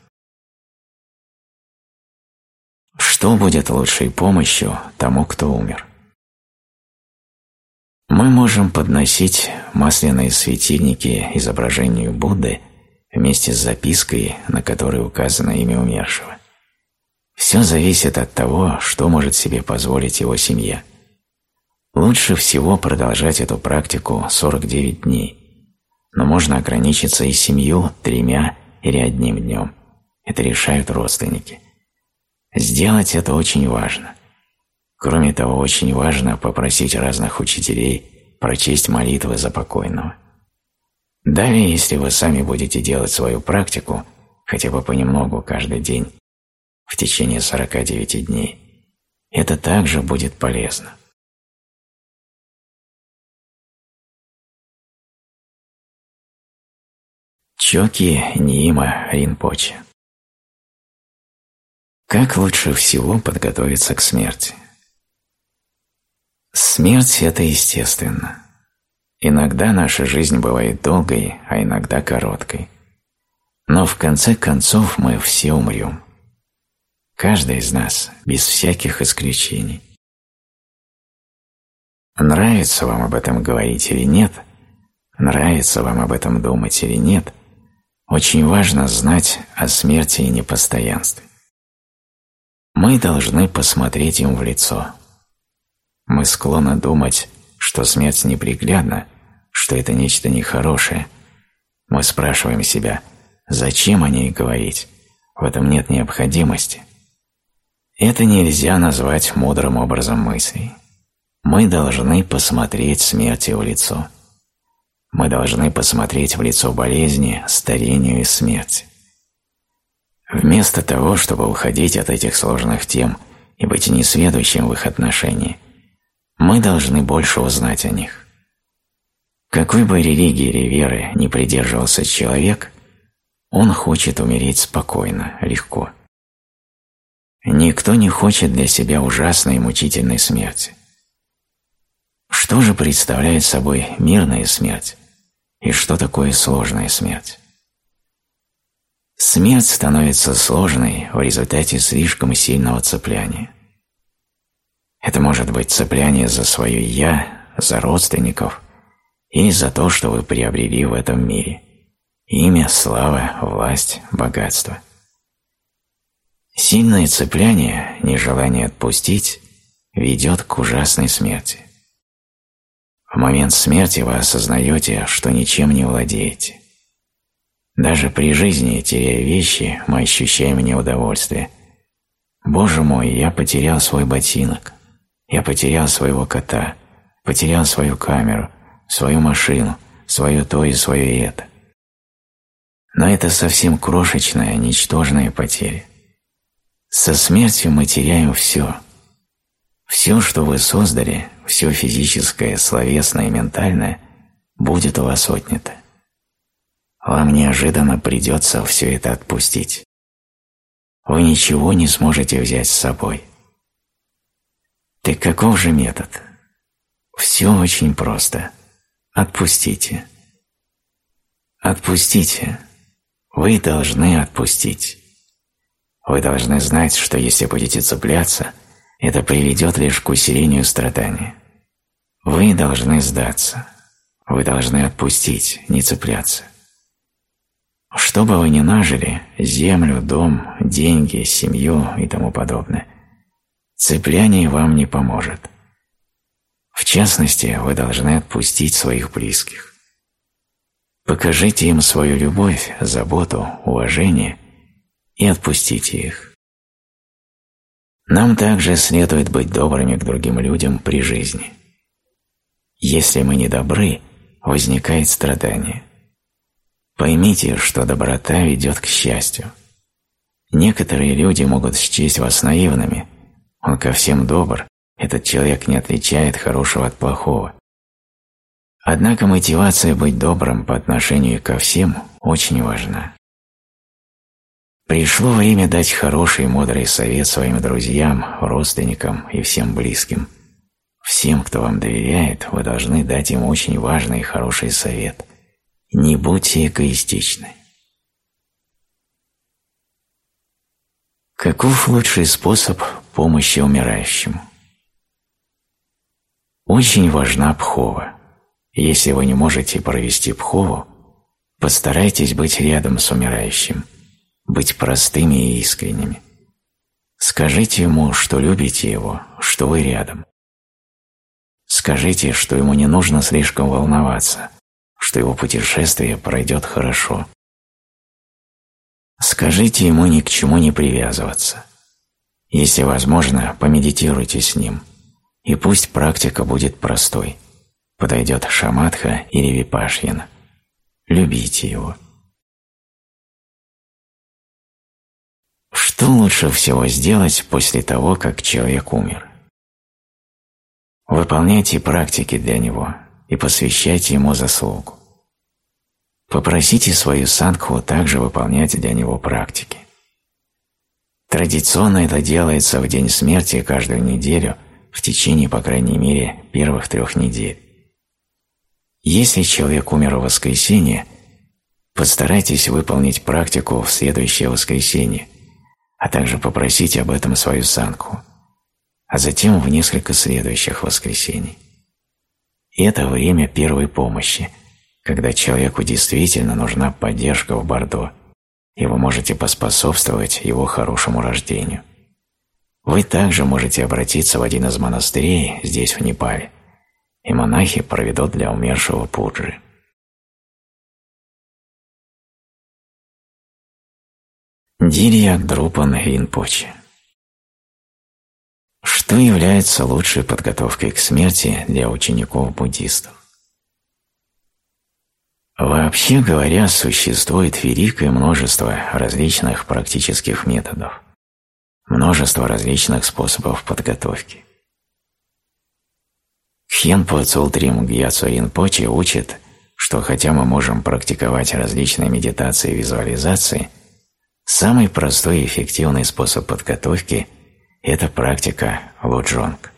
Speaker 1: Что будет лучшей помощью тому, кто умер? Мы можем подносить масляные светильники изображению Будды вместе с запиской, на которой указано имя умершего. Все зависит от того, что может себе позволить его семья. Лучше всего продолжать эту практику 49 дней, но можно ограничиться и семью, тремя или одним днем. Это решают родственники. Сделать это очень важно. Кроме того, очень важно попросить разных учителей прочесть молитвы за покойного. Далее, если вы сами будете делать свою практику, хотя бы понемногу каждый день, в течение 49 дней, это также будет полезно. Чоки Ниима Ринпоче Как лучше всего подготовиться к смерти? Смерть – это естественно. Иногда наша жизнь бывает долгой, а иногда короткой. Но в конце концов мы все умрем. Каждый из нас, без всяких исключений. Нравится вам об этом говорить или нет, нравится вам об этом думать или нет – очень важно знать о смерти и непостоянстве. Мы должны посмотреть им в лицо. Мы склонны думать, что смерть неприглядна, что это нечто нехорошее. Мы спрашиваем себя, зачем о ней говорить, в этом нет необходимости. Это нельзя назвать мудрым образом мыслей. Мы должны посмотреть смерти в лицо. Мы должны посмотреть в лицо болезни, старению и смерти. Вместо того, чтобы уходить от этих сложных тем и быть несведущим в их отношении, мы должны больше узнать о них. Какой бы религии или веры не придерживался человек, он хочет умереть спокойно, легко. Никто не хочет для себя ужасной и мучительной смерти. Что же представляет собой мирная смерть и что такое сложная смерть? Смерть становится сложной в результате слишком сильного цепляния. Это может быть цепляние за свое «я», за родственников или за то, что вы приобрели в этом мире – имя, слава, власть, богатство. Сильное цепляние, нежелание отпустить, ведет к ужасной смерти. В момент смерти вы осознаете, что ничем не владеете. Даже при жизни, теряя вещи, мы ощущаем неудовольствие. Боже мой, я потерял свой ботинок. Я потерял своего кота, потерял свою камеру, свою машину, свое то и свое это. Но это совсем крошечная, ничтожная потеря. Со смертью мы теряем все. Все, что вы создали, все физическое, словесное и ментальное, будет у вас отнято. Вам неожиданно придется все это отпустить. Вы ничего не сможете взять с собой. Так каков же метод? Все очень просто. Отпустите. Отпустите. Вы должны отпустить. Вы должны знать, что если будете цепляться, это приведет лишь к усилению страдания. Вы должны сдаться. Вы должны отпустить, не цепляться. Что бы вы ни нажили – землю, дом, деньги, семью и тому подобное – Цепляние вам не поможет. В частности, вы должны отпустить своих близких. Покажите им свою любовь, заботу, уважение и отпустите их. Нам также следует быть добрыми к другим людям при жизни. Если мы не добры, возникает страдание. Поймите, что доброта ведет к счастью. Некоторые люди могут счесть вас наивными – он ко всем добр, этот человек не отличает хорошего от плохого. Однако мотивация быть добрым по отношению ко всем очень важна. Пришло время дать хороший и мудрый совет своим друзьям, родственникам и всем близким. Всем, кто вам доверяет, вы должны дать им очень важный и хороший совет. Не будьте эгоистичны. Каков лучший способ помощи умирающему? Очень важна пхова. Если вы не можете провести пхову, постарайтесь быть рядом с умирающим, быть простыми и искренними. Скажите ему, что любите его, что вы рядом. Скажите, что ему не нужно слишком волноваться, что его путешествие пройдет хорошо. Скажите ему ни к чему не привязываться. Если возможно, помедитируйте с ним, и пусть практика будет простой. Подойдет шаматха или випашьяна. Любите его. Что лучше всего сделать после того, как человек умер? Выполняйте практики для него и посвящайте ему заслугу. Попросите свою садху также выполнять для него практики. Традиционно это делается в день смерти каждую неделю в течение, по крайней мере, первых трех недель. Если человек умер в воскресенье, постарайтесь выполнить практику в следующее воскресенье, а также попросите об этом свою санку, а затем в несколько следующих воскресений. И это время первой помощи – когда человеку действительно нужна поддержка в Бордо, и вы можете поспособствовать его хорошему рождению. Вы также можете обратиться в один из монастырей здесь, в Непале, и монахи проведут для умершего пуджи. Дирья Друпан Ринпоче Что является лучшей подготовкой к смерти для учеников-буддистов? Вообще говоря, существует великое множество различных практических методов, множество различных способов подготовки. Хенпо Цултрим Гьяцу Ринпоче учит, что хотя мы можем практиковать различные медитации и визуализации, самый простой и эффективный способ подготовки – это практика луджонг.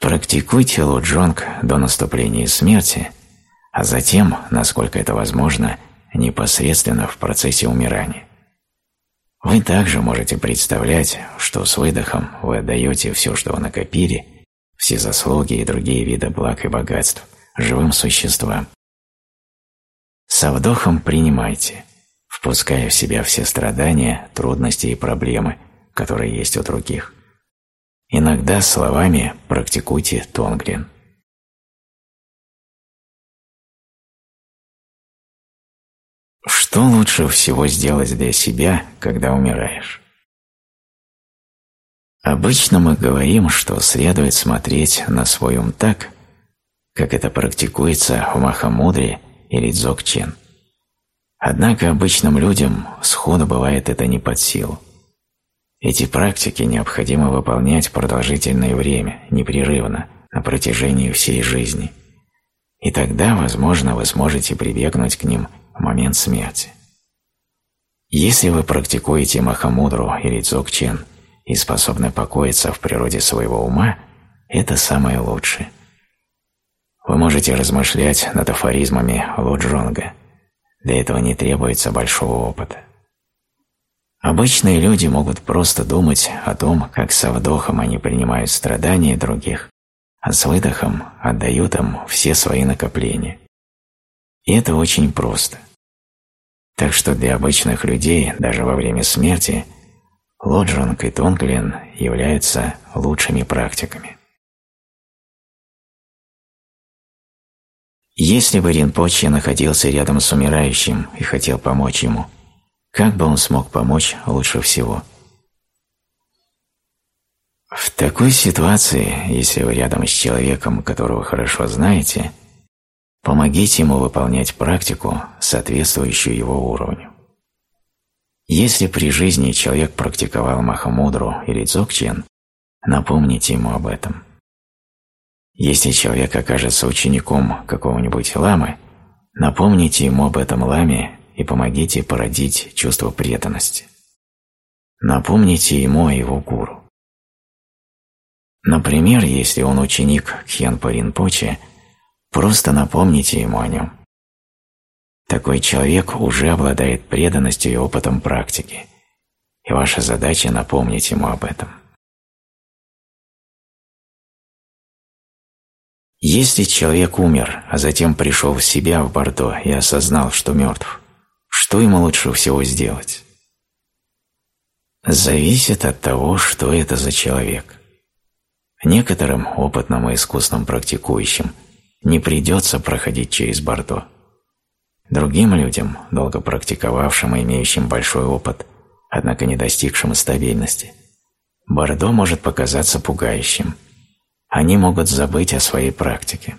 Speaker 1: Практикуйте луджонг до наступления смерти, а затем, насколько это возможно, непосредственно в процессе умирания. Вы также можете представлять, что с выдохом вы отдаете все, что вы накопили – все заслуги и другие виды благ и богатств живым существам. Со вдохом принимайте, впуская в себя все страдания, трудности и проблемы, которые есть у других. Иногда словами практикуйте тонглин. Что лучше всего сделать для себя, когда умираешь? Обычно мы говорим, что следует смотреть на свой ум так, как это практикуется в Махамудре или Дзогчен. Однако обычным людям сходу бывает это не под силу. Эти практики необходимо выполнять продолжительное время, непрерывно, на протяжении всей жизни. И тогда, возможно, вы сможете прибегнуть к ним в момент смерти. Если вы практикуете Махамудру или Дзогчен – и способны покоиться в природе своего ума, это самое лучшее. Вы можете размышлять над афоризмами Луджонга. Для этого не требуется большого опыта. Обычные люди могут просто думать о том, как со вдохом они принимают страдания других, а с выдохом отдают им все свои накопления. И это очень просто. Так что для обычных людей даже во время смерти – Лоджонг и Тонглин являются лучшими практиками. Если бы Ринпоче находился рядом с умирающим и хотел помочь ему, как бы он смог помочь лучше всего? В такой ситуации, если вы рядом с человеком, которого хорошо знаете, помогите ему выполнять практику, соответствующую его уровню. Если при жизни человек практиковал Махамудру или Дзогчен, напомните ему об этом. Если человек окажется учеником какого-нибудь ламы, напомните ему об этом ламе и помогите породить чувство преданности. Напомните ему о его гуру. Например, если он ученик Хьянпа Ринпоче, просто напомните ему о нем. Такой человек уже обладает преданностью и опытом практики, и ваша задача напомнить ему об этом. Если человек умер, а затем пришел в себя в Бордо и осознал, что мертв, что ему лучше всего сделать? Зависит от того, что это за человек. Некоторым опытным и искусным практикующим не придется проходить через Бордо. Другим людям, долго практиковавшим и имеющим большой опыт, однако не достигшим стабильности, Бордо может показаться пугающим. Они могут забыть о своей практике.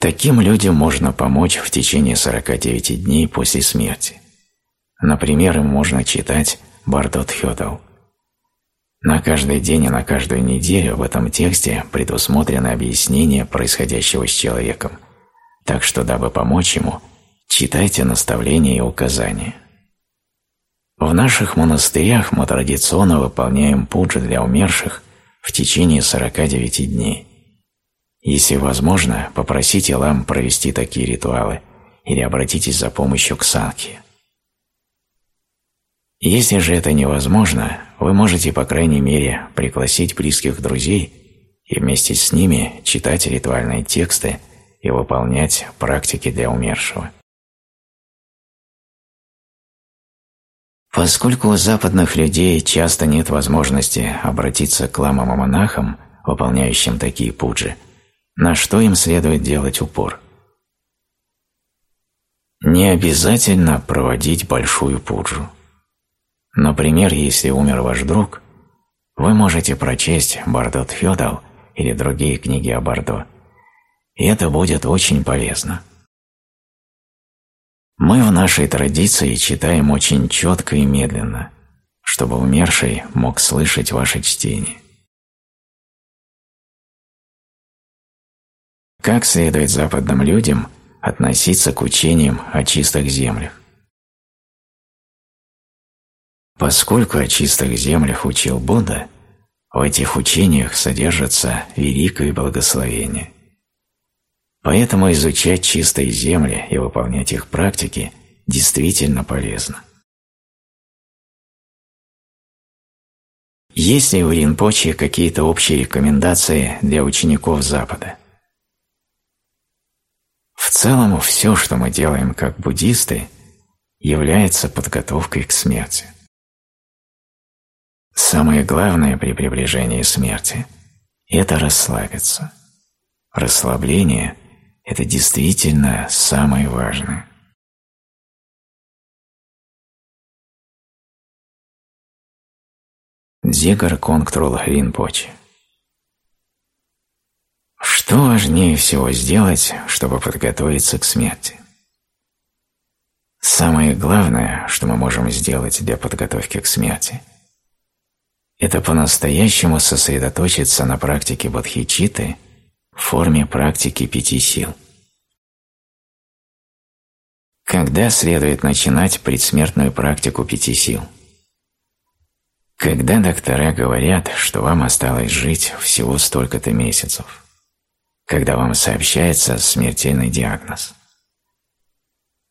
Speaker 1: Таким людям можно помочь в течение 49 дней после смерти. Например, им можно читать Бардо Тхёдал. На каждый день и на каждую неделю в этом тексте предусмотрено объяснение происходящего с человеком – так что, дабы помочь ему, читайте наставления и указания. В наших монастырях мы традиционно выполняем пуджи для умерших в течение 49 дней. Если возможно, попросите лам провести такие ритуалы или обратитесь за помощью к санхе. Если же это невозможно, вы можете, по крайней мере, пригласить близких друзей и вместе с ними читать ритуальные тексты и выполнять практики для умершего. Поскольку у западных людей часто нет возможности обратиться к ламам и монахам, выполняющим такие пуджи, на что им следует делать упор? Не обязательно проводить большую пуджу. Например, если умер ваш друг, Вы можете прочесть «Бардот Фёдал» или другие книги о Бардо, и это будет очень полезно. Мы в нашей традиции читаем очень четко и медленно, чтобы умерший мог слышать ваше чтение. Как следует западным людям относиться к учениям о чистых землях? Поскольку о чистых землях учил Будда, в этих учениях содержится великое благословение. Поэтому изучать чистые земли и выполнять их практики действительно полезно. Есть ли у Ринпоче какие-то общие рекомендации для учеников Запада? В целом, все, что мы делаем как буддисты, является подготовкой к смерти. Самое главное при приближении смерти – это расслабиться. Расслабление – это действительно самое важное. Дзигар Конгтрол Ринпоче Что важнее всего сделать, чтобы подготовиться к смерти? Самое главное, что мы можем сделать для подготовки к смерти – это по-настоящему сосредоточиться на практике бодхичитты в форме практики пяти сил. Когда следует начинать предсмертную практику пяти сил? Когда доктора говорят, что вам осталось жить всего столько-то месяцев. Когда вам сообщается смертельный диагноз.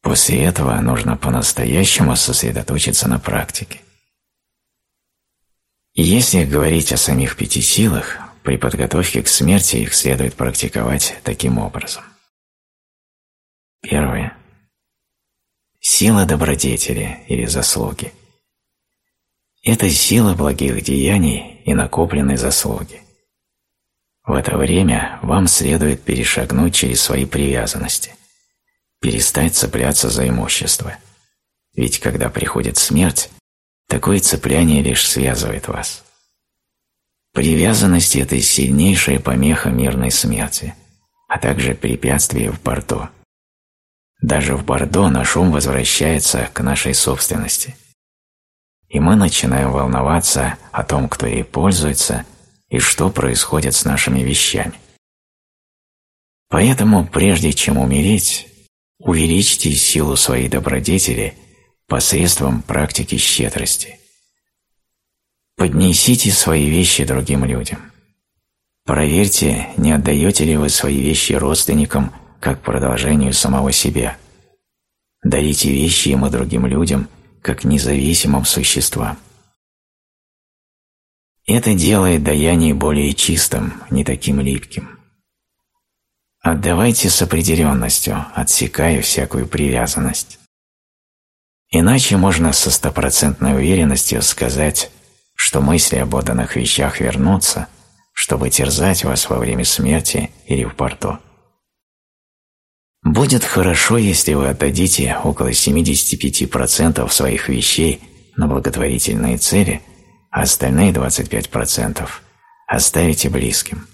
Speaker 1: После этого нужно по-настоящему сосредоточиться на практике. Если говорить о самих пяти силах, при подготовке к смерти их следует практиковать таким образом. Первое. Сила добродетели или заслуги. Это сила благих деяний и накопленной заслуги. В это время вам следует перешагнуть через свои привязанности, перестать цепляться за имущество. Ведь когда приходит смерть, Такое цепляние лишь связывает вас. Привязанность – это сильнейшая помеха мирной смерти, а также препятствие в Бордо. Даже в Бордо наш ум возвращается к нашей собственности. И мы начинаем волноваться о том, кто ей пользуется и что происходит с нашими вещами. Поэтому, прежде чем умереть, увеличьте силу своей добродетели – посредством практики щедрости. Поднесите свои вещи другим людям. Проверьте, не отдаете ли вы свои вещи родственникам как продолжению самого себя. Дарите вещи им и другим людям как независимым существам. Это делает даяние более чистым, не таким липким. Отдавайте с определенностью, отсекая всякую привязанность. Иначе можно со стопроцентной уверенностью сказать, что мысли об отданных вещах вернутся, чтобы терзать вас во время смерти или в порту. Будет хорошо, если вы отдадите около 75% своих вещей на благотворительные цели, а остальные 25% оставите близким.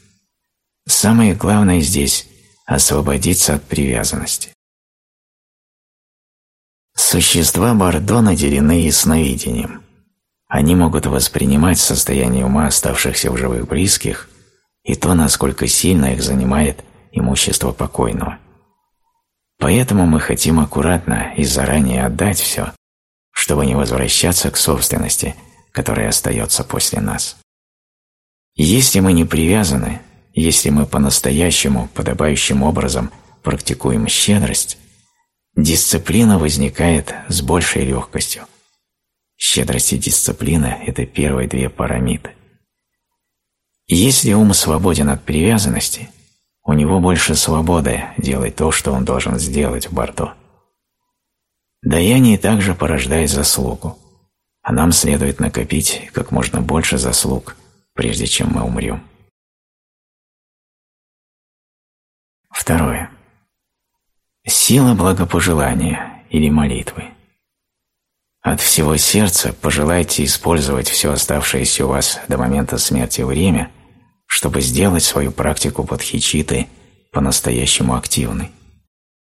Speaker 1: Самое главное здесь – освободиться от привязанности. Существа Бордо наделены ясновидением. Они могут воспринимать состояние ума оставшихся в живых близких и то, насколько сильно их занимает имущество покойного. Поэтому мы хотим аккуратно и заранее отдать все, чтобы не возвращаться к собственности, которая остается после нас. Если мы не привязаны, если мы по-настоящему, подобающим образом практикуем щедрость, Дисциплина возникает с большей легкостью. Щедрость и дисциплина – это первые две парамиты. Если ум свободен от привязанности, у него больше свободы делать то, что он должен сделать в Бордо. Даяние также порождает заслугу, а нам следует накопить как можно больше заслуг, прежде чем мы умрем. Второе. Сила благопожелания или молитвы. От всего сердца пожелайте использовать все оставшееся у вас до момента смерти время, чтобы сделать свою практику бодхичиты по-настоящему активной,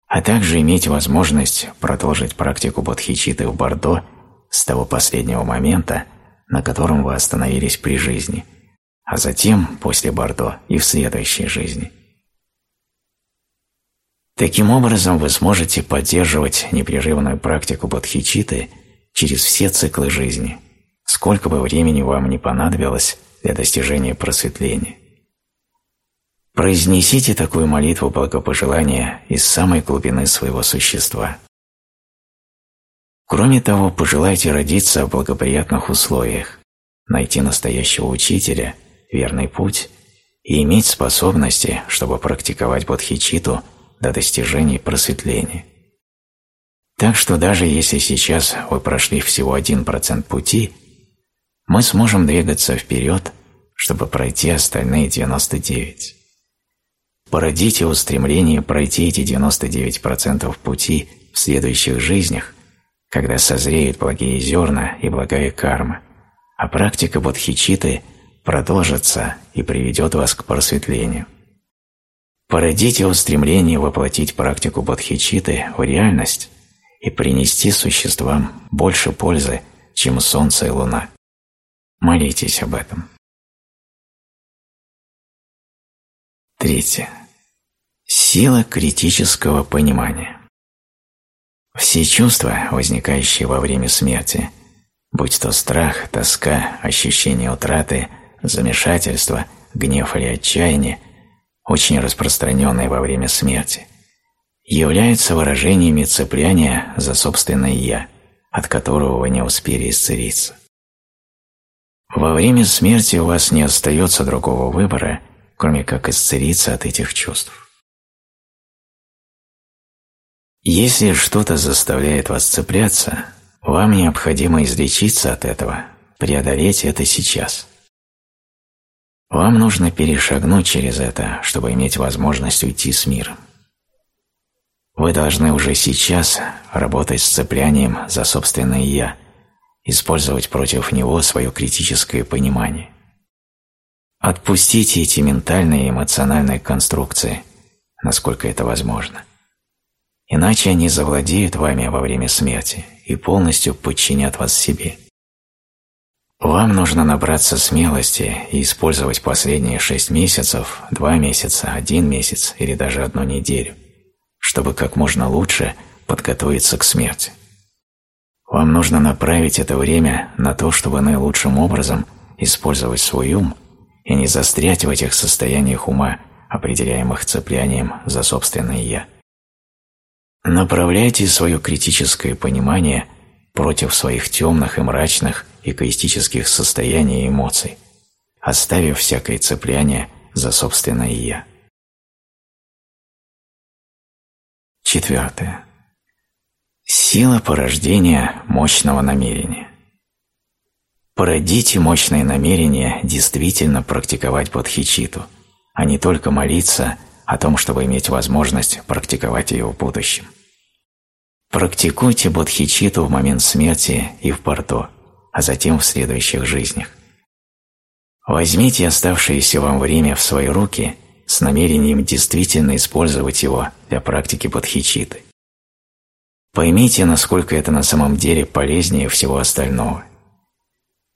Speaker 1: а также иметь возможность продолжить практику бодхичиты в Бордо с того последнего момента, на котором вы остановились при жизни, а затем, после Бордо, и в следующей жизни. Таким образом, вы сможете поддерживать непрерывную практику бодхичиты через все циклы жизни, сколько бы времени вам не понадобилось для достижения просветления. Произнесите такую молитву благопожелания из самой глубины своего существа. Кроме того, пожелайте родиться в благоприятных условиях, найти настоящего учителя, верный путь и иметь способности, чтобы практиковать бодхичиту до достижения просветления. Так что даже если сейчас вы прошли всего 1% пути, мы сможем двигаться вперед, чтобы пройти остальные 99. Породите устремление пройти эти 99% пути в следующих жизнях, когда созреют благие зерна и благая карма, а практика бодхичиты продолжится и приведет вас к просветлению. Породите устремление воплотить практику бодхичиты в реальность и принести существам больше пользы, чем солнце и луна. Молитесь об этом. Третье. Сила критического понимания. Все чувства, возникающие во время смерти, будь то страх, тоска, ощущение утраты, замешательство, гнев или отчаяние, очень распространенные во время смерти, являются выражениями цепляния за собственное «я», от которого вы не успели исцелиться. Во время смерти у вас не остается другого выбора, кроме как исцелиться от этих чувств. Если что-то заставляет вас цепляться, вам необходимо излечиться от этого, преодолеть это сейчас. Вам нужно перешагнуть через это, чтобы иметь возможность уйти с миром. Вы должны уже сейчас работать с цеплянием за собственное «я», использовать против него свое критическое понимание. Отпустите эти ментальные и эмоциональные конструкции, насколько это возможно. Иначе они завладеют вами во время смерти и полностью подчинят вас себе. Вам нужно набраться смелости и использовать последние шесть месяцев, два месяца, один месяц или даже одну неделю, чтобы как можно лучше подготовиться к смерти. Вам нужно направить это время на то, чтобы наилучшим образом использовать свой ум и не застрять в этих состояниях ума, определяемых цеплянием за собственное «я». Направляйте свое критическое понимание против своих темных и мрачных эгоистических состояний и эмоций, оставив всякое цепляние за собственное «я». Четвертое. Сила порождения мощного намерения. Породите мощное намерение действительно практиковать бодхичиту, а не только молиться о том, чтобы иметь возможность практиковать ее в будущем. Практикуйте бодхичиту в момент смерти и в порту, а затем в следующих жизнях. Возьмите оставшееся вам время в свои руки с намерением действительно использовать его для практики бодхичиты. Поймите, насколько это на самом деле полезнее всего остального.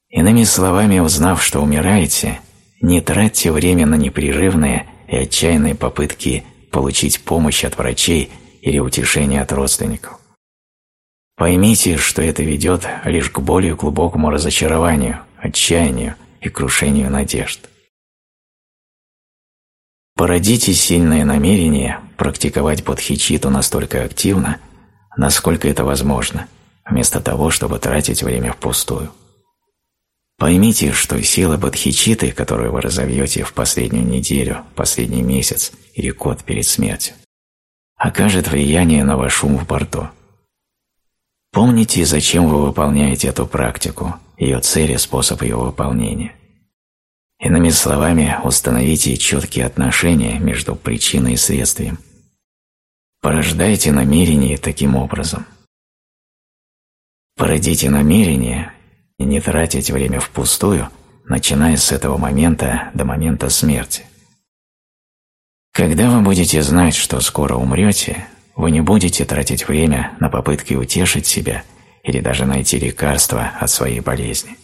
Speaker 1: Иными словами, узнав, что умираете, не тратьте время на непрерывные и отчаянные попытки получить помощь от врачей или утешение от родственников. Поймите, что это ведет лишь к более глубокому разочарованию, отчаянию и крушению надежд. Породите сильное намерение практиковать бодхичиту настолько активно, насколько это возможно, вместо того, чтобы тратить время впустую. Поймите, что сила бодхичиты, которую вы разовьете в последнюю неделю, последний месяц или год перед смертью, окажет влияние на ваш ум в борту. Помните, зачем вы выполняете эту практику, ее цель и способ ее выполнения. Иными словами, установите четкие отношения между причиной и следствием. Порождайте намерение таким образом. Породите намерение и не тратить время впустую, начиная с этого момента до момента смерти. Когда вы будете знать, что скоро умрете, вы не будете тратить время на попытки утешить себя или даже найти лекарство от своей болезни.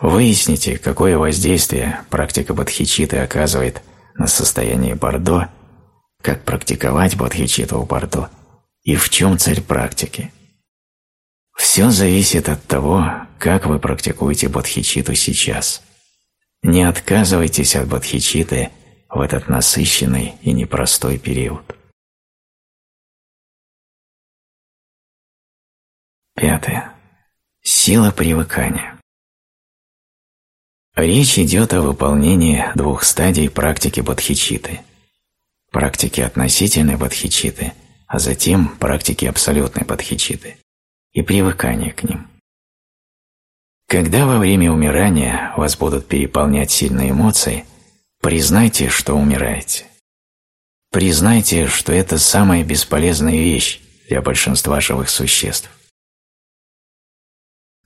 Speaker 1: Выясните, какое воздействие практика бодхичиты оказывает на состояние Бордо, как практиковать бодхичиту у Бордо и в чем цель практики. Все зависит от того, как вы практикуете бодхичиту сейчас. Не отказывайтесь от бодхичиты в этот насыщенный и непростой период. Пятое. Сила привыкания. Речь идет о выполнении двух стадий практики бодхичиты. Практики относительной бодхичиты, а затем практики абсолютной бодхичиты и привыкания к ним. Когда во время умирания вас будут переполнять сильные эмоции, признайте, что умираете. Признайте, что это самая бесполезная вещь для большинства живых существ.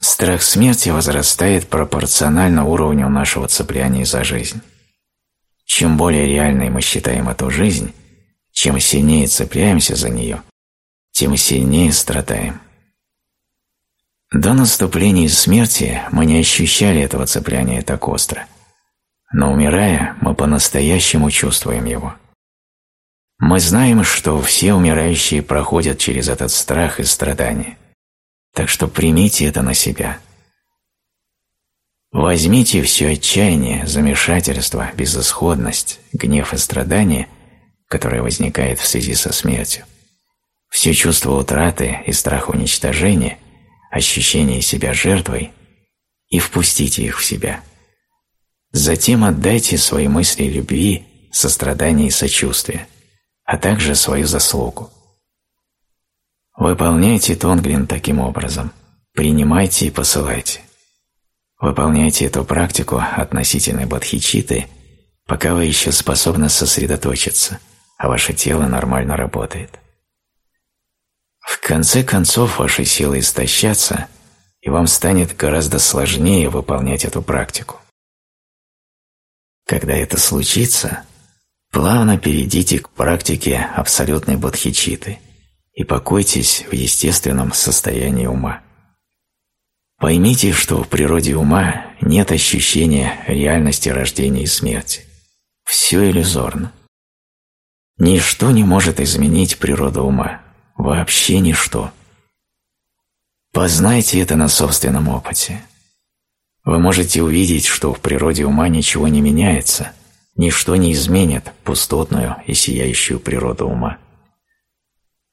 Speaker 1: Страх смерти возрастает пропорционально уровню нашего цепляния за жизнь. Чем более реальной мы считаем эту жизнь, чем сильнее цепляемся за нее, тем сильнее страдаем. До наступления смерти мы не ощущали этого цепляния так остро, но умирая, мы по-настоящему чувствуем его. Мы знаем, что все умирающие проходят через этот страх и страдания, так что примите это на себя. Возьмите все отчаяние, замешательство, безысходность, гнев и страдания, которое возникает в связи со смертью, все чувство утраты и страх уничтожения – ощущение себя жертвой и впустите их в себя. Затем отдайте свои мысли любви, сострадания и сочувствия, а также свою заслугу. Выполняйте Тонглин таким образом, принимайте и посылайте. Выполняйте эту практику относительной бодхичиты, пока вы еще способны сосредоточиться, а ваше тело нормально работает. В конце концов ваши силы истощатся, и вам станет гораздо сложнее выполнять эту практику. Когда это случится, плавно перейдите к практике абсолютной бодхичиты и покойтесь в естественном состоянии ума. Поймите, что в природе ума нет ощущения реальности рождения и смерти. Все иллюзорно. Ничто не может изменить природу ума, Вообще ничто. Познайте это на собственном опыте. Вы можете увидеть, что в природе ума ничего не меняется, ничто не изменит пустотную и сияющую природу ума.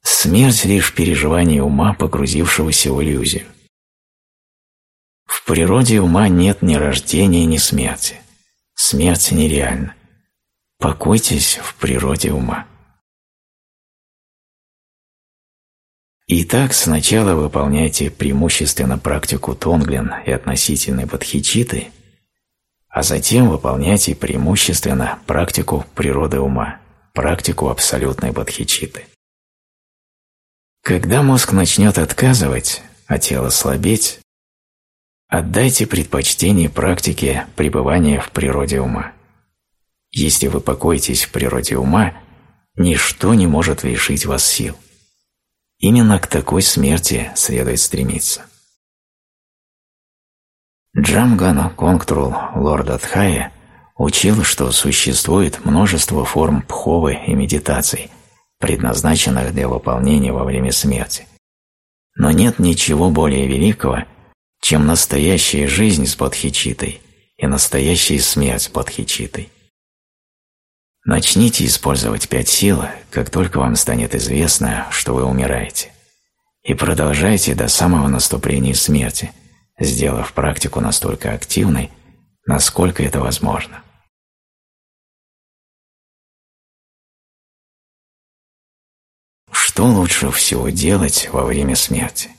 Speaker 1: Смерть – лишь переживание ума, погрузившегося в иллюзию. В природе ума нет ни рождения, ни смерти. Смерть нереальна. Покойтесь в природе ума. Итак, сначала выполняйте преимущественно практику Тонглин и относительной бодхичиты, а затем выполняйте преимущественно практику природы ума, практику абсолютной бодхичиты. Когда мозг начнет отказывать, а тело слабеть, отдайте предпочтение практике пребывания в природе ума. Если вы покоитесь в природе ума, ничто не может лишить вас сил. Именно к такой смерти следует стремиться. Джамгана Конгтрул лорда Тхая учил, что существует множество форм пховы и медитаций, предназначенных для выполнения во время смерти. Но нет ничего более великого, чем настоящая жизнь с бодхичитой и настоящая смерть с бодхичитой. Начните использовать пять сил, как только вам станет известно, что вы умираете. И продолжайте до самого наступления смерти, сделав практику настолько активной, насколько это возможно. Что лучше всего делать во время смерти?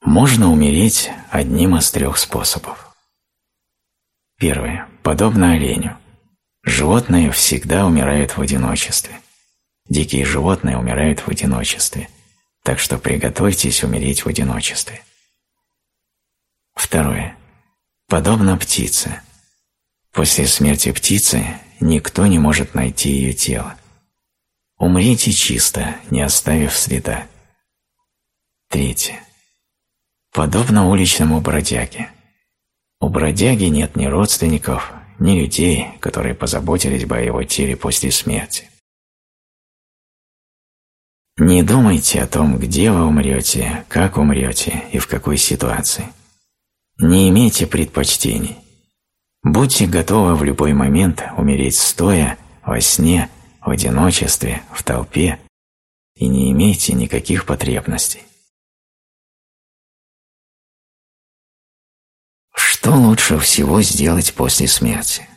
Speaker 1: Можно умереть одним из трех способов. Первое. Подобно оленю – Животные всегда умирают в одиночестве. Дикие животные умирают в одиночестве, так что приготовьтесь умереть в одиночестве. Второе. Подобно птице. После смерти птицы никто не может найти ее тело. Умрите чисто, не оставив следа. Третье. Подобно уличному бродяге. У бродяги нет ни родственников, ни людей, которые позаботились бы о его теле после смерти. Не думайте о том, где вы умрете, как умрете и в какой ситуации. Не имейте предпочтений. Будьте готовы в любой момент умереть стоя, во сне, в одиночестве, в толпе и не имейте никаких потребностей. Что лучше всего сделать после смерти?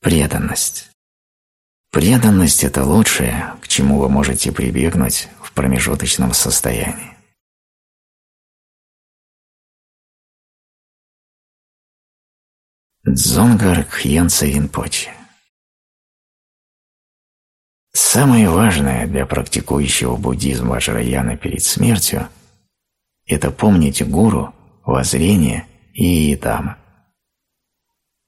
Speaker 1: Преданность. Преданность – это лучшее, к чему вы можете прибегнуть в промежуточном состоянии. Дзонгар Кхьенца Винпоче Самое важное для практикующего буддизм Ваджраяна перед смертью – это помнить гуру, воззрение и идама.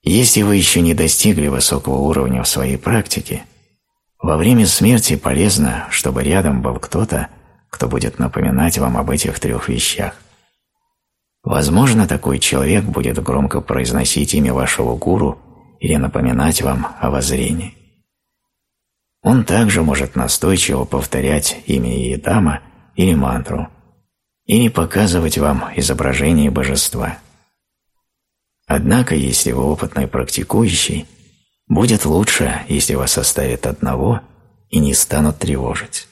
Speaker 1: Если вы еще не достигли высокого уровня в своей практике, во время смерти полезно, чтобы рядом был кто-то, кто будет напоминать вам об этих трех вещах. Возможно, такой человек будет громко произносить имя вашего гуру или напоминать вам о воззрении. Он также может настойчиво повторять имя Иедама или мантру, или показывать вам изображение божества. Однако, если вы опытный практикующий, будет лучше, если вас оставят одного и не станут тревожить.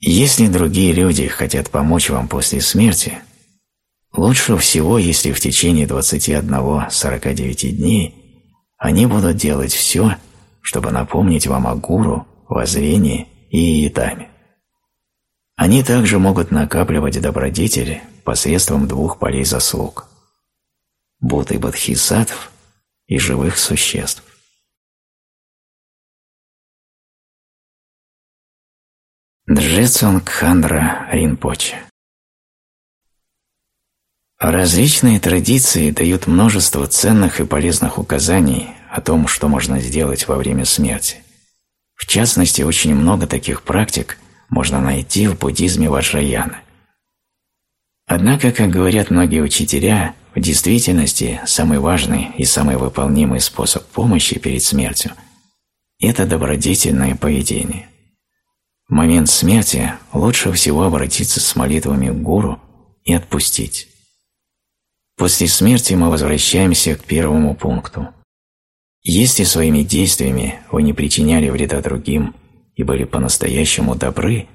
Speaker 1: Если другие люди хотят помочь вам после смерти, лучше всего, если в течение 21-49 дней они будут делать все, чтобы напомнить вам о гуру, воззрении и итаме. Они также могут накапливать добродетели посредством двух полей заслуг – Будды Бодхисаттв и живых существ. Джетсон Кхандра Ринпоче Различные традиции дают множество ценных и полезных указаний о том, что можно сделать во время смерти. В частности, очень много таких практик можно найти в буддизме Ваджраяна. Однако, как говорят многие учителя, в действительности самый важный и самый выполнимый способ помощи перед смертью – это добродетельное поведение. В момент смерти лучше всего обратиться с молитвами к гуру и отпустить. После смерти мы возвращаемся к первому пункту. Если своими действиями вы не причиняли вреда другим и были по-настоящему добры,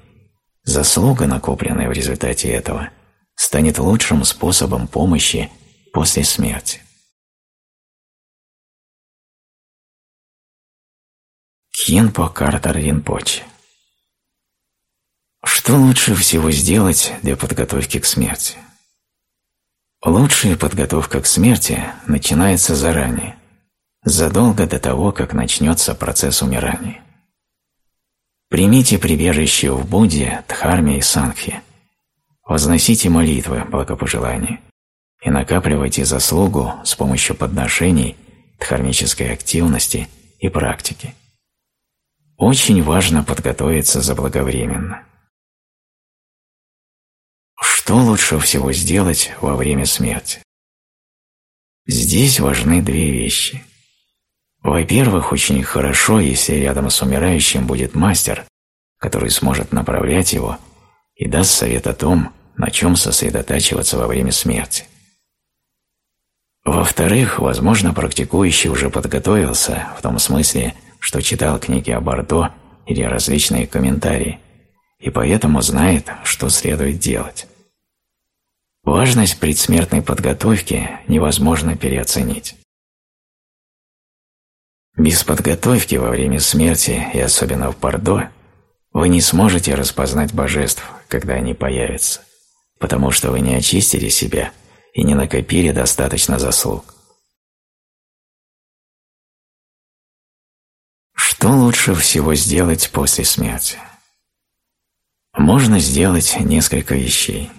Speaker 1: заслуга, накопленная в результате этого, станет лучшим способом помощи после смерти. Кхенпо Картер Ринпоче Что лучше всего сделать для подготовки к смерти? Лучшая подготовка к смерти начинается заранее, задолго до того, как начнется процесс умирания. Примите прибежище в Будде, Дхарме и Сангхе. Возносите молитвы, благопожелания и накапливайте заслугу с помощью подношений, дхармической активности и практики. Очень важно подготовиться заблаговременно. Что лучше всего сделать во время смерти? Здесь важны две вещи. Во-первых, очень хорошо, если рядом с умирающим будет мастер, который сможет направлять его и даст совет о том, на чем сосредотачиваться во время смерти. Во-вторых, возможно, практикующий уже подготовился в том смысле, что читал книги о Бордо или различные комментарии, и поэтому знает, что следует делать. Важность предсмертной подготовки невозможно переоценить. Без подготовки во время смерти, и особенно в Бордо, вы не сможете распознать божеств, когда они появятся, потому что вы не очистили себя и не накопили достаточно заслуг. Что лучше всего сделать после смерти? Можно сделать несколько вещей.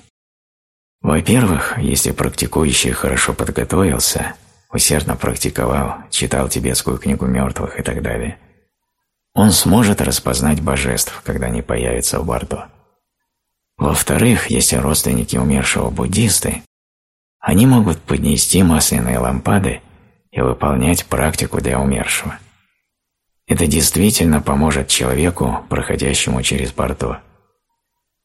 Speaker 1: Во-первых, если практикующий хорошо подготовился, усердно практиковал, читал тибетскую книгу мертвых и так далее, он сможет распознать божеств, когда они появятся в Бордо. Во-вторых, если родственники умершего буддисты, они могут поднести масляные лампады и выполнять практику для умершего. Это действительно поможет человеку, проходящему через Бордо.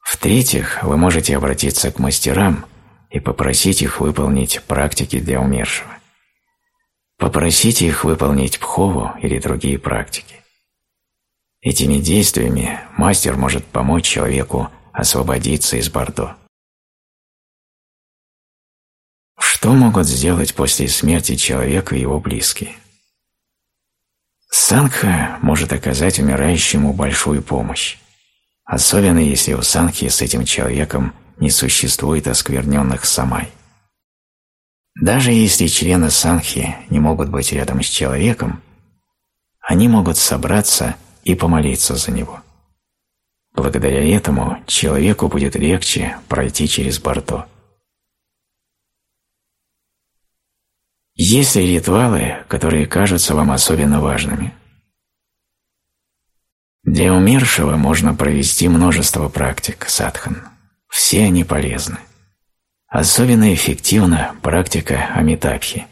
Speaker 1: В-третьих, вы можете обратиться к мастерам и попросить их выполнить практики для умершего. Попросите их выполнить пхову или другие практики. Этими действиями мастер может помочь человеку освободиться из Бордо. Что могут сделать после смерти человека и его близкие? Сангха может оказать умирающему большую помощь, особенно если у Сангхи с этим человеком не существует оскверненных самай. Даже если члены Сангхи не могут быть рядом с человеком, они могут собраться и помолиться за него. Благодаря этому человеку будет легче пройти через Бордо. Есть ли ритуалы, которые кажутся вам особенно важными? Для умершего можно провести множество практик садхан. Все они полезны. Особенно эффективна практика Амитабхи.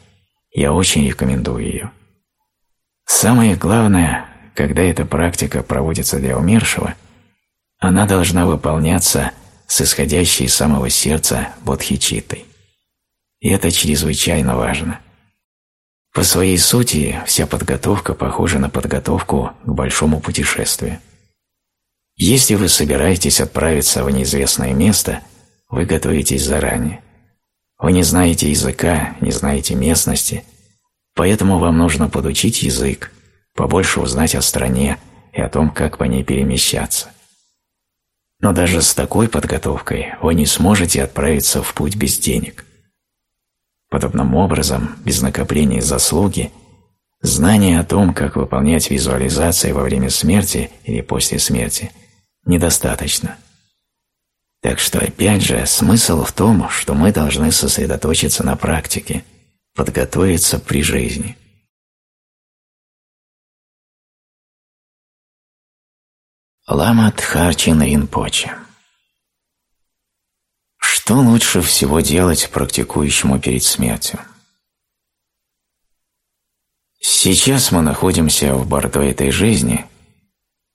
Speaker 1: Я очень рекомендую ее. Самое главное, когда эта практика проводится для умершего – она должна выполняться с исходящей из самого сердца бодхичитой. И это чрезвычайно важно. По своей сути, вся подготовка похожа на подготовку к большому путешествию. Если вы собираетесь отправиться в неизвестное место, вы готовитесь заранее. Вы не знаете языка, не знаете местности, поэтому вам нужно подучить язык, побольше узнать о стране и о том, как по ней перемещаться. Но даже с такой подготовкой вы не сможете отправиться в путь без денег. Подобным образом, без накопления заслуги, знание о том, как выполнять визуализации во время смерти или после смерти, недостаточно. Так что опять же смысл в том, что мы должны сосредоточиться на практике, подготовиться при жизни – Лама Тхарчин Ринпоче Что лучше всего делать практикующему перед смертью? Сейчас мы находимся в борту этой жизни,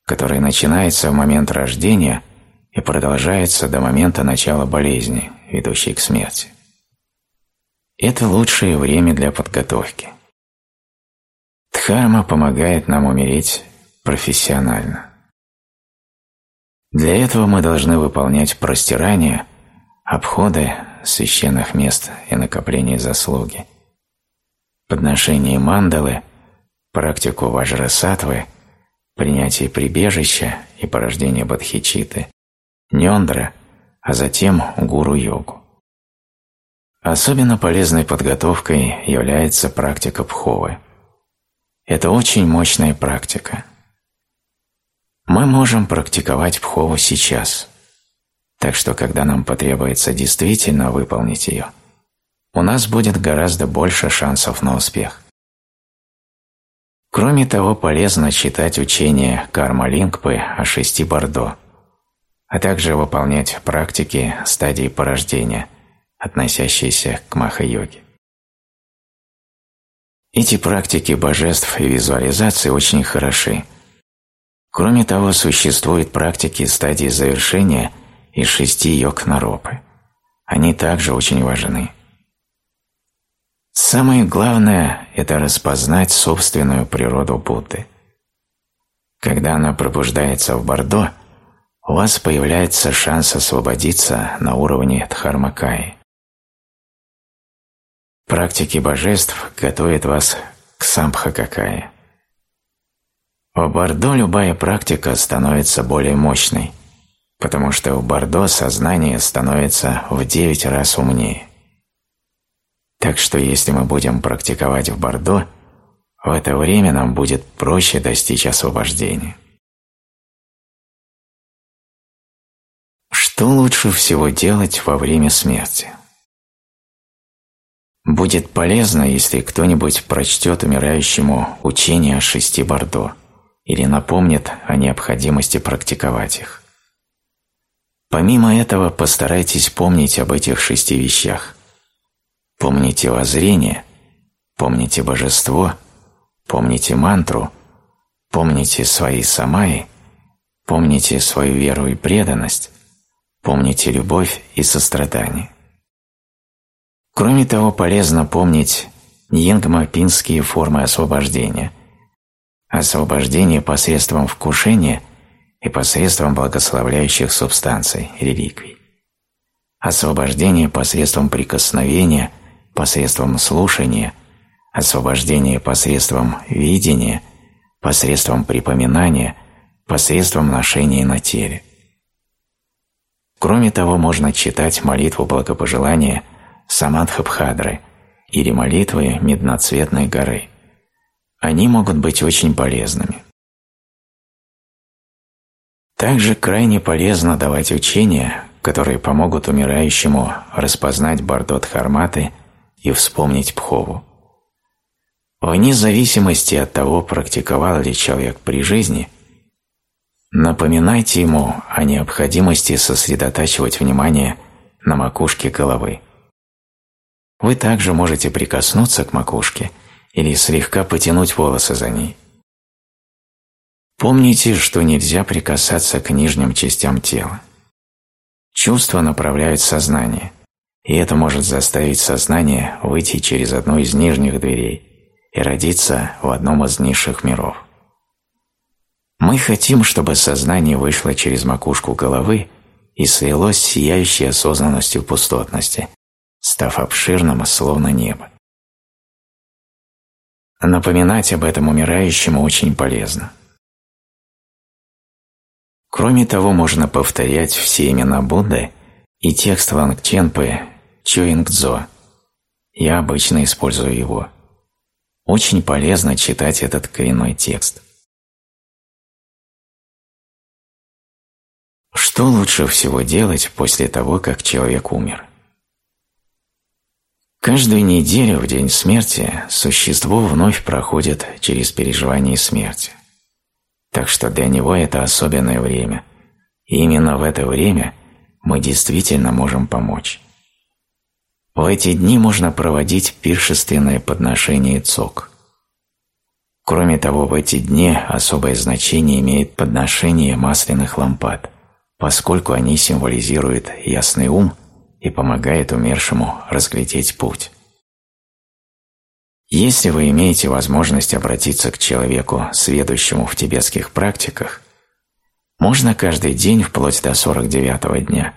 Speaker 1: которая начинается в момент рождения и продолжается до момента начала болезни, ведущей к смерти. Это лучшее время для подготовки. Дхарма помогает нам умереть профессионально. Для этого мы должны выполнять простирания, обходы священных мест и накопление заслуги, подношение мандалы, практику ваджрасатвы, принятие прибежища и порождение бодхичиты, нёндра, а затем гуру-йогу. Особенно полезной подготовкой является практика пховы. Это очень мощная практика – мы можем практиковать пхову сейчас. Так что, когда нам потребуется действительно выполнить ее, у нас будет гораздо больше шансов на успех. Кроме того, полезно читать учение Карма Лингпы о шести Бордо, а также выполнять практики стадии порождения, относящиеся к Маха-йоге. Эти практики божеств и визуализации очень хороши – Кроме того, существуют практики стадии завершения из шести йог-наропы. Они также очень важны. Самое главное – это распознать собственную природу Будды. Когда она пробуждается в Бордо, у вас появляется шанс освободиться на уровне Дхармакаи. Практики божеств готовят вас к Самбхакакае. В Бордо любая практика становится более мощной, потому что в Бордо сознание становится в 9 раз умнее. Так что если мы будем практиковать в Бордо, в это время нам будет проще достичь освобождения. Что лучше всего делать во время смерти? Будет полезно, если кто-нибудь прочтет умирающему учение о шести Бордо или напомнит о необходимости практиковать их. Помимо этого, постарайтесь помнить об этих шести вещах. Помните воззрение, помните божество, помните мантру, помните свои самаи, помните свою веру и преданность, помните любовь и сострадание. Кроме того, полезно помнить ньенгмапинские формы освобождения. Освобождение посредством вкушения и посредством благословляющих субстанций, реликвий. Освобождение посредством прикосновения, посредством слушания, освобождение посредством видения, посредством припоминания, посредством ношения на теле. Кроме того, можно читать молитву благопожелания Самадхабхадры или молитвы Медноцветной горы. Они могут быть очень полезными. Также крайне полезно давать учения, которые помогут умирающему распознать Бардот Харматы и вспомнить Пхову. Вне зависимости от того, практиковал ли человек при жизни – Напоминайте ему о необходимости сосредотачивать внимание на макушке головы. Вы также можете прикоснуться к макушке или слегка потянуть волосы за ней. Помните, что нельзя прикасаться к нижним частям тела. Чувства направляют сознание, и это может заставить сознание выйти через одну из нижних дверей и родиться в одном из низших миров. Мы хотим, чтобы сознание вышло через макушку головы и слилось с сияющей осознанностью пустотности, став обширным, словно небо. Напоминать об этом умирающему очень полезно. Кроме того, можно повторять все имена Будды и текст Лангченпы Чуингцзо. Я обычно использую его. Очень полезно читать этот коренной текст. Что лучше всего делать после того, как человек умер? Каждую неделю в день смерти существо вновь проходит через переживание смерти. Так что для него это особенное время. И именно в это время мы действительно можем помочь. В эти дни можно проводить пиршественное подношение цок. Кроме того, в эти дни особое значение имеет подношение масляных лампад – поскольку они символизируют ясный ум и помогают умершему разглядеть путь. Если вы имеете возможность обратиться к человеку, сведущему в тибетских практиках, можно каждый день вплоть до 49-го дня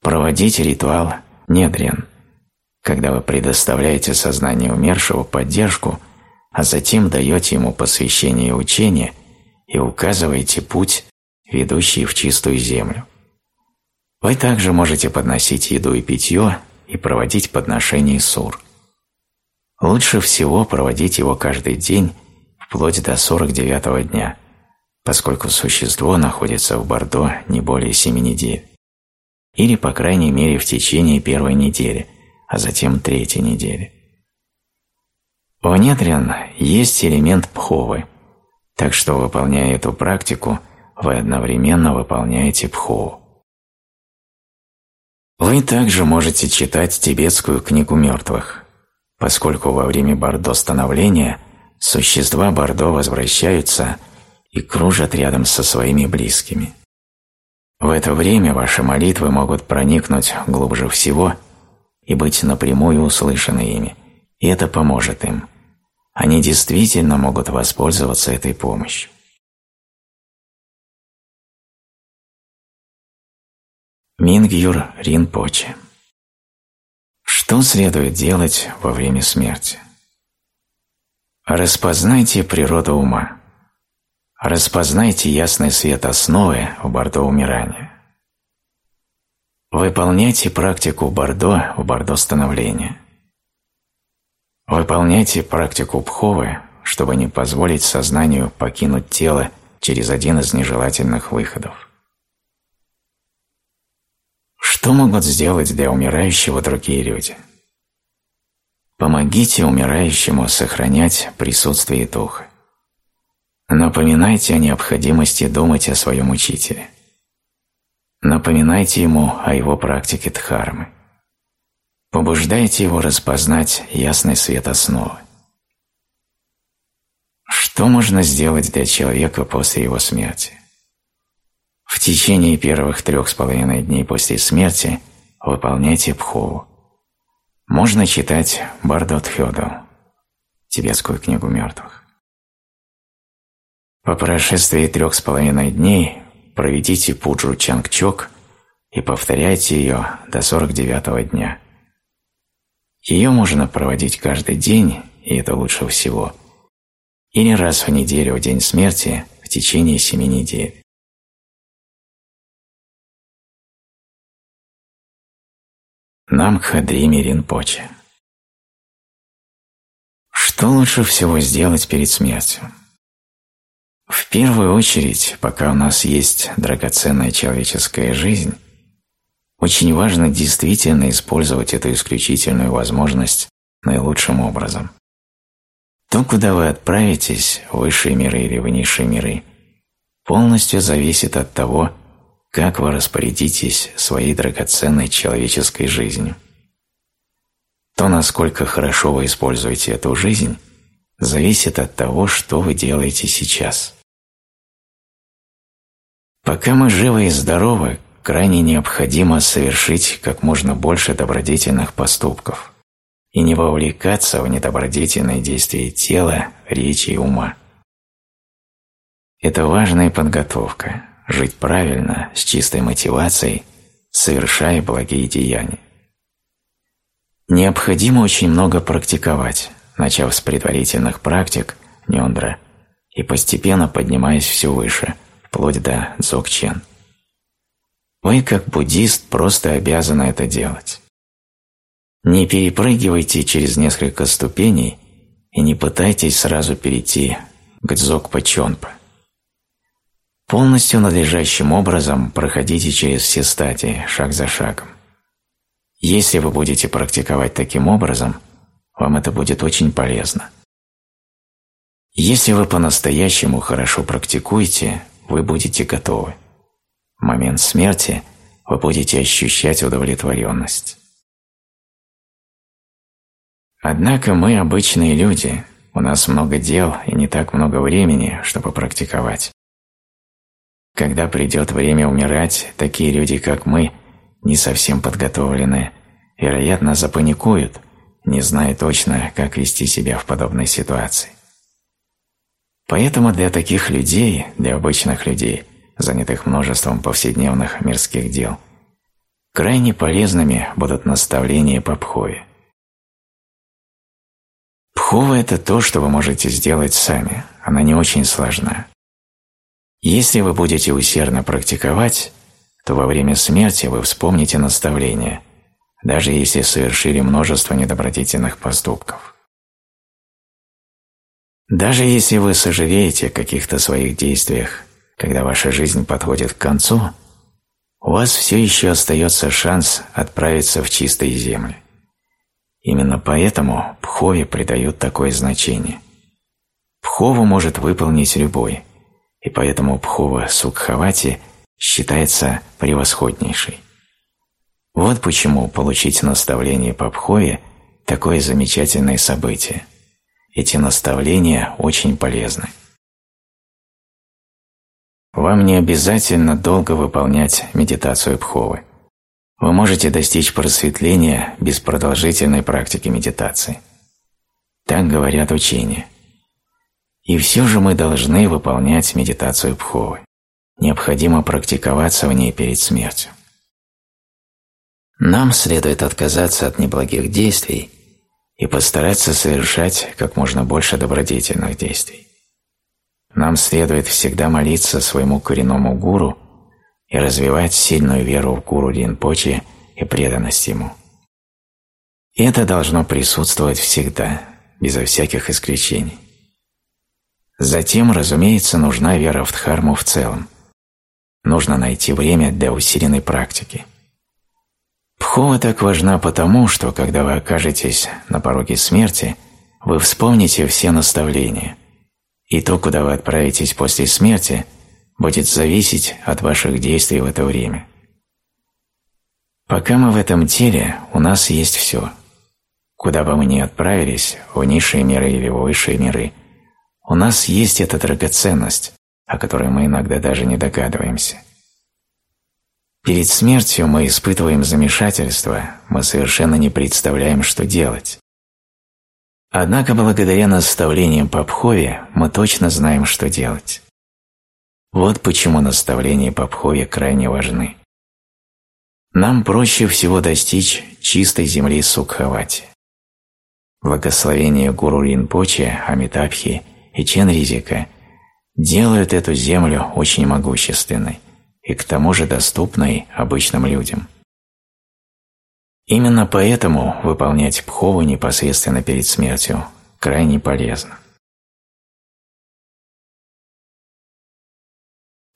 Speaker 1: проводить ритуал недрен, когда вы предоставляете сознанию умершего поддержку, а затем даете ему посвящение и учение и указываете путь ведущие в чистую землю. Вы также можете подносить еду и питье и проводить подношение сур. Лучше всего проводить его каждый день вплоть до 49-го дня, поскольку существо находится в Бордо не более 7 недель. Или, по крайней мере, в течение первой недели, а затем третьей недели. В Нетрин есть элемент пховы, так что, выполняя эту практику – вы одновременно выполняете пху. Вы также можете читать тибетскую книгу мертвых, поскольку во время Бордо становления существа Бордо возвращаются и кружат рядом со своими близкими. В это время ваши молитвы могут проникнуть глубже всего и быть напрямую услышаны ими, и это поможет им. Они действительно могут воспользоваться этой помощью. Мингюр Ринпоче. Что следует делать во время смерти? Распознайте природу ума. Распознайте ясный свет основы в Бордо умирания. Выполняйте практику Бордо в Бордо становления. Выполняйте практику Пховы, чтобы не позволить сознанию покинуть тело через один из нежелательных выходов. Что могут сделать для умирающего другие люди? Помогите умирающему сохранять присутствие духа. Напоминайте о необходимости думать о своем учителе. Напоминайте ему о его практике дхармы. Побуждайте его распознать ясный свет основы. Что можно сделать для человека после его смерти? В течение первых трех с половиной дней после смерти выполняйте пхову. Можно читать Бардот Хёдо, тибетскую книгу мертвых. По прошествии трех с половиной дней проведите пуджу Чангчок и повторяйте ее до 49 дня. Ее можно проводить каждый день, и это лучше всего, или раз в неделю в день смерти в течение семи недель. Намхадрими Ринпоче. Что лучше всего сделать перед смертью? В первую очередь, пока у нас есть драгоценная человеческая жизнь, очень важно действительно использовать эту исключительную возможность наилучшим образом. То, куда вы отправитесь, высшие миры или в низшие миры, полностью зависит от того, как вы распорядитесь своей драгоценной человеческой жизнью. То, насколько хорошо вы используете эту жизнь, зависит от того, что вы делаете сейчас. Пока мы живы и здоровы, крайне необходимо совершить как можно больше добродетельных поступков и не вовлекаться в недобродетельные действия тела, речи и ума. Это важная подготовка, жить правильно, с чистой мотивацией, совершая благие деяния. Необходимо очень много практиковать, начав с предварительных практик нёндра и постепенно поднимаясь все выше, вплоть до дзогчен. Вы, как буддист, просто обязаны это делать. Не перепрыгивайте через несколько ступеней и не пытайтесь сразу перейти к дзогпа-чонпа. Полностью надлежащим образом проходите через все стадии, шаг за шагом. Если вы будете практиковать таким образом, вам это будет очень полезно. Если вы по-настоящему хорошо практикуете, вы будете готовы. В момент смерти вы будете ощущать удовлетворенность. Однако мы обычные люди, у нас много дел и не так много времени, чтобы практиковать. Когда придет время умирать, такие люди, как мы, не совсем подготовленные, вероятно, запаникуют, не зная точно, как вести себя в подобной ситуации. Поэтому для таких людей, для обычных людей, занятых множеством повседневных мирских дел, крайне полезными будут наставления по Пхове. Пхова – это то, что вы можете сделать сами, она не очень сложна. Если вы будете усердно практиковать, то во время смерти вы вспомните наставление, даже если совершили множество недобродетельных поступков. Даже если вы сожалеете о каких-то своих действиях, когда ваша жизнь подходит к концу, у вас все еще остается шанс отправиться в чистые земли. Именно поэтому Пхове придают такое значение. Пхову может выполнить любой – и поэтому Пхува Сукхавати считается превосходнейшей. Вот почему получить наставление по Пхове – такое замечательное событие. Эти наставления очень полезны. Вам не обязательно долго выполнять медитацию Пховы. Вы можете достичь просветления без продолжительной практики медитации. Так говорят учения. И все же мы должны выполнять медитацию Пховы. Необходимо практиковаться в ней перед смертью. Нам следует отказаться от неблагих действий и постараться совершать как можно больше добродетельных действий. Нам следует всегда молиться своему коренному гуру и развивать сильную веру в гуру Ринпоче и преданность ему. Это должно присутствовать всегда, безо всяких исключений. Затем, разумеется, нужна вера в Дхарму в целом. Нужно найти время для усиленной практики. Пхова так важна потому, что когда вы окажетесь на пороге смерти, вы вспомните все наставления, и то, куда вы отправитесь после смерти, будет зависеть от ваших действий в это время. Пока мы в этом теле, у нас есть все. Куда бы мы ни отправились, в низшие миры или в высшие миры, у нас есть эта драгоценность, о которой мы иногда даже не догадываемся. Перед смертью мы испытываем замешательство, мы совершенно не представляем, что делать. Однако благодаря наставлениям по Пхове мы точно знаем, что делать. Вот почему наставления по Пхове крайне важны. Нам проще всего достичь чистой земли Сукхавати. Благословение Гуру Ринпоче, Амитабхи и Ченризика делают эту землю очень могущественной и к тому же доступной обычным людям. Именно поэтому выполнять пхову непосредственно перед смертью крайне полезно.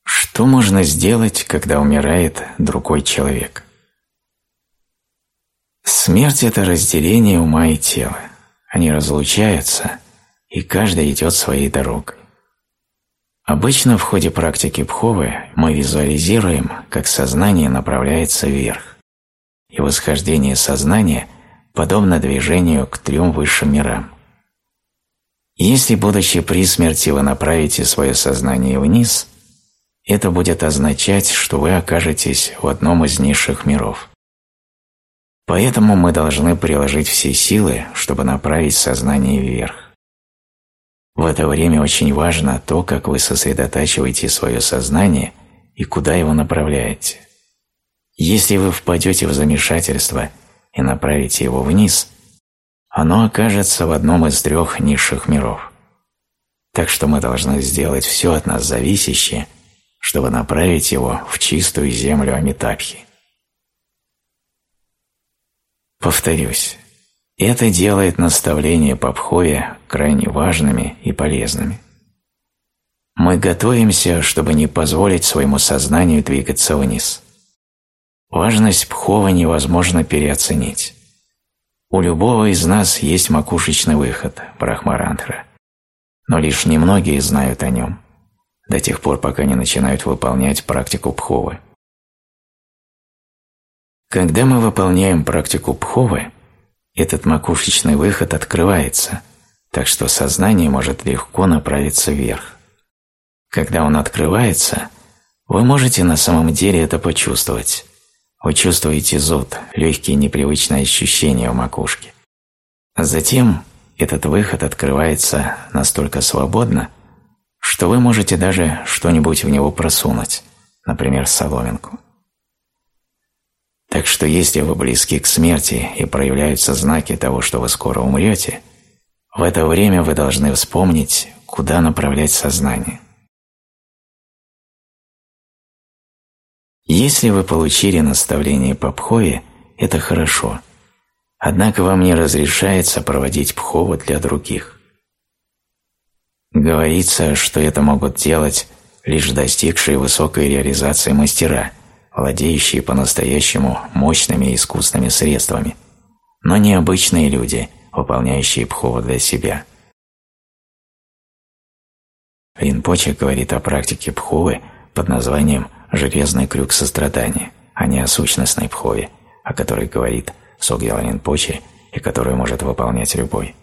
Speaker 1: Что можно сделать, когда умирает другой человек? Смерть – это разделение ума и тела. Они разлучаются, и каждый идет своей дорогой. Обычно в ходе практики Пховы мы визуализируем, как сознание направляется вверх, и восхождение сознания подобно движению к трем высшим мирам. Если, будучи при смерти, вы направите свое сознание вниз, это будет означать, что вы окажетесь в одном из низших миров. Поэтому мы должны приложить все силы, чтобы направить сознание вверх. В это время очень важно то, как вы сосредотачиваете свое сознание и куда его направляете. Если вы впадете в замешательство и направите его вниз, оно окажется в одном из трех низших миров. Так что мы должны сделать все от нас зависящее, чтобы направить его в чистую землю Амитабхи. Повторюсь, это делает наставления по крайне важными и полезными. Мы готовимся, чтобы не позволить своему сознанию двигаться вниз. Важность Пхова невозможно переоценить. У любого из нас есть макушечный выход, Брахмарантра, но лишь немногие знают о нем, до тех пор, пока не начинают выполнять практику Пховы. Когда мы выполняем практику Пховы, этот макушечный выход открывается, так что сознание может легко направиться вверх. Когда он открывается, вы можете на самом деле это почувствовать. Вы чувствуете зуд, легкие непривычные ощущения в макушке. А затем этот выход открывается настолько свободно, что вы можете даже что-нибудь в него просунуть, например, соломинку. Так что если вы близки к смерти и проявляются знаки того, что вы скоро умрете, в это время вы должны вспомнить, куда направлять сознание. Если вы получили наставление по пхове, это хорошо. Однако вам не разрешается проводить пхову для других. Говорится, что это могут делать лишь достигшие высокой реализации мастера – владеющие по-настоящему мощными и искусными средствами, но не обычные люди, выполняющие пхову для себя. Ринпоче говорит о практике пховы под названием «железный крюк сострадания», а не о сущностной пхове, о которой говорит Согьял Ринпоче и которую может выполнять любой.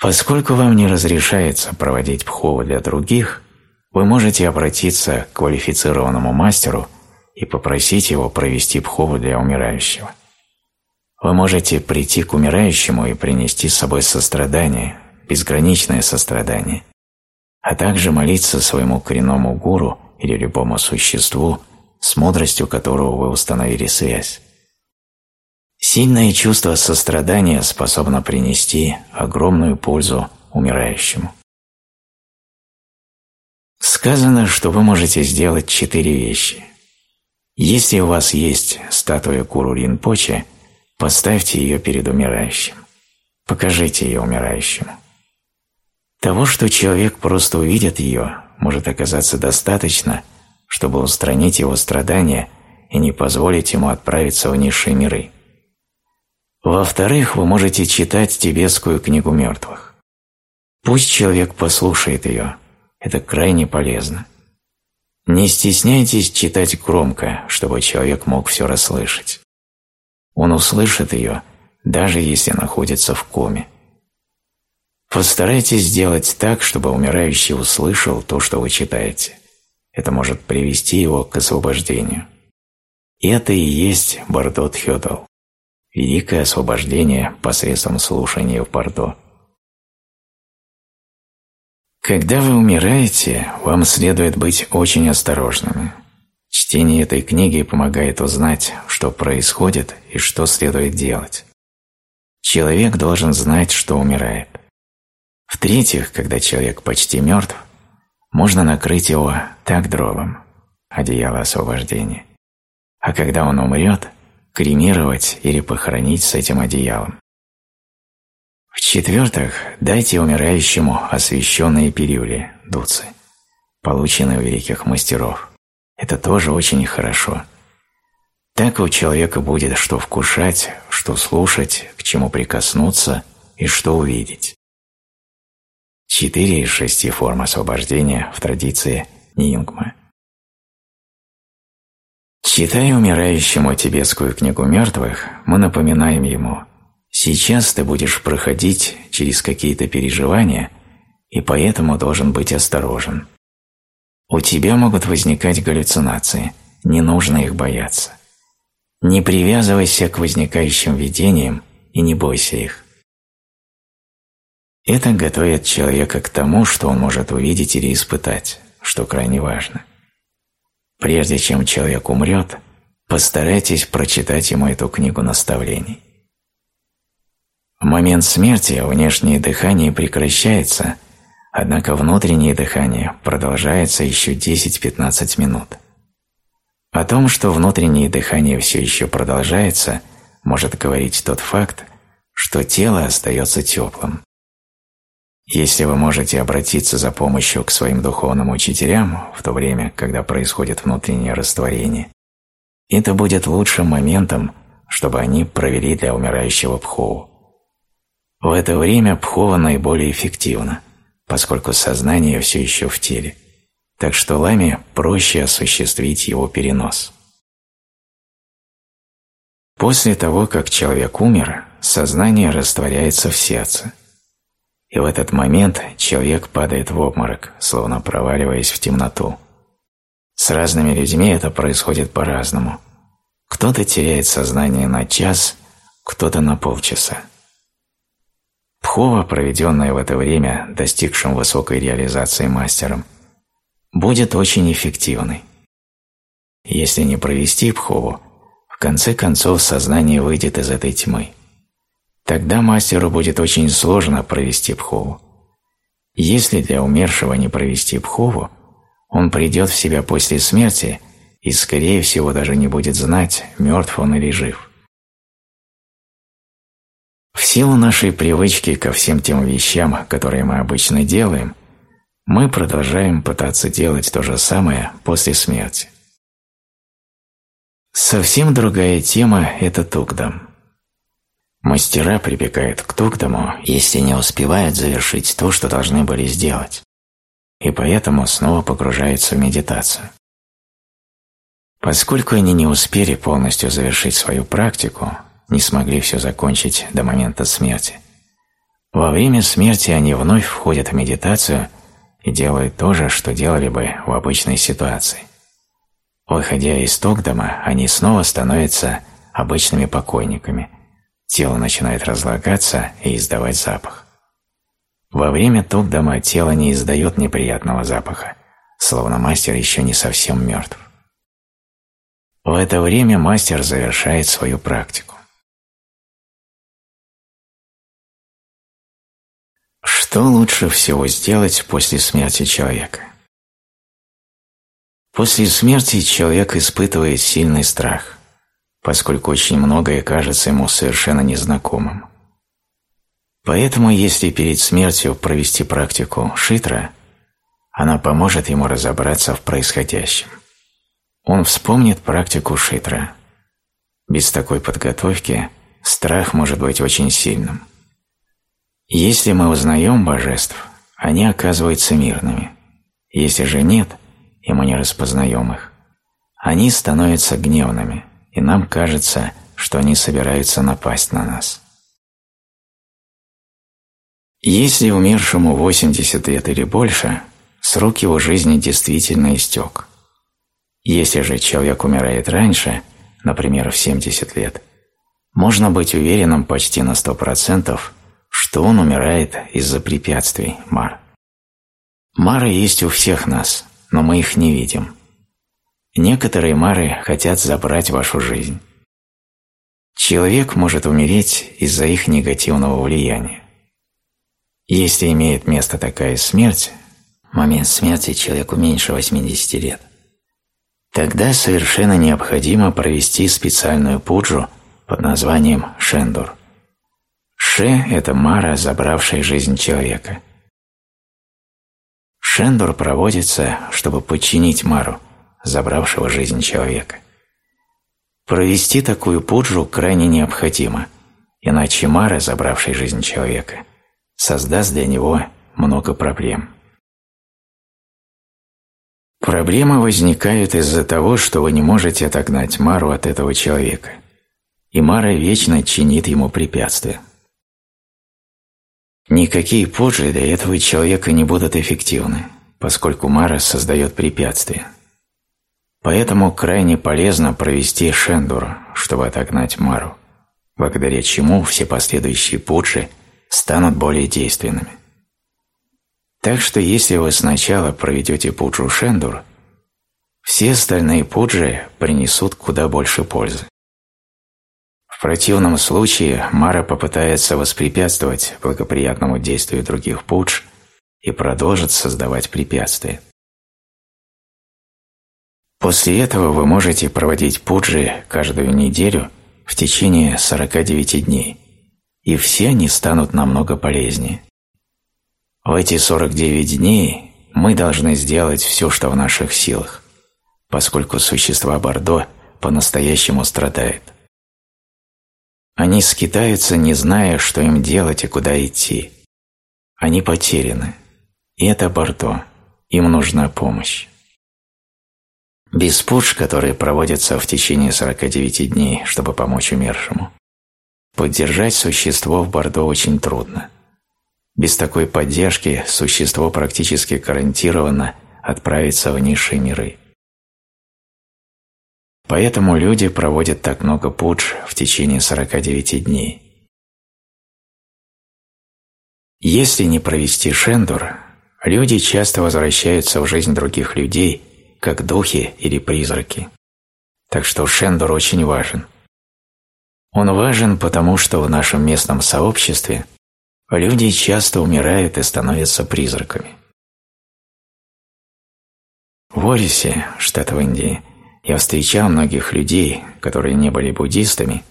Speaker 1: Поскольку вам не разрешается проводить пхову для других, вы можете обратиться к квалифицированному мастеру и попросить его провести пхову для умирающего. Вы можете прийти к умирающему и принести с собой сострадание, безграничное сострадание, а также молиться своему коренному гуру или любому существу, с мудростью которого вы установили связь. Сильное чувство сострадания способно принести огромную пользу умирающему. Сказано, что вы можете сделать четыре вещи. Если у вас есть статуя Куру Ринпоче, поставьте ее перед умирающим. Покажите ее умирающему. Того, что человек просто увидит ее, может оказаться достаточно, чтобы устранить его страдания и не позволить ему отправиться в низшие миры. Во-вторых, вы можете читать тибетскую книгу мертвых. Пусть человек послушает ее, это крайне полезно. Не стесняйтесь читать громко, чтобы человек мог все расслышать. Он услышит ее, даже если находится в коме. Постарайтесь сделать так, чтобы умирающий услышал то, что вы читаете. Это может привести его к освобождению. Это и есть Бардот Хёдал. Великое освобождение посредством слушания в Бардо. Когда вы умираете, вам следует быть очень осторожными. Чтение этой книги помогает узнать, что происходит и что следует делать. Человек должен знать, что умирает. В-третьих, когда человек почти мертв, можно накрыть его так дровом, одеяло освобождения. А когда он умрет, кремировать или похоронить с этим одеялом. В-четвертых, дайте умирающему освященные пилюли, дуцы, полученные у великих мастеров. Это тоже очень хорошо. Так у человека будет что вкушать, что слушать, к чему прикоснуться и что увидеть. Четыре из шести форм освобождения в традиции Нингма. Читая умирающему тибетскую книгу мертвых, мы напоминаем ему «Сейчас ты будешь проходить через какие-то переживания, и поэтому должен быть осторожен. У тебя могут возникать галлюцинации, не нужно их бояться. Не привязывайся к возникающим видениям и не бойся их. Это готовит человека к тому, что он может увидеть или испытать, что крайне важно. Прежде чем человек умрет, постарайтесь прочитать ему эту книгу наставлений. В момент смерти внешнее дыхание прекращается, однако внутреннее дыхание продолжается еще 10-15 минут. О том, что внутреннее дыхание все еще продолжается, может говорить тот факт, что тело остается теплым. Если вы можете обратиться за помощью к своим духовным учителям в то время, когда происходит внутреннее растворение, это будет лучшим моментом, чтобы они провели для умирающего Пхову. В это время Пхова наиболее эффективна, поскольку сознание все еще в теле, так что ламе проще осуществить его перенос. После того, как человек умер, сознание растворяется в сердце – и в этот момент человек падает в обморок, словно проваливаясь в темноту. С разными людьми это происходит по-разному. Кто-то теряет сознание на час, кто-то на полчаса. Пхова, проведенная в это время достигшим высокой реализации мастером, будет очень эффективной. Если не провести пхову, в конце концов сознание выйдет из этой тьмы. Тогда мастеру будет очень сложно провести пхову. Если для умершего не провести пхову, он придет в себя после смерти и, скорее всего, даже не будет знать, мертв он или жив. В силу нашей привычки ко всем тем вещам, которые мы обычно делаем, мы продолжаем пытаться делать то же самое после смерти. Совсем другая тема – это тугдам. Мастера прибегают к Тугдаму, если не успевают завершить то, что должны были сделать, и поэтому снова погружаются в медитацию. Поскольку они не успели полностью завершить свою практику, не смогли все закончить до момента смерти, во время смерти они вновь входят в медитацию и делают то же, что делали бы в обычной ситуации. Выходя из Тогдама, они снова становятся обычными покойниками – тело начинает разлагаться и издавать запах. Во время Тугдама тело не издает неприятного запаха, словно мастер еще не совсем мертв. В это время мастер завершает свою практику. Что лучше всего сделать после смерти человека? После смерти человек испытывает сильный страх поскольку очень многое кажется ему совершенно незнакомым. Поэтому, если перед смертью провести практику шитра, она поможет ему разобраться в происходящем. он вспомнит практику шитра. Без такой подготовки страх может быть очень сильным. Если мы узнаем божеств, они оказываются мирными. Если же нет, и мы не распознаем их, они становятся гневными, и нам кажется, что они собираются напасть на нас. Если умершему 80 лет или больше, срок его жизни действительно истек. Если же человек умирает раньше, например, в 70 лет, можно быть уверенным почти на 100%, что он умирает из-за препятствий Мар. Мары есть у всех нас, но мы их не видим. Некоторые Мары хотят забрать вашу жизнь. Человек может умереть из-за их негативного влияния. Если имеет место такая смерть, момент смерти человеку меньше 80 лет, тогда совершенно необходимо провести специальную пуджу под названием Шендур. Ше – это мара, забравшая жизнь человека. Шендур проводится, чтобы подчинить мару, забравшего жизнь человека. Провести такую пуджу крайне необходимо, иначе мара, забравшая жизнь человека – создаст для него много проблем. Проблемы возникают из-за того, что вы не можете отогнать Мару от этого человека, и Мара вечно чинит ему препятствия. Никакие пуджи для этого человека не будут эффективны, поскольку Мара создает препятствия. Поэтому крайне полезно провести шендур, чтобы отогнать Мару, благодаря чему все последующие пуджи – станут более действенными. Так что если вы сначала проведете пуджу Шендур, все остальные пуджи принесут куда больше пользы. Противном случае Мара попытается воспрепятствовать благоприятному действию других пудж и продолжит создавать препятствия. После этого вы можете проводить пуджи каждую неделю в течение 49 дней и все они станут намного полезнее. В эти 49 дней мы должны сделать все, что в наших силах, поскольку существа Бордо по-настоящему страдают. Они скитаются, не зная, что им делать и куда идти. Они потеряны. И это Бордо. Им нужна помощь. Без пудж, которые проводятся в течение 49 дней, чтобы помочь умершему, Поддержать существо в Бордо очень трудно. Без такой поддержки существо практически гарантированно отправится в низшие миры. Поэтому люди проводят так много пудж в течение 49 дней. Если не провести шендур, люди часто возвращаются в жизнь других людей, как духи или призраки. Так что шендур очень важен. Он важен потому, что в нашем местном сообществе люди часто умирают и становятся призраками. В Орисе, штат в Индии, я встречал многих людей, которые не были буддистами,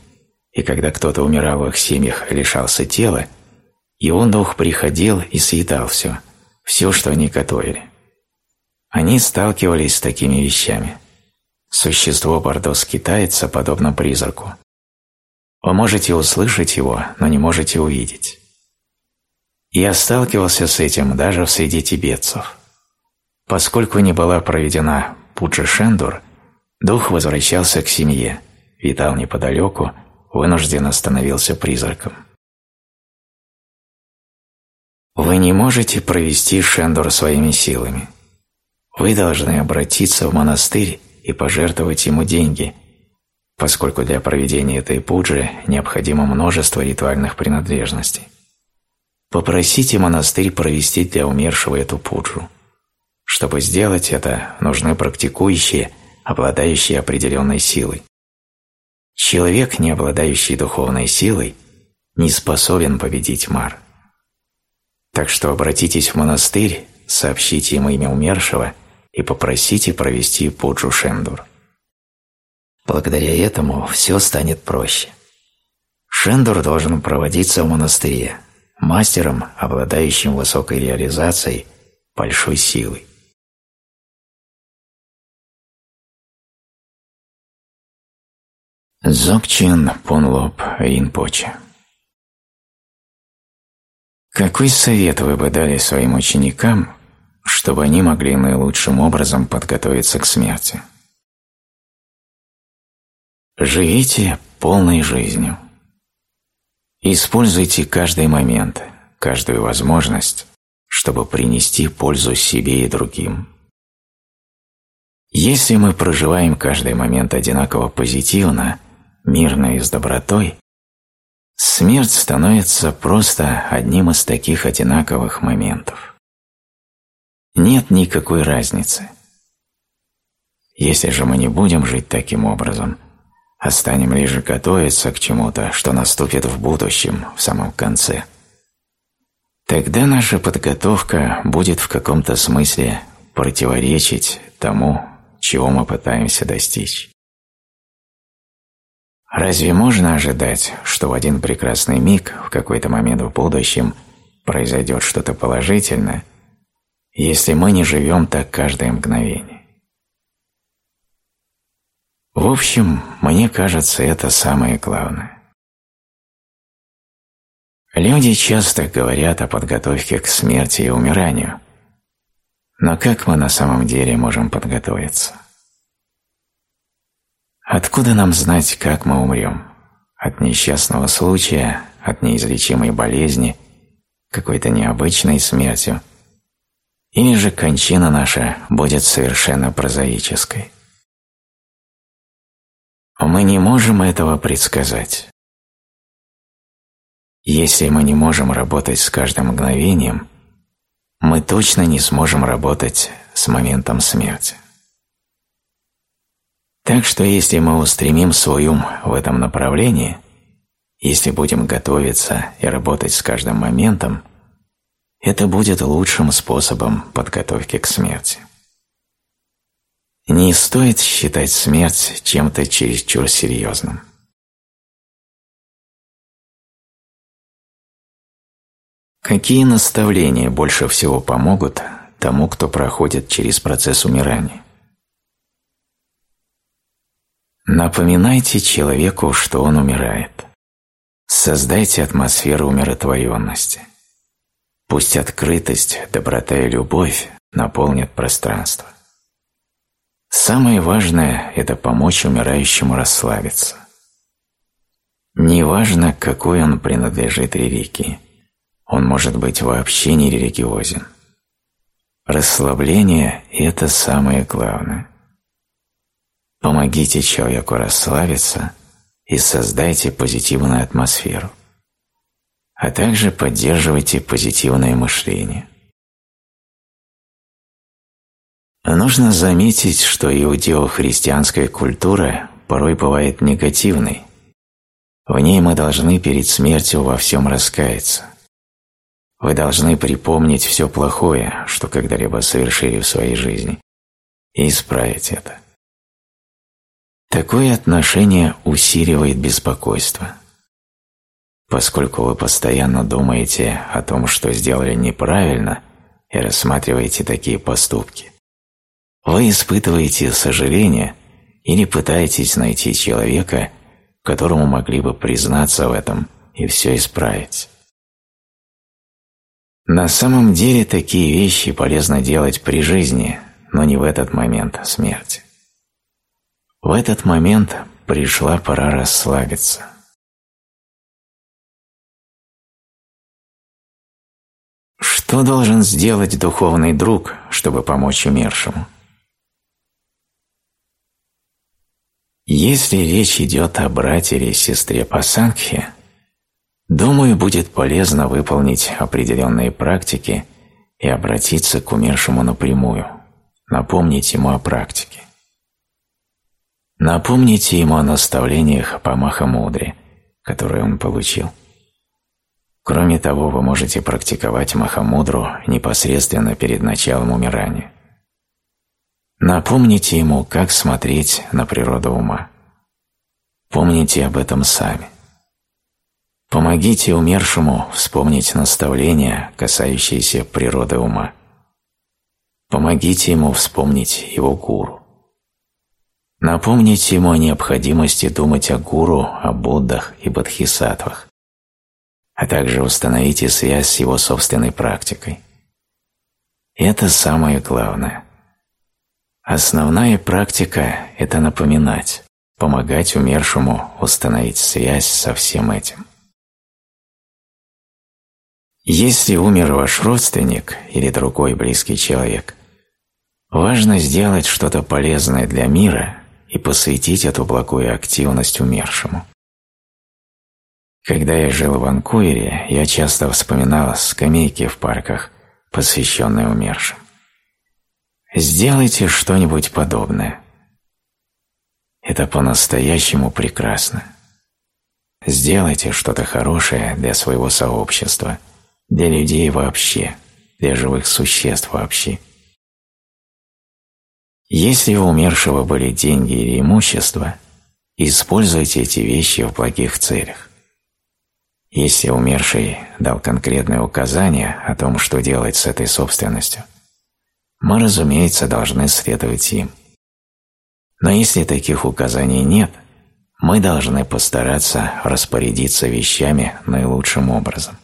Speaker 1: и когда кто-то умирал в их семьях лишался тела, его дух приходил и съедал все, все, что они готовили. Они сталкивались с такими вещами. Существо бордос китайца подобно призраку. Вы можете услышать его, но не можете увидеть. Я сталкивался с этим даже в среде тибетцев. Поскольку не была проведена пуджа шендур, дух возвращался к семье, витал неподалеку, вынужденно становился призраком. Вы не можете провести шендур своими силами. Вы должны обратиться в монастырь и пожертвовать ему деньги, поскольку для проведения этой пуджи необходимо множество ритуальных принадлежностей. Попросите монастырь провести для умершего эту пуджу. Чтобы сделать это, нужны практикующие, обладающие определенной силой. Человек, не обладающий духовной силой, не способен победить Мар. Так что обратитесь в монастырь, сообщите им имя умершего и попросите провести пуджу Шендур. Благодаря этому все станет проще. Шендур должен проводиться в монастыре, мастером, обладающим высокой реализацией, большой силой. Зокчин Понлоп Ринпоче Какой совет вы бы дали своим ученикам, чтобы они могли наилучшим образом подготовиться к смерти? Живите полной жизнью. Используйте каждый момент, каждую возможность, чтобы принести пользу себе и другим. Если мы проживаем каждый момент одинаково позитивно – мирно и с добротой, смерть становится просто одним из таких одинаковых моментов. Нет никакой разницы. Если же мы не будем жить таким образом, а станем лишь готовиться к чему-то, что наступит в будущем, в самом конце, тогда наша подготовка будет в каком-то смысле противоречить тому, чего мы пытаемся достичь. Разве можно ожидать, что в один прекрасный миг, в какой-то момент в будущем, произойдет что-то положительное, если мы не живем так каждое мгновение? В общем, мне кажется, это самое главное. Люди часто говорят о подготовке к смерти и умиранию, но как мы на самом деле можем подготовиться? Откуда нам знать, как мы умрем? От несчастного случая, от неизлечимой болезни, какой-то необычной смертью? Или же кончина наша будет совершенно прозаической? Мы не можем этого предсказать. Если мы не можем работать с каждым мгновением, мы точно не сможем работать с моментом смерти. Так что если мы устремим свой ум в этом направлении, если будем готовиться и работать с каждым моментом, это будет лучшим способом подготовки к смерти. Не стоит считать смерть чем-то чересчур серьезным. Какие наставления больше всего помогут тому, кто проходит через процесс умирания? Напоминайте человеку, что он умирает. Создайте атмосферу умиротворенности. Пусть открытость, доброта и любовь наполнят пространство. Самое важное – это помочь умирающему расслабиться. Неважно, какой он принадлежит религии, он может быть вообще не религиозен. Расслабление – это самое главное. Помогите человеку расслабиться и создайте позитивную атмосферу, а также поддерживайте позитивное мышление. Нужно заметить, что иудео-христианская культура порой бывает негативной. В ней мы должны перед смертью во всем раскаяться. Вы должны припомнить все плохое, что когда-либо совершили в своей жизни, и исправить это. Такое отношение усиливает беспокойство. Поскольку вы постоянно думаете о том, что сделали неправильно, и рассматриваете такие поступки, вы испытываете сожаление или пытаетесь найти человека, которому могли бы признаться в этом и все исправить. На самом деле такие вещи полезно делать при жизни, но не в этот момент смерти. В этот момент пришла пора расслабиться. Что должен сделать духовный друг, чтобы помочь умершему? Если речь идет о брате или сестре по Сангхе, думаю, будет полезно выполнить определенные практики и обратиться к умершему напрямую, напомнить ему о практике. Напомните ему о наставлениях по Махамудре, которые он получил. Кроме того, вы можете практиковать Махамудру непосредственно перед началом умирания. Напомните ему, как смотреть на природу ума. Помните об этом сами. Помогите умершему вспомнить наставления, касающиеся природы ума. Помогите ему вспомнить его гуру. Напомните ему о необходимости думать о гуру, о Буддах и Бодхисаттвах, а также установите связь с его собственной практикой. Это самое главное. Основная практика – это напоминать, помогать умершему установить связь со всем этим. Если умер ваш родственник или другой близкий человек, важно сделать что-то полезное для мира и посвятить эту благую активность умершему. Когда я жил в Ванкувере, я часто вспоминал скамейки в парках, посвященные умершим. Сделайте что-нибудь подобное. Это по-настоящему прекрасно. Сделайте что-то хорошее для своего сообщества – для людей вообще, для живых существ вообще. Если у умершего были деньги или имущество, используйте эти вещи в благих целях. Если умерший дал конкретные указания о том, что делать с этой собственностью, мы, разумеется, должны следовать им. Но если таких указаний нет, мы должны постараться распорядиться вещами наилучшим образом.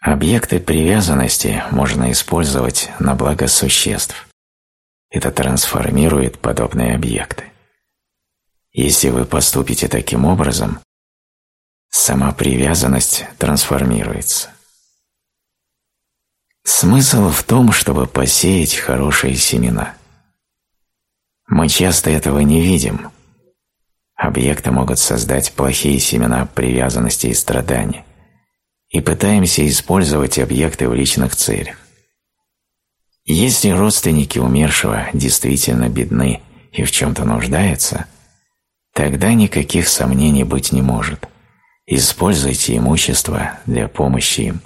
Speaker 1: Объекты привязанности можно использовать на благо существ. Это трансформирует подобные объекты. Если вы поступите таким образом, сама привязанность трансформируется. Смысл в том, чтобы посеять хорошие семена. Мы часто этого не видим. Объекты могут создать плохие семена привязанности и страдания и пытаемся использовать объекты в личных целях. Если родственники умершего действительно бедны и в чем-то нуждаются, тогда никаких сомнений быть не может. Используйте имущество для помощи им.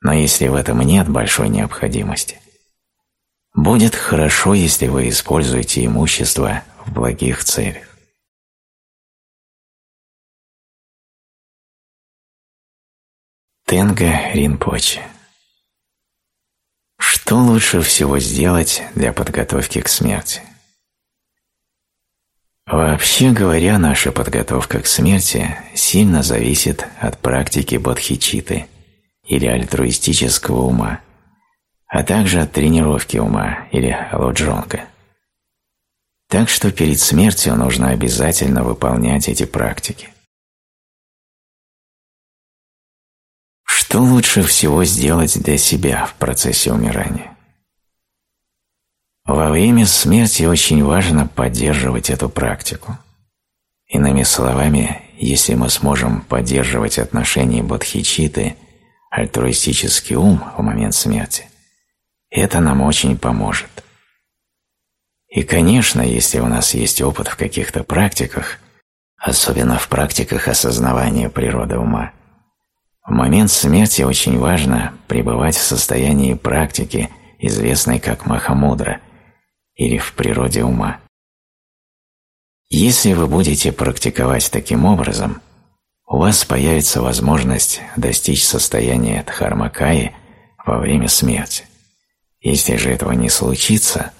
Speaker 1: Но если в этом нет большой необходимости, будет хорошо, если вы используете имущество в благих целях. Тенга Ринпоче Что лучше всего сделать для подготовки к смерти? Вообще говоря, наша подготовка к смерти сильно зависит от практики бодхичиты или альтруистического ума, а также от тренировки ума или лоджонга. Так что перед смертью нужно обязательно выполнять эти практики – Что лучше всего сделать для себя в процессе умирания? Во время смерти очень важно поддерживать эту практику. Иными словами, если мы сможем поддерживать отношения бодхичиты, альтруистический ум в момент смерти, это нам очень поможет. И, конечно, если у нас есть опыт в каких-то практиках, особенно в практиках осознавания природы ума, в момент смерти очень важно пребывать в состоянии практики, известной как Махамудра, или в природе ума. Если вы будете практиковать таким образом, у вас появится возможность достичь состояния Дхармакаи во время смерти. Если же этого не случится,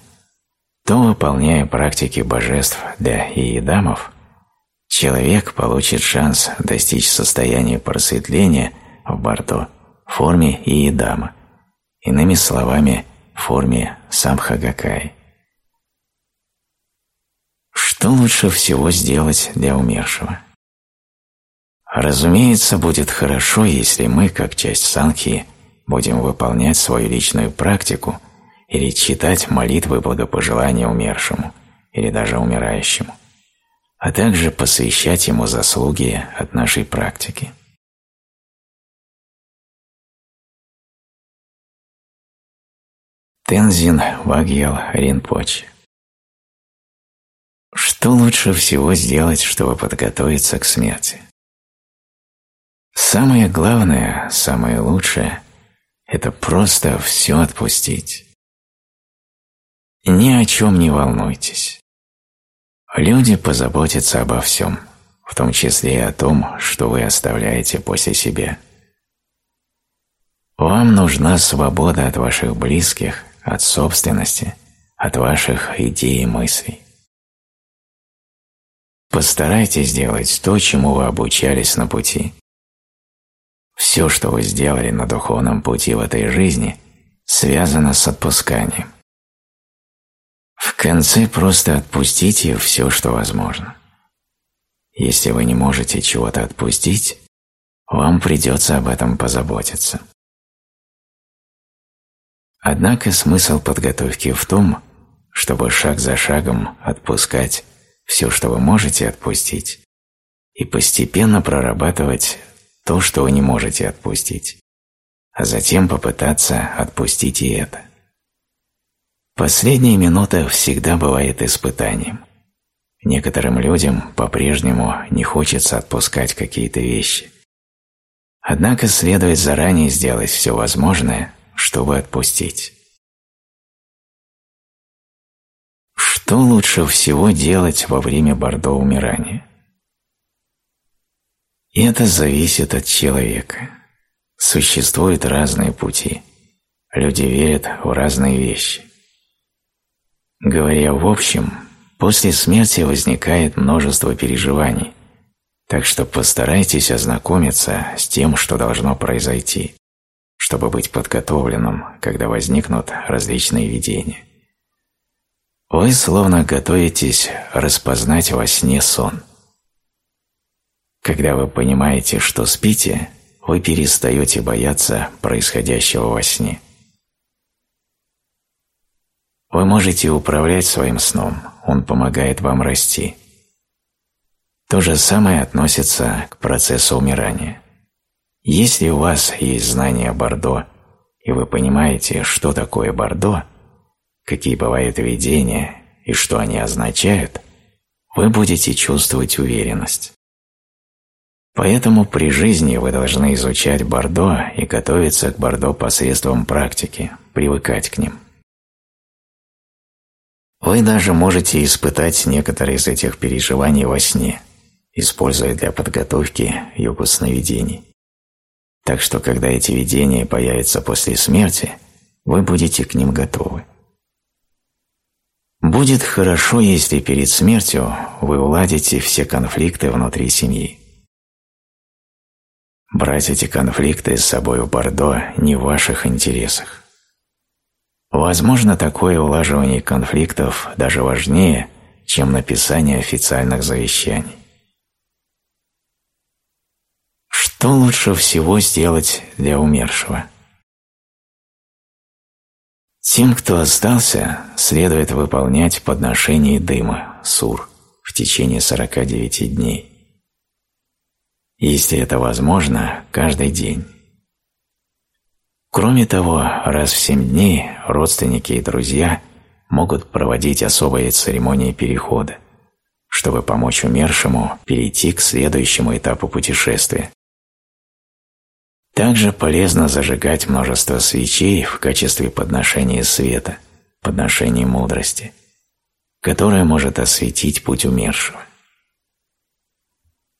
Speaker 1: то, выполняя практики божеств для иедамов, человек получит шанс достичь состояния просветления в борту форме иедама, иными словами, форме самхагакай. Что лучше всего сделать для умершего? Разумеется, будет хорошо, если мы, как часть санхи, будем выполнять свою личную практику или читать молитвы благопожелания умершему или даже умирающему а также посвящать ему заслуги от нашей практики. Тензин Вагьял Ринпоче Что лучше всего сделать, чтобы подготовиться к смерти? Самое главное, самое лучшее – это просто все отпустить. Ни о чем не волнуйтесь. Люди позаботятся обо всем, в том числе и о том, что вы оставляете после себя. Вам нужна свобода от ваших близких, от собственности, от ваших идей и мыслей. Постарайтесь сделать то, чему вы обучались на пути. Все, что вы сделали на духовном пути в этой жизни, связано с отпусканием. В конце просто отпустите все, что возможно. Если вы не можете чего-то отпустить, вам придется об этом позаботиться. Однако смысл подготовки в том, чтобы шаг за шагом отпускать все, что вы можете отпустить, и постепенно прорабатывать то, что вы не можете отпустить, а затем попытаться отпустить и это. Последняя минута всегда бывает испытанием. Некоторым людям по-прежнему не хочется отпускать какие-то вещи. Однако следует заранее сделать все возможное, чтобы отпустить. Что лучше всего делать во время бордо умирания? Это зависит от человека. Существуют разные пути. Люди верят в разные вещи. Говоря в общем, после смерти возникает множество переживаний, так что постарайтесь ознакомиться с тем, что должно произойти, чтобы быть подготовленным, когда возникнут различные видения. Вы словно готовитесь распознать во сне сон. Когда вы понимаете, что спите, вы перестаете бояться происходящего во сне. Вы можете управлять своим сном, он помогает вам расти. То же самое относится к процессу умирания. Если у вас есть знание Бордо, и вы понимаете, что такое Бордо, какие бывают видения и что они означают, вы будете чувствовать уверенность. Поэтому при жизни вы должны изучать Бордо и готовиться к Бордо посредством практики, привыкать к ним. Вы даже можете испытать некоторые из этих переживаний во сне – используя для подготовки йогу сновидений. Так что, когда эти видения появятся после смерти, вы будете к ним готовы. Будет хорошо, если перед смертью вы уладите все конфликты внутри семьи. Брать эти конфликты с собой в Бордо не в ваших интересах. Возможно, такое улаживание конфликтов даже важнее, чем написание официальных завещаний. Что лучше всего сделать для умершего? Тем, кто остался, следует выполнять подношение дыма, сур, в течение 49 дней. Если это возможно, каждый день. Кроме того, раз в 7 дней родственники и друзья могут проводить особые церемонии перехода, чтобы помочь умершему перейти к следующему этапу путешествия, также полезно зажигать множество свечей в качестве подношения света, подношения мудрости, которое может осветить путь умершего.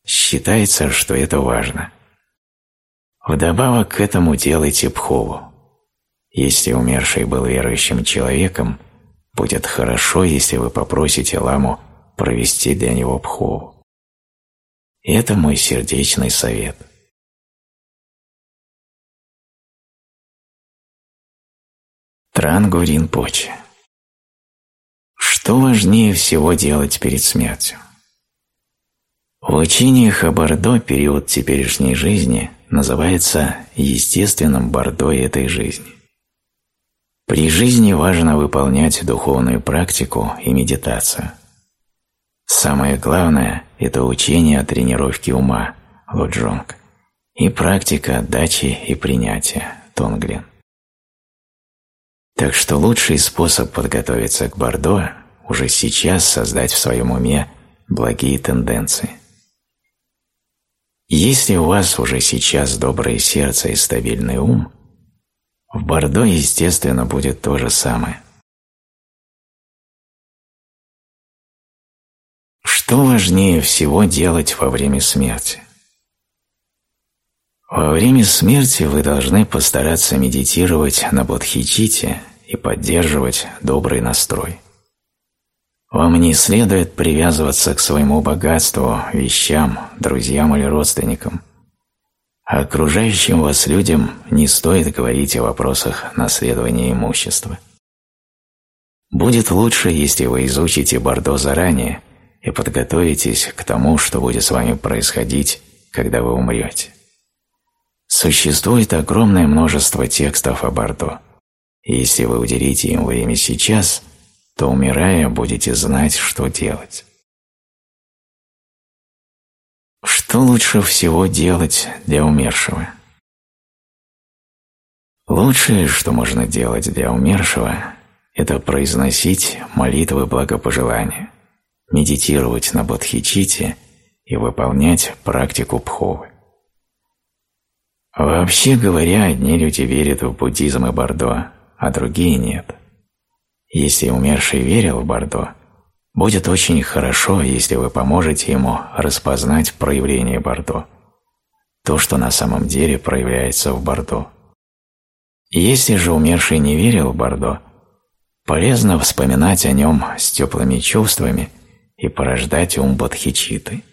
Speaker 1: Считается, что это важно. Вдобавок к этому делайте пхову. Если умерший был верующим человеком, будет хорошо, если вы попросите ламу провести для него пхову. Это мой сердечный совет – Трангу Ринпоче. Что важнее всего делать перед смертью? В учениях о Бордо период теперешней жизни называется естественным Бордо этой жизни. При жизни важно выполнять духовную практику и медитацию. Самое главное – это учение о тренировке ума, лоджонг, и практика отдачи и принятия, тонглин. Так что лучший способ подготовиться к Бордо – уже сейчас создать в своем уме благие тенденции. Если у вас уже сейчас доброе сердце и стабильный ум, в Бордо, естественно, будет то же самое. Что важнее всего делать во время смерти? Во время смерти вы должны постараться медитировать на Бодхичите и поддерживать добрый настрой. Вам не следует привязываться к своему богатству, вещам, друзьям или родственникам. А окружающим вас людям не стоит говорить о вопросах наследования имущества. Будет лучше, если вы изучите Бордо заранее и подготовитесь к тому, что будет с вами происходить, когда вы умрете. Существует огромное множество текстов о Бордо, если вы уделите им время сейчас, то, умирая, будете знать, что делать. Что лучше всего делать для умершего? Лучшее, что можно делать для умершего, это произносить молитвы благопожелания, медитировать на бодхичите и выполнять практику пховы. Вообще говоря, одни люди верят в буддизм и Бордо, а другие нет. Если умерший верил в Бордо, будет очень хорошо, если вы поможете ему распознать проявление Бордо, то, что на самом деле проявляется в Бордо. Если же умерший не верил в Бордо, полезно вспоминать о нем с теплыми чувствами и порождать ум бодхичиты.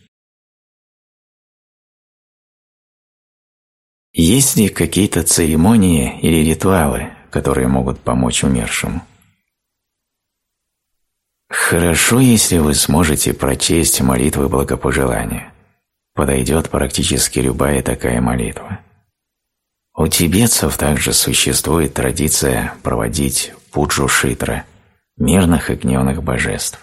Speaker 1: Есть ли какие-то церемонии или ритуалы, которые могут помочь умершему? Хорошо, если вы сможете прочесть молитвы благопожелания. Подойдет практически любая такая молитва. У тибетцев также существует традиция проводить пуджу шитра, мирных и гневных божеств.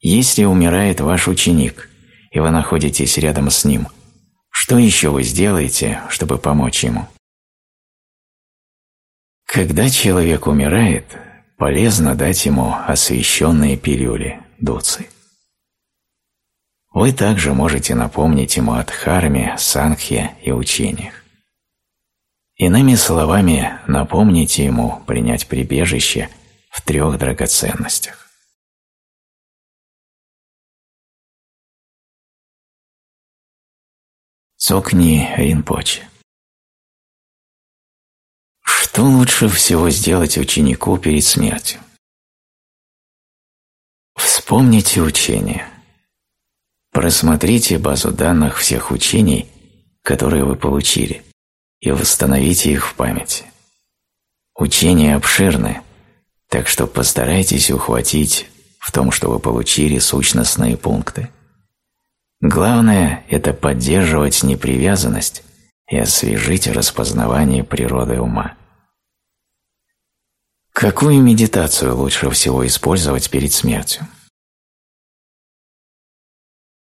Speaker 1: Если умирает ваш ученик, и вы находитесь рядом с ним, что еще вы сделаете, чтобы помочь ему? Когда человек умирает, полезно дать ему освященные пилюли, дуцы. Вы также можете напомнить ему о дхарме, сангхе и учениях. Иными словами, напомните ему принять прибежище в трех драгоценностях. Цокни Ринпоче что лучше всего сделать ученику перед смертью? Вспомните учение. Просмотрите базу данных всех учений, которые вы получили, и восстановите их в памяти. Учения обширны, так что постарайтесь ухватить в том, что вы получили сущностные пункты. Главное – это поддерживать непривязанность и освежить распознавание природы ума. Какую медитацию лучше всего использовать перед смертью?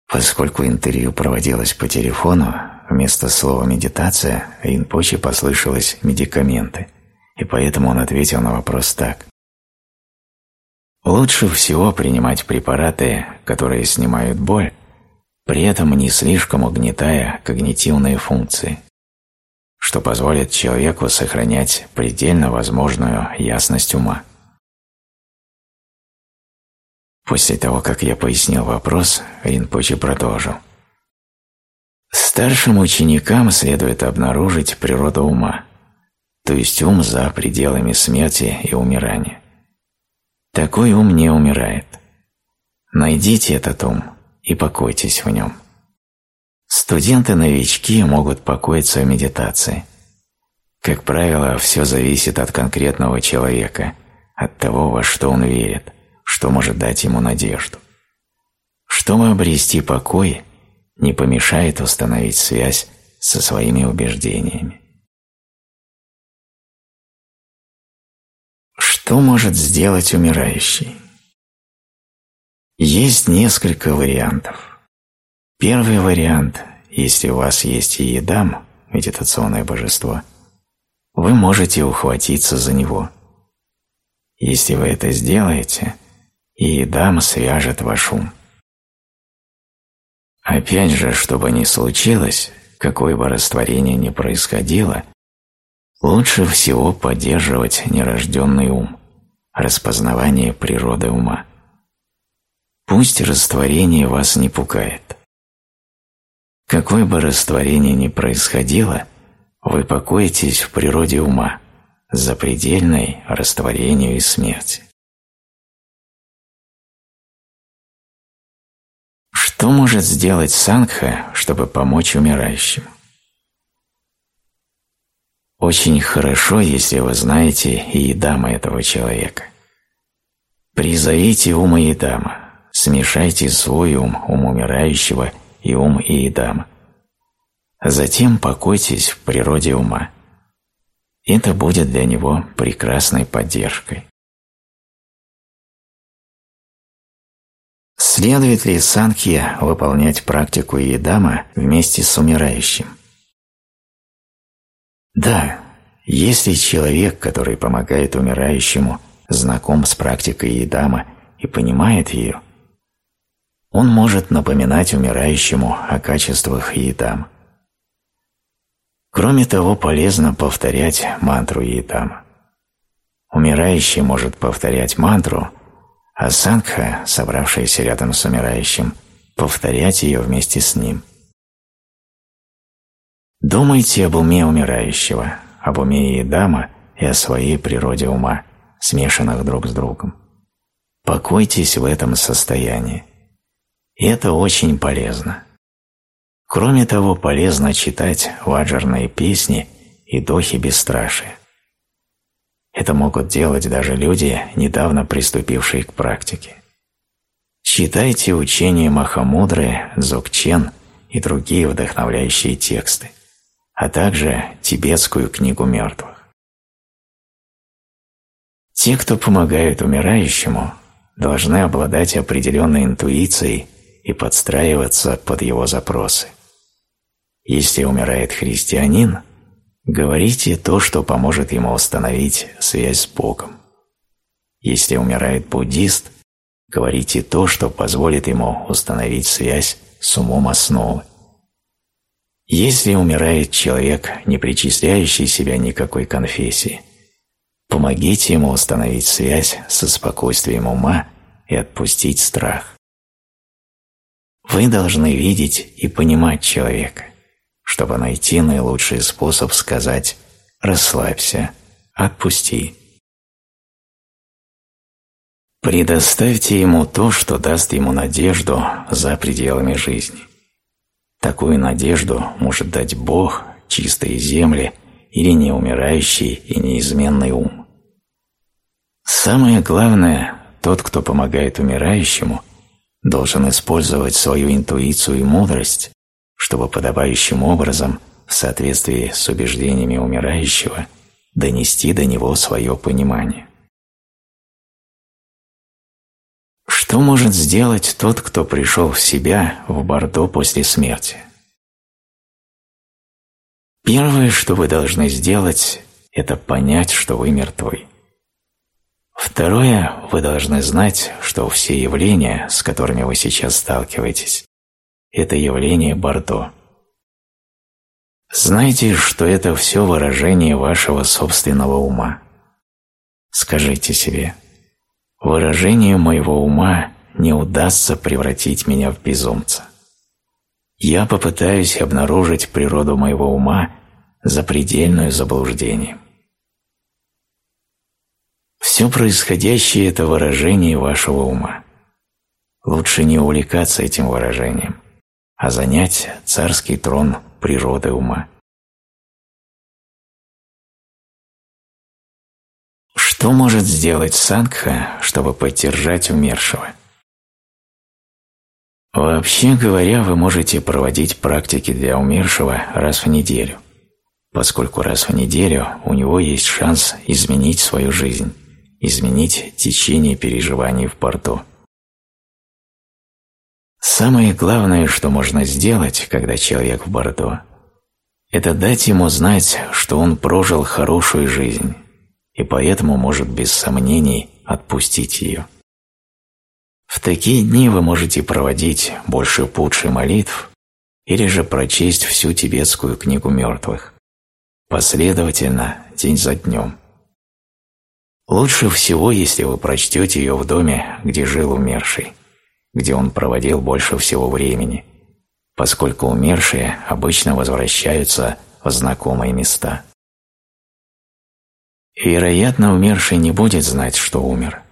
Speaker 1: Поскольку интервью проводилось по телефону, вместо слова «медитация» Ринпоче послышалось «медикаменты», и поэтому он ответил на вопрос так. Лучше всего принимать препараты, которые снимают боль, при этом не слишком угнетая когнитивные функции что позволит человеку сохранять предельно возможную ясность ума. После того, как я пояснил вопрос, Ринпоче продолжил. Старшим ученикам следует обнаружить природу ума, то есть ум за пределами смерти и умирания. Такой ум не умирает. Найдите этот ум и покойтесь в нем. Студенты-новички могут покоиться в медитации. Как правило, все зависит от конкретного человека, от того, во что он верит, что может дать ему надежду. Чтобы обрести покой, не помешает установить связь со своими убеждениями. Что может сделать умирающий? Есть несколько вариантов. Первый вариант, если у вас есть Иедам, медитационное божество, вы можете ухватиться за него. Если вы это сделаете, Иедам свяжет ваш ум. Опять же, чтобы не случилось, какое бы растворение ни происходило, лучше всего поддерживать нерожденный ум, распознавание природы ума. Пусть растворение вас не пугает. Какое бы растворение ни происходило, вы покоитесь в природе ума, запредельной растворению и смерти. Что может сделать сангха, чтобы помочь умирающему? Очень хорошо, если вы знаете и едама этого человека. Призовите ум едама, смешайте свой ум, ум умирающего и ум едама. Затем покойтесь в природе ума. Это будет для него прекрасной поддержкой. Следует ли санхья выполнять практику едама вместе с умирающим? Да, если человек, который помогает умирающему, знаком с практикой едама и понимает ее, он может напоминать умирающему о качествах едама. Кроме того, полезно повторять мантру едама. Умирающий может повторять мантру, а сангха, собравшаяся рядом с умирающим, повторять ее вместе с ним – Думайте об уме умирающего, об уме Идама и о своей природе ума, смешанных друг с другом. Покойтесь в этом состоянии. И это очень полезно. Кроме того, полезно читать ваджарные песни и дохи бесстрашия. Это могут делать даже люди, недавно приступившие к практике. Читайте учения Махамудры, Дзогчен и другие вдохновляющие тексты а также тибетскую книгу мертвых. Те, кто помогают умирающему, должны обладать определенной интуицией и подстраиваться под его запросы. Если умирает христианин, говорите то, что поможет ему установить связь с Богом. Если умирает буддист, говорите то, что позволит ему установить связь с умом основы. Если умирает человек, не причисляющий себя никакой конфессии, помогите ему установить связь со спокойствием ума и отпустить страх. Вы должны видеть и понимать человека, чтобы найти наилучший способ сказать «расслабься, отпусти». Предоставьте ему то, что даст ему надежду за пределами жизни – Такую надежду может дать Бог, чистые земли или неумирающий и неизменный ум. Самое главное, тот, кто помогает умирающему, должен использовать свою интуицию и мудрость, чтобы подобающим образом, в соответствии с убеждениями умирающего, донести до него свое понимание. Что может сделать тот, кто пришел в себя в Бордо после смерти? Первое, что вы должны сделать, это понять, что вы мертвы. Второе, вы должны знать, что все явления, с которыми вы сейчас сталкиваетесь, это явление Бордо. Знайте, что это все выражение вашего собственного ума. Скажите себе – Выражению моего ума не удастся превратить меня в безумца. Я попытаюсь обнаружить природу моего ума за предельную заблуждением. Все происходящее – это выражение вашего ума. Лучше не увлекаться этим выражением, а занять царский трон природы ума. Что может сделать сангха, чтобы поддержать умершего? Вообще говоря, вы можете проводить практики для умершего раз в неделю, поскольку раз в неделю у него есть шанс изменить свою жизнь, изменить течение переживаний в порту. Самое главное, что можно сделать, когда человек в Бордо, это дать ему знать, что он прожил хорошую жизнь, и поэтому может без сомнений отпустить ее. В такие дни вы можете проводить больше путши молитв или же прочесть всю тибетскую книгу мертвых, последовательно, день за днем. Лучше всего, если вы прочтете ее в доме, где жил умерший, где он проводил больше всего времени, поскольку умершие обычно возвращаются в знакомые места. Вероятно, умерший не будет знать, что умер.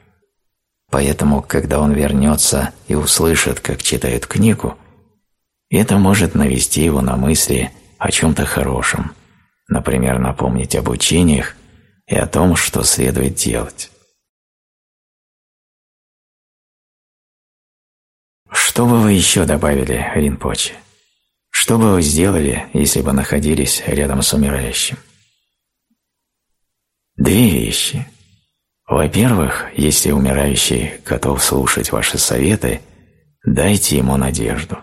Speaker 1: Поэтому, когда он вернется и услышит, как читают книгу, это может навести его на мысли о чем-то хорошем, например, напомнить об учениях и о том, что следует делать. Что бы вы еще добавили, Ринпоче? Что бы вы сделали, если бы находились рядом с умирающим? Две вещи. Во-первых, если умирающий готов слушать ваши советы, дайте ему надежду.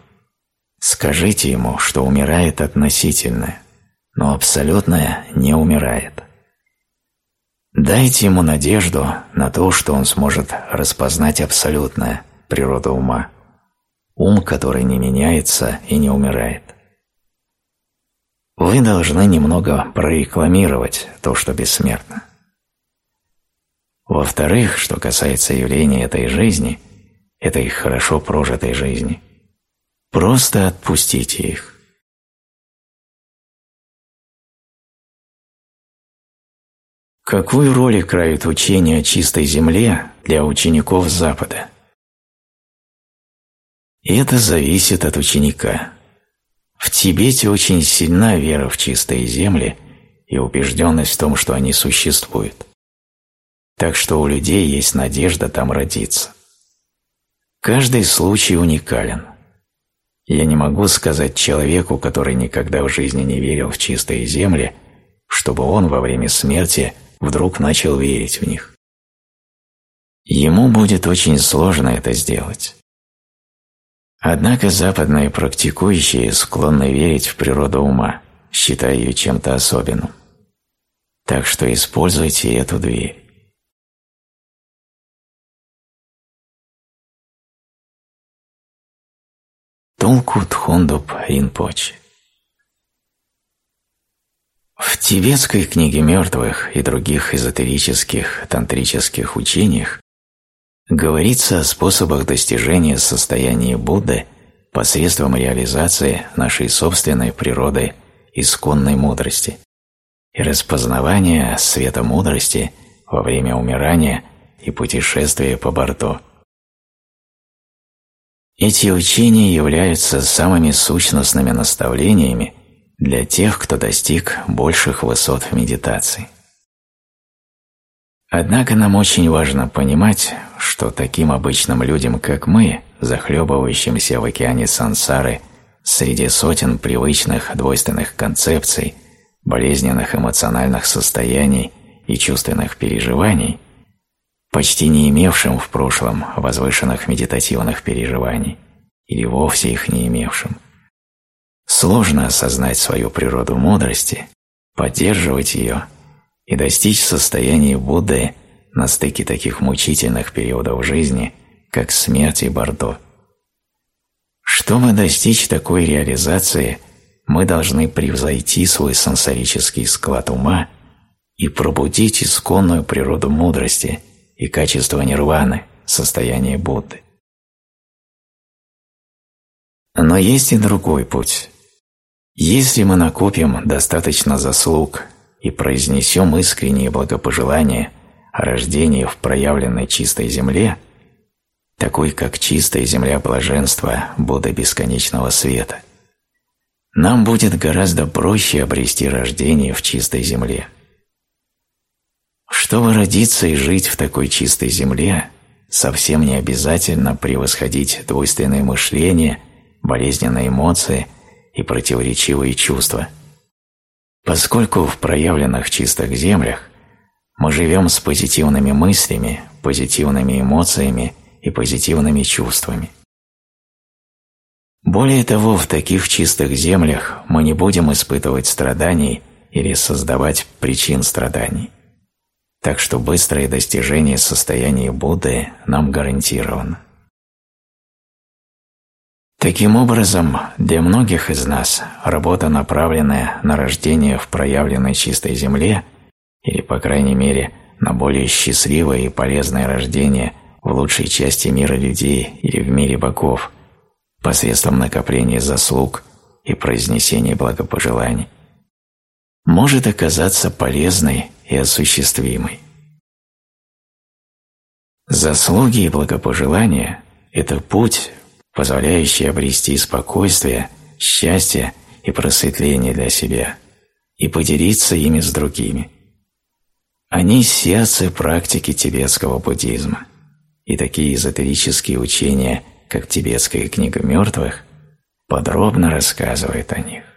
Speaker 1: Скажите ему, что умирает относительное, но абсолютное не умирает. Дайте ему надежду на то, что он сможет распознать абсолютное, природу ума, ум, который не меняется и не умирает. Вы должны немного прорекламировать то, что бессмертно. Во-вторых, что касается явления этой жизни, этой хорошо прожитой жизни, просто отпустите их. Какую роль играют учения о чистой земле для учеников Запада? Это зависит от ученика. В Тибете очень сильна вера в чистые земли и убежденность в том, что они существуют. Так что у людей есть надежда там родиться. Каждый случай уникален. Я не могу сказать человеку, который никогда в жизни не верил в чистые земли, чтобы он во время смерти – вдруг начал верить в них. Ему будет очень сложно это сделать. Однако западные практикующие склонны верить в природу ума, считая ее чем-то особенным. Так что используйте эту дверь. Толку Тхондуп Ринпоче в тибетской книге мертвых и других эзотерических тантрических учениях говорится о способах достижения состояния Будды посредством реализации нашей собственной природы исконной мудрости и распознавания света мудрости во время умирания и путешествия по борту. Эти учения являются самыми сущностными наставлениями для тех, кто достиг больших высот в медитации. Однако нам очень важно понимать, что таким обычным людям, как мы, захлебывающимся в океане сансары среди сотен привычных двойственных концепций, болезненных эмоциональных состояний и чувственных переживаний, почти не имевшим в прошлом возвышенных медитативных переживаний или вовсе их не имевшим – Сложно осознать свою природу мудрости, поддерживать ее и достичь состояния Будды на стыке таких мучительных периодов жизни, как смерть и Бордо. Чтобы достичь такой реализации, мы должны превзойти свой сенсорический склад ума и пробудить исконную природу мудрости и качество нирваны, состояние Будды. Но есть и другой путь. Если мы накопим достаточно заслуг и произнесем искренние благопожелания о рождении в проявленной чистой земле, такой как чистая земля блаженства Будда бесконечного света, нам будет гораздо проще обрести рождение в чистой земле. Чтобы родиться и жить в такой чистой земле, совсем не обязательно превосходить двойственное мышление, болезненные эмоции – и противоречивые чувства. Поскольку в проявленных чистых землях мы живем с позитивными мыслями, позитивными эмоциями и позитивными чувствами. Более того, в таких чистых землях мы не будем испытывать страданий или создавать причин страданий. Так что быстрое достижение состояния Будды нам гарантировано. Таким образом, для многих из нас работа, направленная на рождение в проявленной чистой земле, или, по крайней мере, на более счастливое и полезное рождение в лучшей части мира людей или в мире богов, посредством накопления заслуг и произнесения благопожеланий, может оказаться полезной и осуществимой. Заслуги и благопожелания – это путь, позволяющий обрести спокойствие, счастье и просветление для себя и поделиться ими с другими. Они – сердце практики тибетского буддизма, и такие эзотерические учения, как «Тибетская книга мертвых», подробно рассказывают о них.